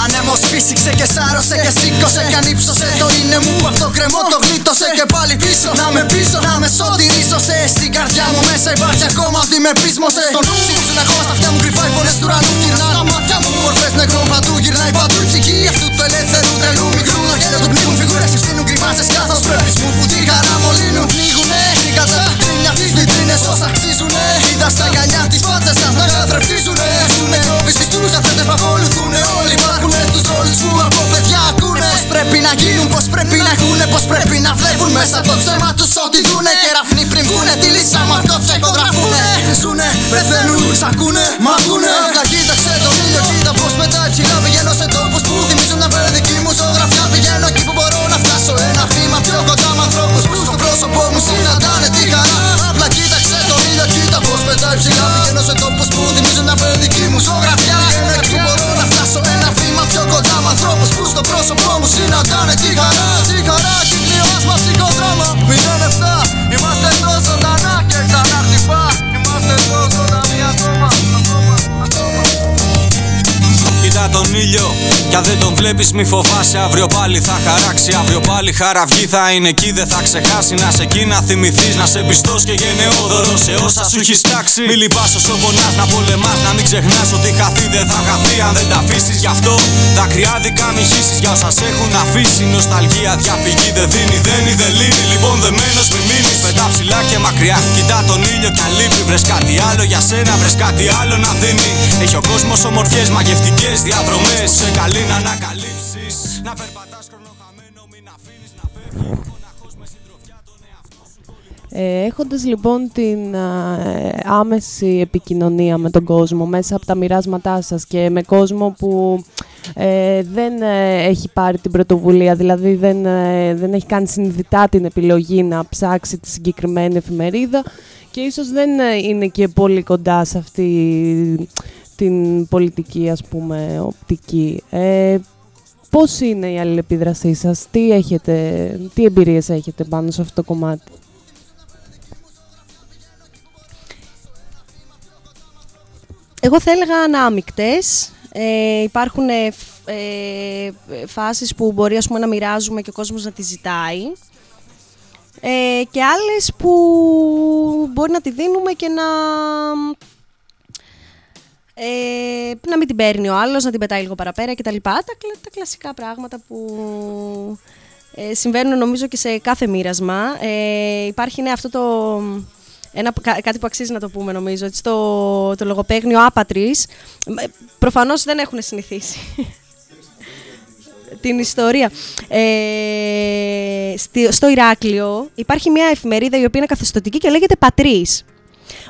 Ανέμος φύσηξε και σάρωσε και σήκωσε και ανύψωσε Το είναι μου που αυτό κρεμό το γλίτωσε και πάλι πίσω Να με πίσω, να με σωτηρίσωσε Στην καρδιά μου μέσα υπάρχει ακόμα αυτή με πείσμωσε Στο νου συνήθουν ακόμα στα αυτιά μου κρυφά οι φωνές του ουρανού Γυρνά στα μάτια μου. Μορφές νεκρών παντού Γυρνάει παντού η ψυχή. Αυτού του ελεύθερου τρελού μικρού Το γέλιο του πνίγουν φιγούρες. Που στείνουν κρυμάτσες καθώς πρέπει μου που τη χαρά μολύνουν Πνίγουνε. Οι κατσαπτρίνια τις βιτρίνες όσα αξίζουνε. Είδα στα γυαλιά τις φάτσες σας να καθρεφτίζουνε Έχουνε τρόποι στις τους αθέτες που ακολουθούνε Όλοι υπάρχουνε στους όλους που από παιδιά ακούνε. Πως πρέπει να γίνουν, πως πρέπει να έχουνε Πως πρέπει να βλέπουν μέσα από το ψέμα τους ό,τι δούνε Κεραφνοί πριν βγουνε, τη λύσα μαρκό ψεκογραφούνε Ζουνε, πεθαίνουν, σ' ακούνε, μ' ακούνε Απλά κοίταξε τον ήλιο, κοίτα πως πετάει ψηλά Πηγαίνω σε τόπους που θυμίζουν να φέρει δική μου ζωγραφιά. Πηγαίνω εκεί που μπορώ να φτάσω ένα βήμα πιο κοντά με ανθρώπους που στο πρόσωπό μου συναντάνε τη χαρά. Απλά κοίταξε τον ήλιο, κοίτα πως πετάει ψηλά Πηγαίνω σε τόπους που θυμίζουν να φέρει δική μου ζωγραφιά. Πηγαίνω εκεί που μπορώ να φτάσω ένα βήμα πιο κοντά με ανθρώπους που στο πρόσωπό μου συναντάνε τη χαρά. Τη χαρά, κύκλιο άσμα, ψυχοδράμα 07 τον ήλιο. Κι αν δεν τον βλέπεις, μη φοβάσαι. Αύριο πάλι θα χαράξει. Αύριο πάλι χαραυγή θα είναι εκεί. Δεν θα ξεχάσει να σε εκεί να θυμηθείς. Να σε πιστός και γενναιόδωρος σε όσα σου έχεις τάξει. Μη λυπά όσο πονάς να πολεμάς. Να μην ξεχνάς ότι χαθεί δεν θα χαθεί αν δεν τα αφήσεις. Γι' αυτό δάκρυα δικά μη χύσεις για όσα σε έχουν αφήσει. Νοσταλγία διαφυγή δεν δίνει, δεν είναι δεν λύνει. Λοιπόν δεμένος μη μείνεις. Πετά ψηλά και μακριά. Κοιτά τον ήλιο κι αν λείπει. Βρες κάτι άλλο για σένα, βρες κάτι άλλο να δίνει. Έχει ο κόσμος ομορφιές μαγευτικές διαδρομέ. Σε καλεί να ανακαλύψεις. Να περπατάς χρονοχαμένο, μην αφήνεις να φεύγει. Ε, έχοντας λοιπόν την α, ε, άμεση επικοινωνία με τον κόσμο μέσα από τα μοιράσματά σας και με κόσμο που ε, δεν ε, έχει πάρει την πρωτοβουλία, δηλαδή δεν, ε, δεν έχει κάνει συνειδητά την επιλογή να ψάξει τη συγκεκριμένη εφημερίδα και ίσως δεν είναι και πολύ κοντά σε αυτή την πολιτική ας πούμε οπτική. Ε, πώς είναι η αλληλεπίδρασή σας, τι, έχετε, τι εμπειρίες έχετε πάνω σε αυτό το κομμάτι; Εγώ θα έλεγα ανάμεικτες. Ε, υπάρχουν ε, φ- ε, φάσεις που μπορεί ας πούμε, να μοιράζουμε και ο κόσμος να τη ζητάει. Ε, και άλλες που μπορεί να τη δίνουμε και να... Ε, να μην την παίρνει ο άλλος, να την πετάει λίγο παραπέρα κτλ. Τα, κλα- τα κλασικά πράγματα που ε, συμβαίνουν νομίζω και σε κάθε μοίρασμα. Ε, υπάρχει ναι, αυτό το... Ένα, κα- κάτι που αξίζει να το πούμε νομίζω, έτσι, το, το λογοπαίγνιο άπατρης. Ε, Προφανώς δεν έχουν συνηθίσει την ιστορία. Ε, στη- στο Ηράκλειο υπάρχει μια εφημερίδα η οποία είναι καθεστωτική και λέγεται Πατρίς.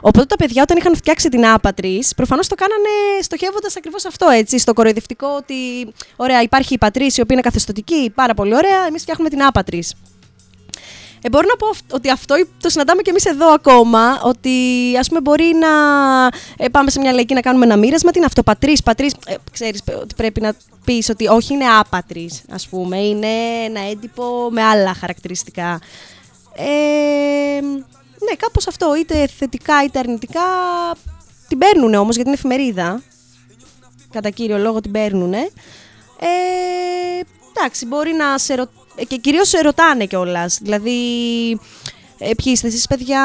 Οπότε τα παιδιά όταν είχαν φτιάξει την Άπατρης, προφανώς το κάνανε στοχεύοντας ακριβώς αυτό, έτσι, στο κοροϊδευτικό ότι ωραία υπάρχει η Πατρίς η οποία είναι καθεστωτική, πάρα πολύ ωραία, εμείς φτιάχνουμε την Άπατρης. Ε, μπορώ να πω αυ- ότι αυτό το συναντάμε και εμείς εδώ ακόμα, ότι ας πούμε μπορεί να ε, πάμε σε μια λαϊκή να κάνουμε ένα μοίρασμα, τι είναι αυτό, πατρίς, πατρίς, ε, ξέρεις πε- ότι πρέπει να πεις ότι όχι είναι άπατρης, ας πούμε, είναι ένα έντυπο με άλλα χαρακτηριστικά. Ε, ναι, κάπως αυτό, είτε θετικά είτε αρνητικά, την παίρνουν όμως για την εφημερίδα, κατά κύριο λόγο την παίρνουν. Ε, εντάξει, μπορεί να σε ρωτάνε. Και κυρίως σε ρωτάνε κιόλας. Δηλαδή, ε, ποιοι είστε εσείς παιδιά,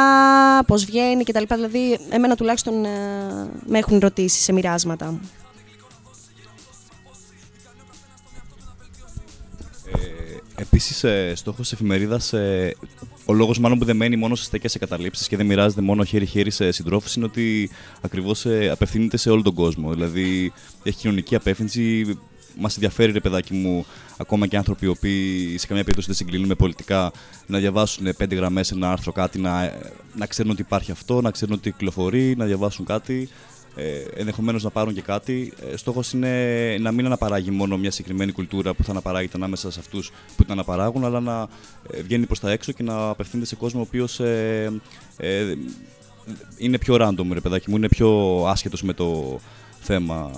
πώς βγαίνει κτλ. Δηλαδή, εμένα τουλάχιστον ε, με έχουν ρωτήσει σε μοιράσματα. Επίσης, ε, στόχος της εφημερίδας, ε, ο λόγος μάλλον που δεν μένει μόνο σε στεκέ εγκαταλείψει και δεν μοιράζεται μόνο χέρι-χέρι σε συντρόφους είναι ότι ακριβώς απευθύνεται σε όλο τον κόσμο. Δηλαδή, έχει κοινωνική απεύθυνση. Μας ενδιαφέρει, ρε παιδάκι μου, ακόμα και άνθρωποι οι οποίοι σε καμία περίπτωση δεν συγκλίνουν με πολιτικά, να διαβάσουν πέντε γραμμές ένα άρθρο, κάτι, να, να ξέρουν ότι υπάρχει αυτό, να ξέρουν ότι κυκλοφορεί, να διαβάσουν κάτι ε, ενδεχομένως να πάρουν και κάτι. Ε, Στόχος είναι να μην αναπαράγει μόνο μια συγκεκριμένη κουλτούρα που θα αναπαράγεται ανάμεσα σε αυτούς που την αναπαράγουν, αλλά να ε, βγαίνει προς τα έξω και να απευθύνεται σε κόσμο ο οποίος ε, ε, είναι πιο random, ρε παιδάκι μου, είναι πιο άσχετος με το θέμα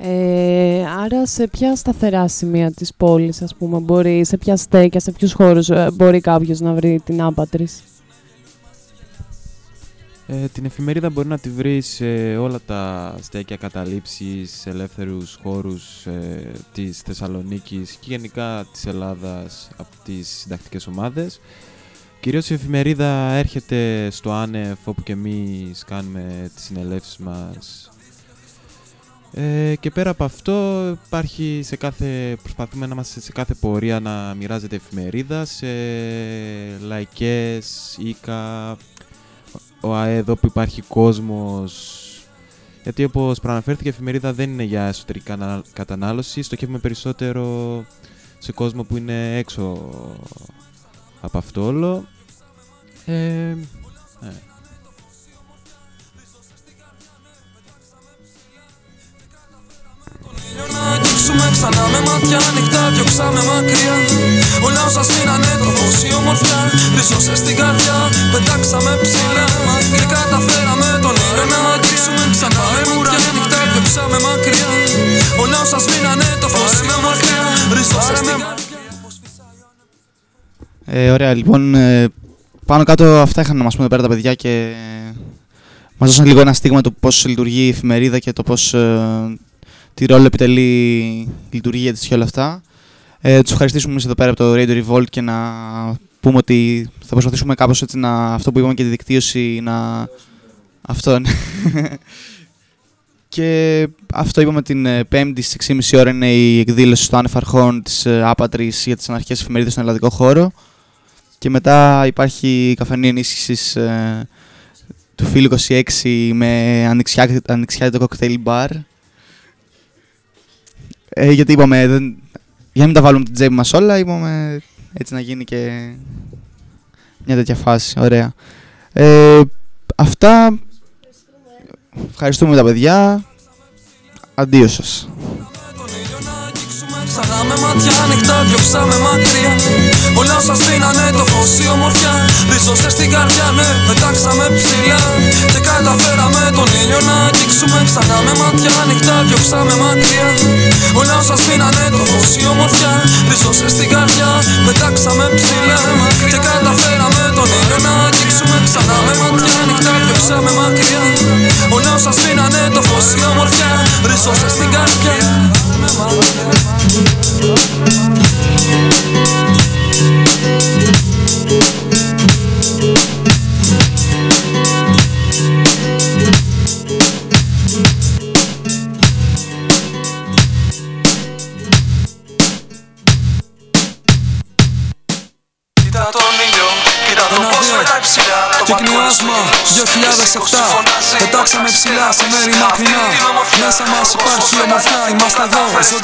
Ε, άρα σε ποια σταθερά σημεία της πόλης, ας πούμε, μπορεί, σε ποια στέκια, σε ποιους χώρους ε, μπορεί κάποιος να βρει την άπατρης; Ε, την εφημερίδα μπορεί να τη βρεις σε όλα τα στέκια καταλήψεις, σε ελεύθερους χώρους ε, της Θεσσαλονίκης και γενικά της Ελλάδας από τις συντακτικές ομάδες. Κυρίως η εφημερίδα έρχεται στο άνευ όπου και εμείς κάνουμε τις συνελεύσεις μας. Ε, και πέρα από αυτό υπάρχει σε κάθε, προσπαθούμε να είμαστε σε κάθε πορεία να μοιράζεται εφημερίδα σε λαϊκές, οίκα, ο ΑΕΔ όπου υπάρχει κόσμος γιατί όπως προαναφέρθηκε η εφημερίδα δεν είναι για εσωτερική κανα- κατανάλωση στοχεύουμε περισσότερο σε κόσμο που είναι έξω από αυτό όλο ε, ναι. Να αγγίξουμε ξανά με μάτια ανοιχτά, διώξαμε μακριά. Όλα όσα σμήνανε το φως η ομορφιά Ριζώσε στην καρδιά, πετάξαμε ψηλά Και καταφέραμε τον ήλιο να αγγίξουμε ξανά με μάτια ανοιχτά, διώξαμε μακριά. Όλα όσα σμήνανε το φως η ομορφιά Ριζώσε στην καρδιά. Ε, ωραία, λοιπόν, ε, πάνω κάτω αυτά είχαν να μας πούμε εδώ πέρα τα παιδιά και μας δώσαν λίγο ένα στίγμα του πώς λειτουργεί η εφημερίδα και το πώς ε, τι ρόλο επιτελεί η λειτουργία της και όλα αυτά. Ε, τους ευχαριστήσουμε εμείς εδώ πέρα από το Radio Revolt και να πούμε ότι θα προσπαθήσουμε κάπως έτσι να, αυτό που είπαμε και τη δικτύωση να... Αυτό, ναι. Και αυτό είπαμε την ε, Πέμπτη στις 6.30 ώρα είναι η εκδήλωση στο Άνευ Αρχών της ε, Άπατρης για τις αναρχές εφημερίδες στον ελλαδικό χώρο. Και μετά υπάρχει η καφενή ενίσχυσης ε, του φίλου 26 με ανοιξιάτικο κοκτέιλ μπαρ. Ε, γιατί είπαμε, δεν, για να μην τα βάλουμε την τσέπη μας όλα, είπαμε έτσι να γίνει και μια τέτοια φάση. Ωραία. Ε, αυτά. Ευχαριστούμε τα παιδιά. Αντίο σας. Ξανά με μάτια ανοιχτά διώξαμε μακριά Όλα σας δίνανε το φως η ομορφιά. Ριζώσε στην καρδιά ναι πετάξαμε ψηλά. Και καταφέραμε τον ήλιο να αγγίξουμε Ξανά με μάτια ανοιχτά διώξαμε μακριά. Όλα σας δίνανε το φως η ομορφιά. Ριζώσε στην καρδιά πετάξαμε ψηλά. Και καταφέραμε τον ήλιο να αγγίξουμε Ξανά με μάτια ανοιχτά διώξαμε μακριά. Όλα σας δίνανε το φως η ομορφιά. Ριζώσε στην καρδιά Είμαστε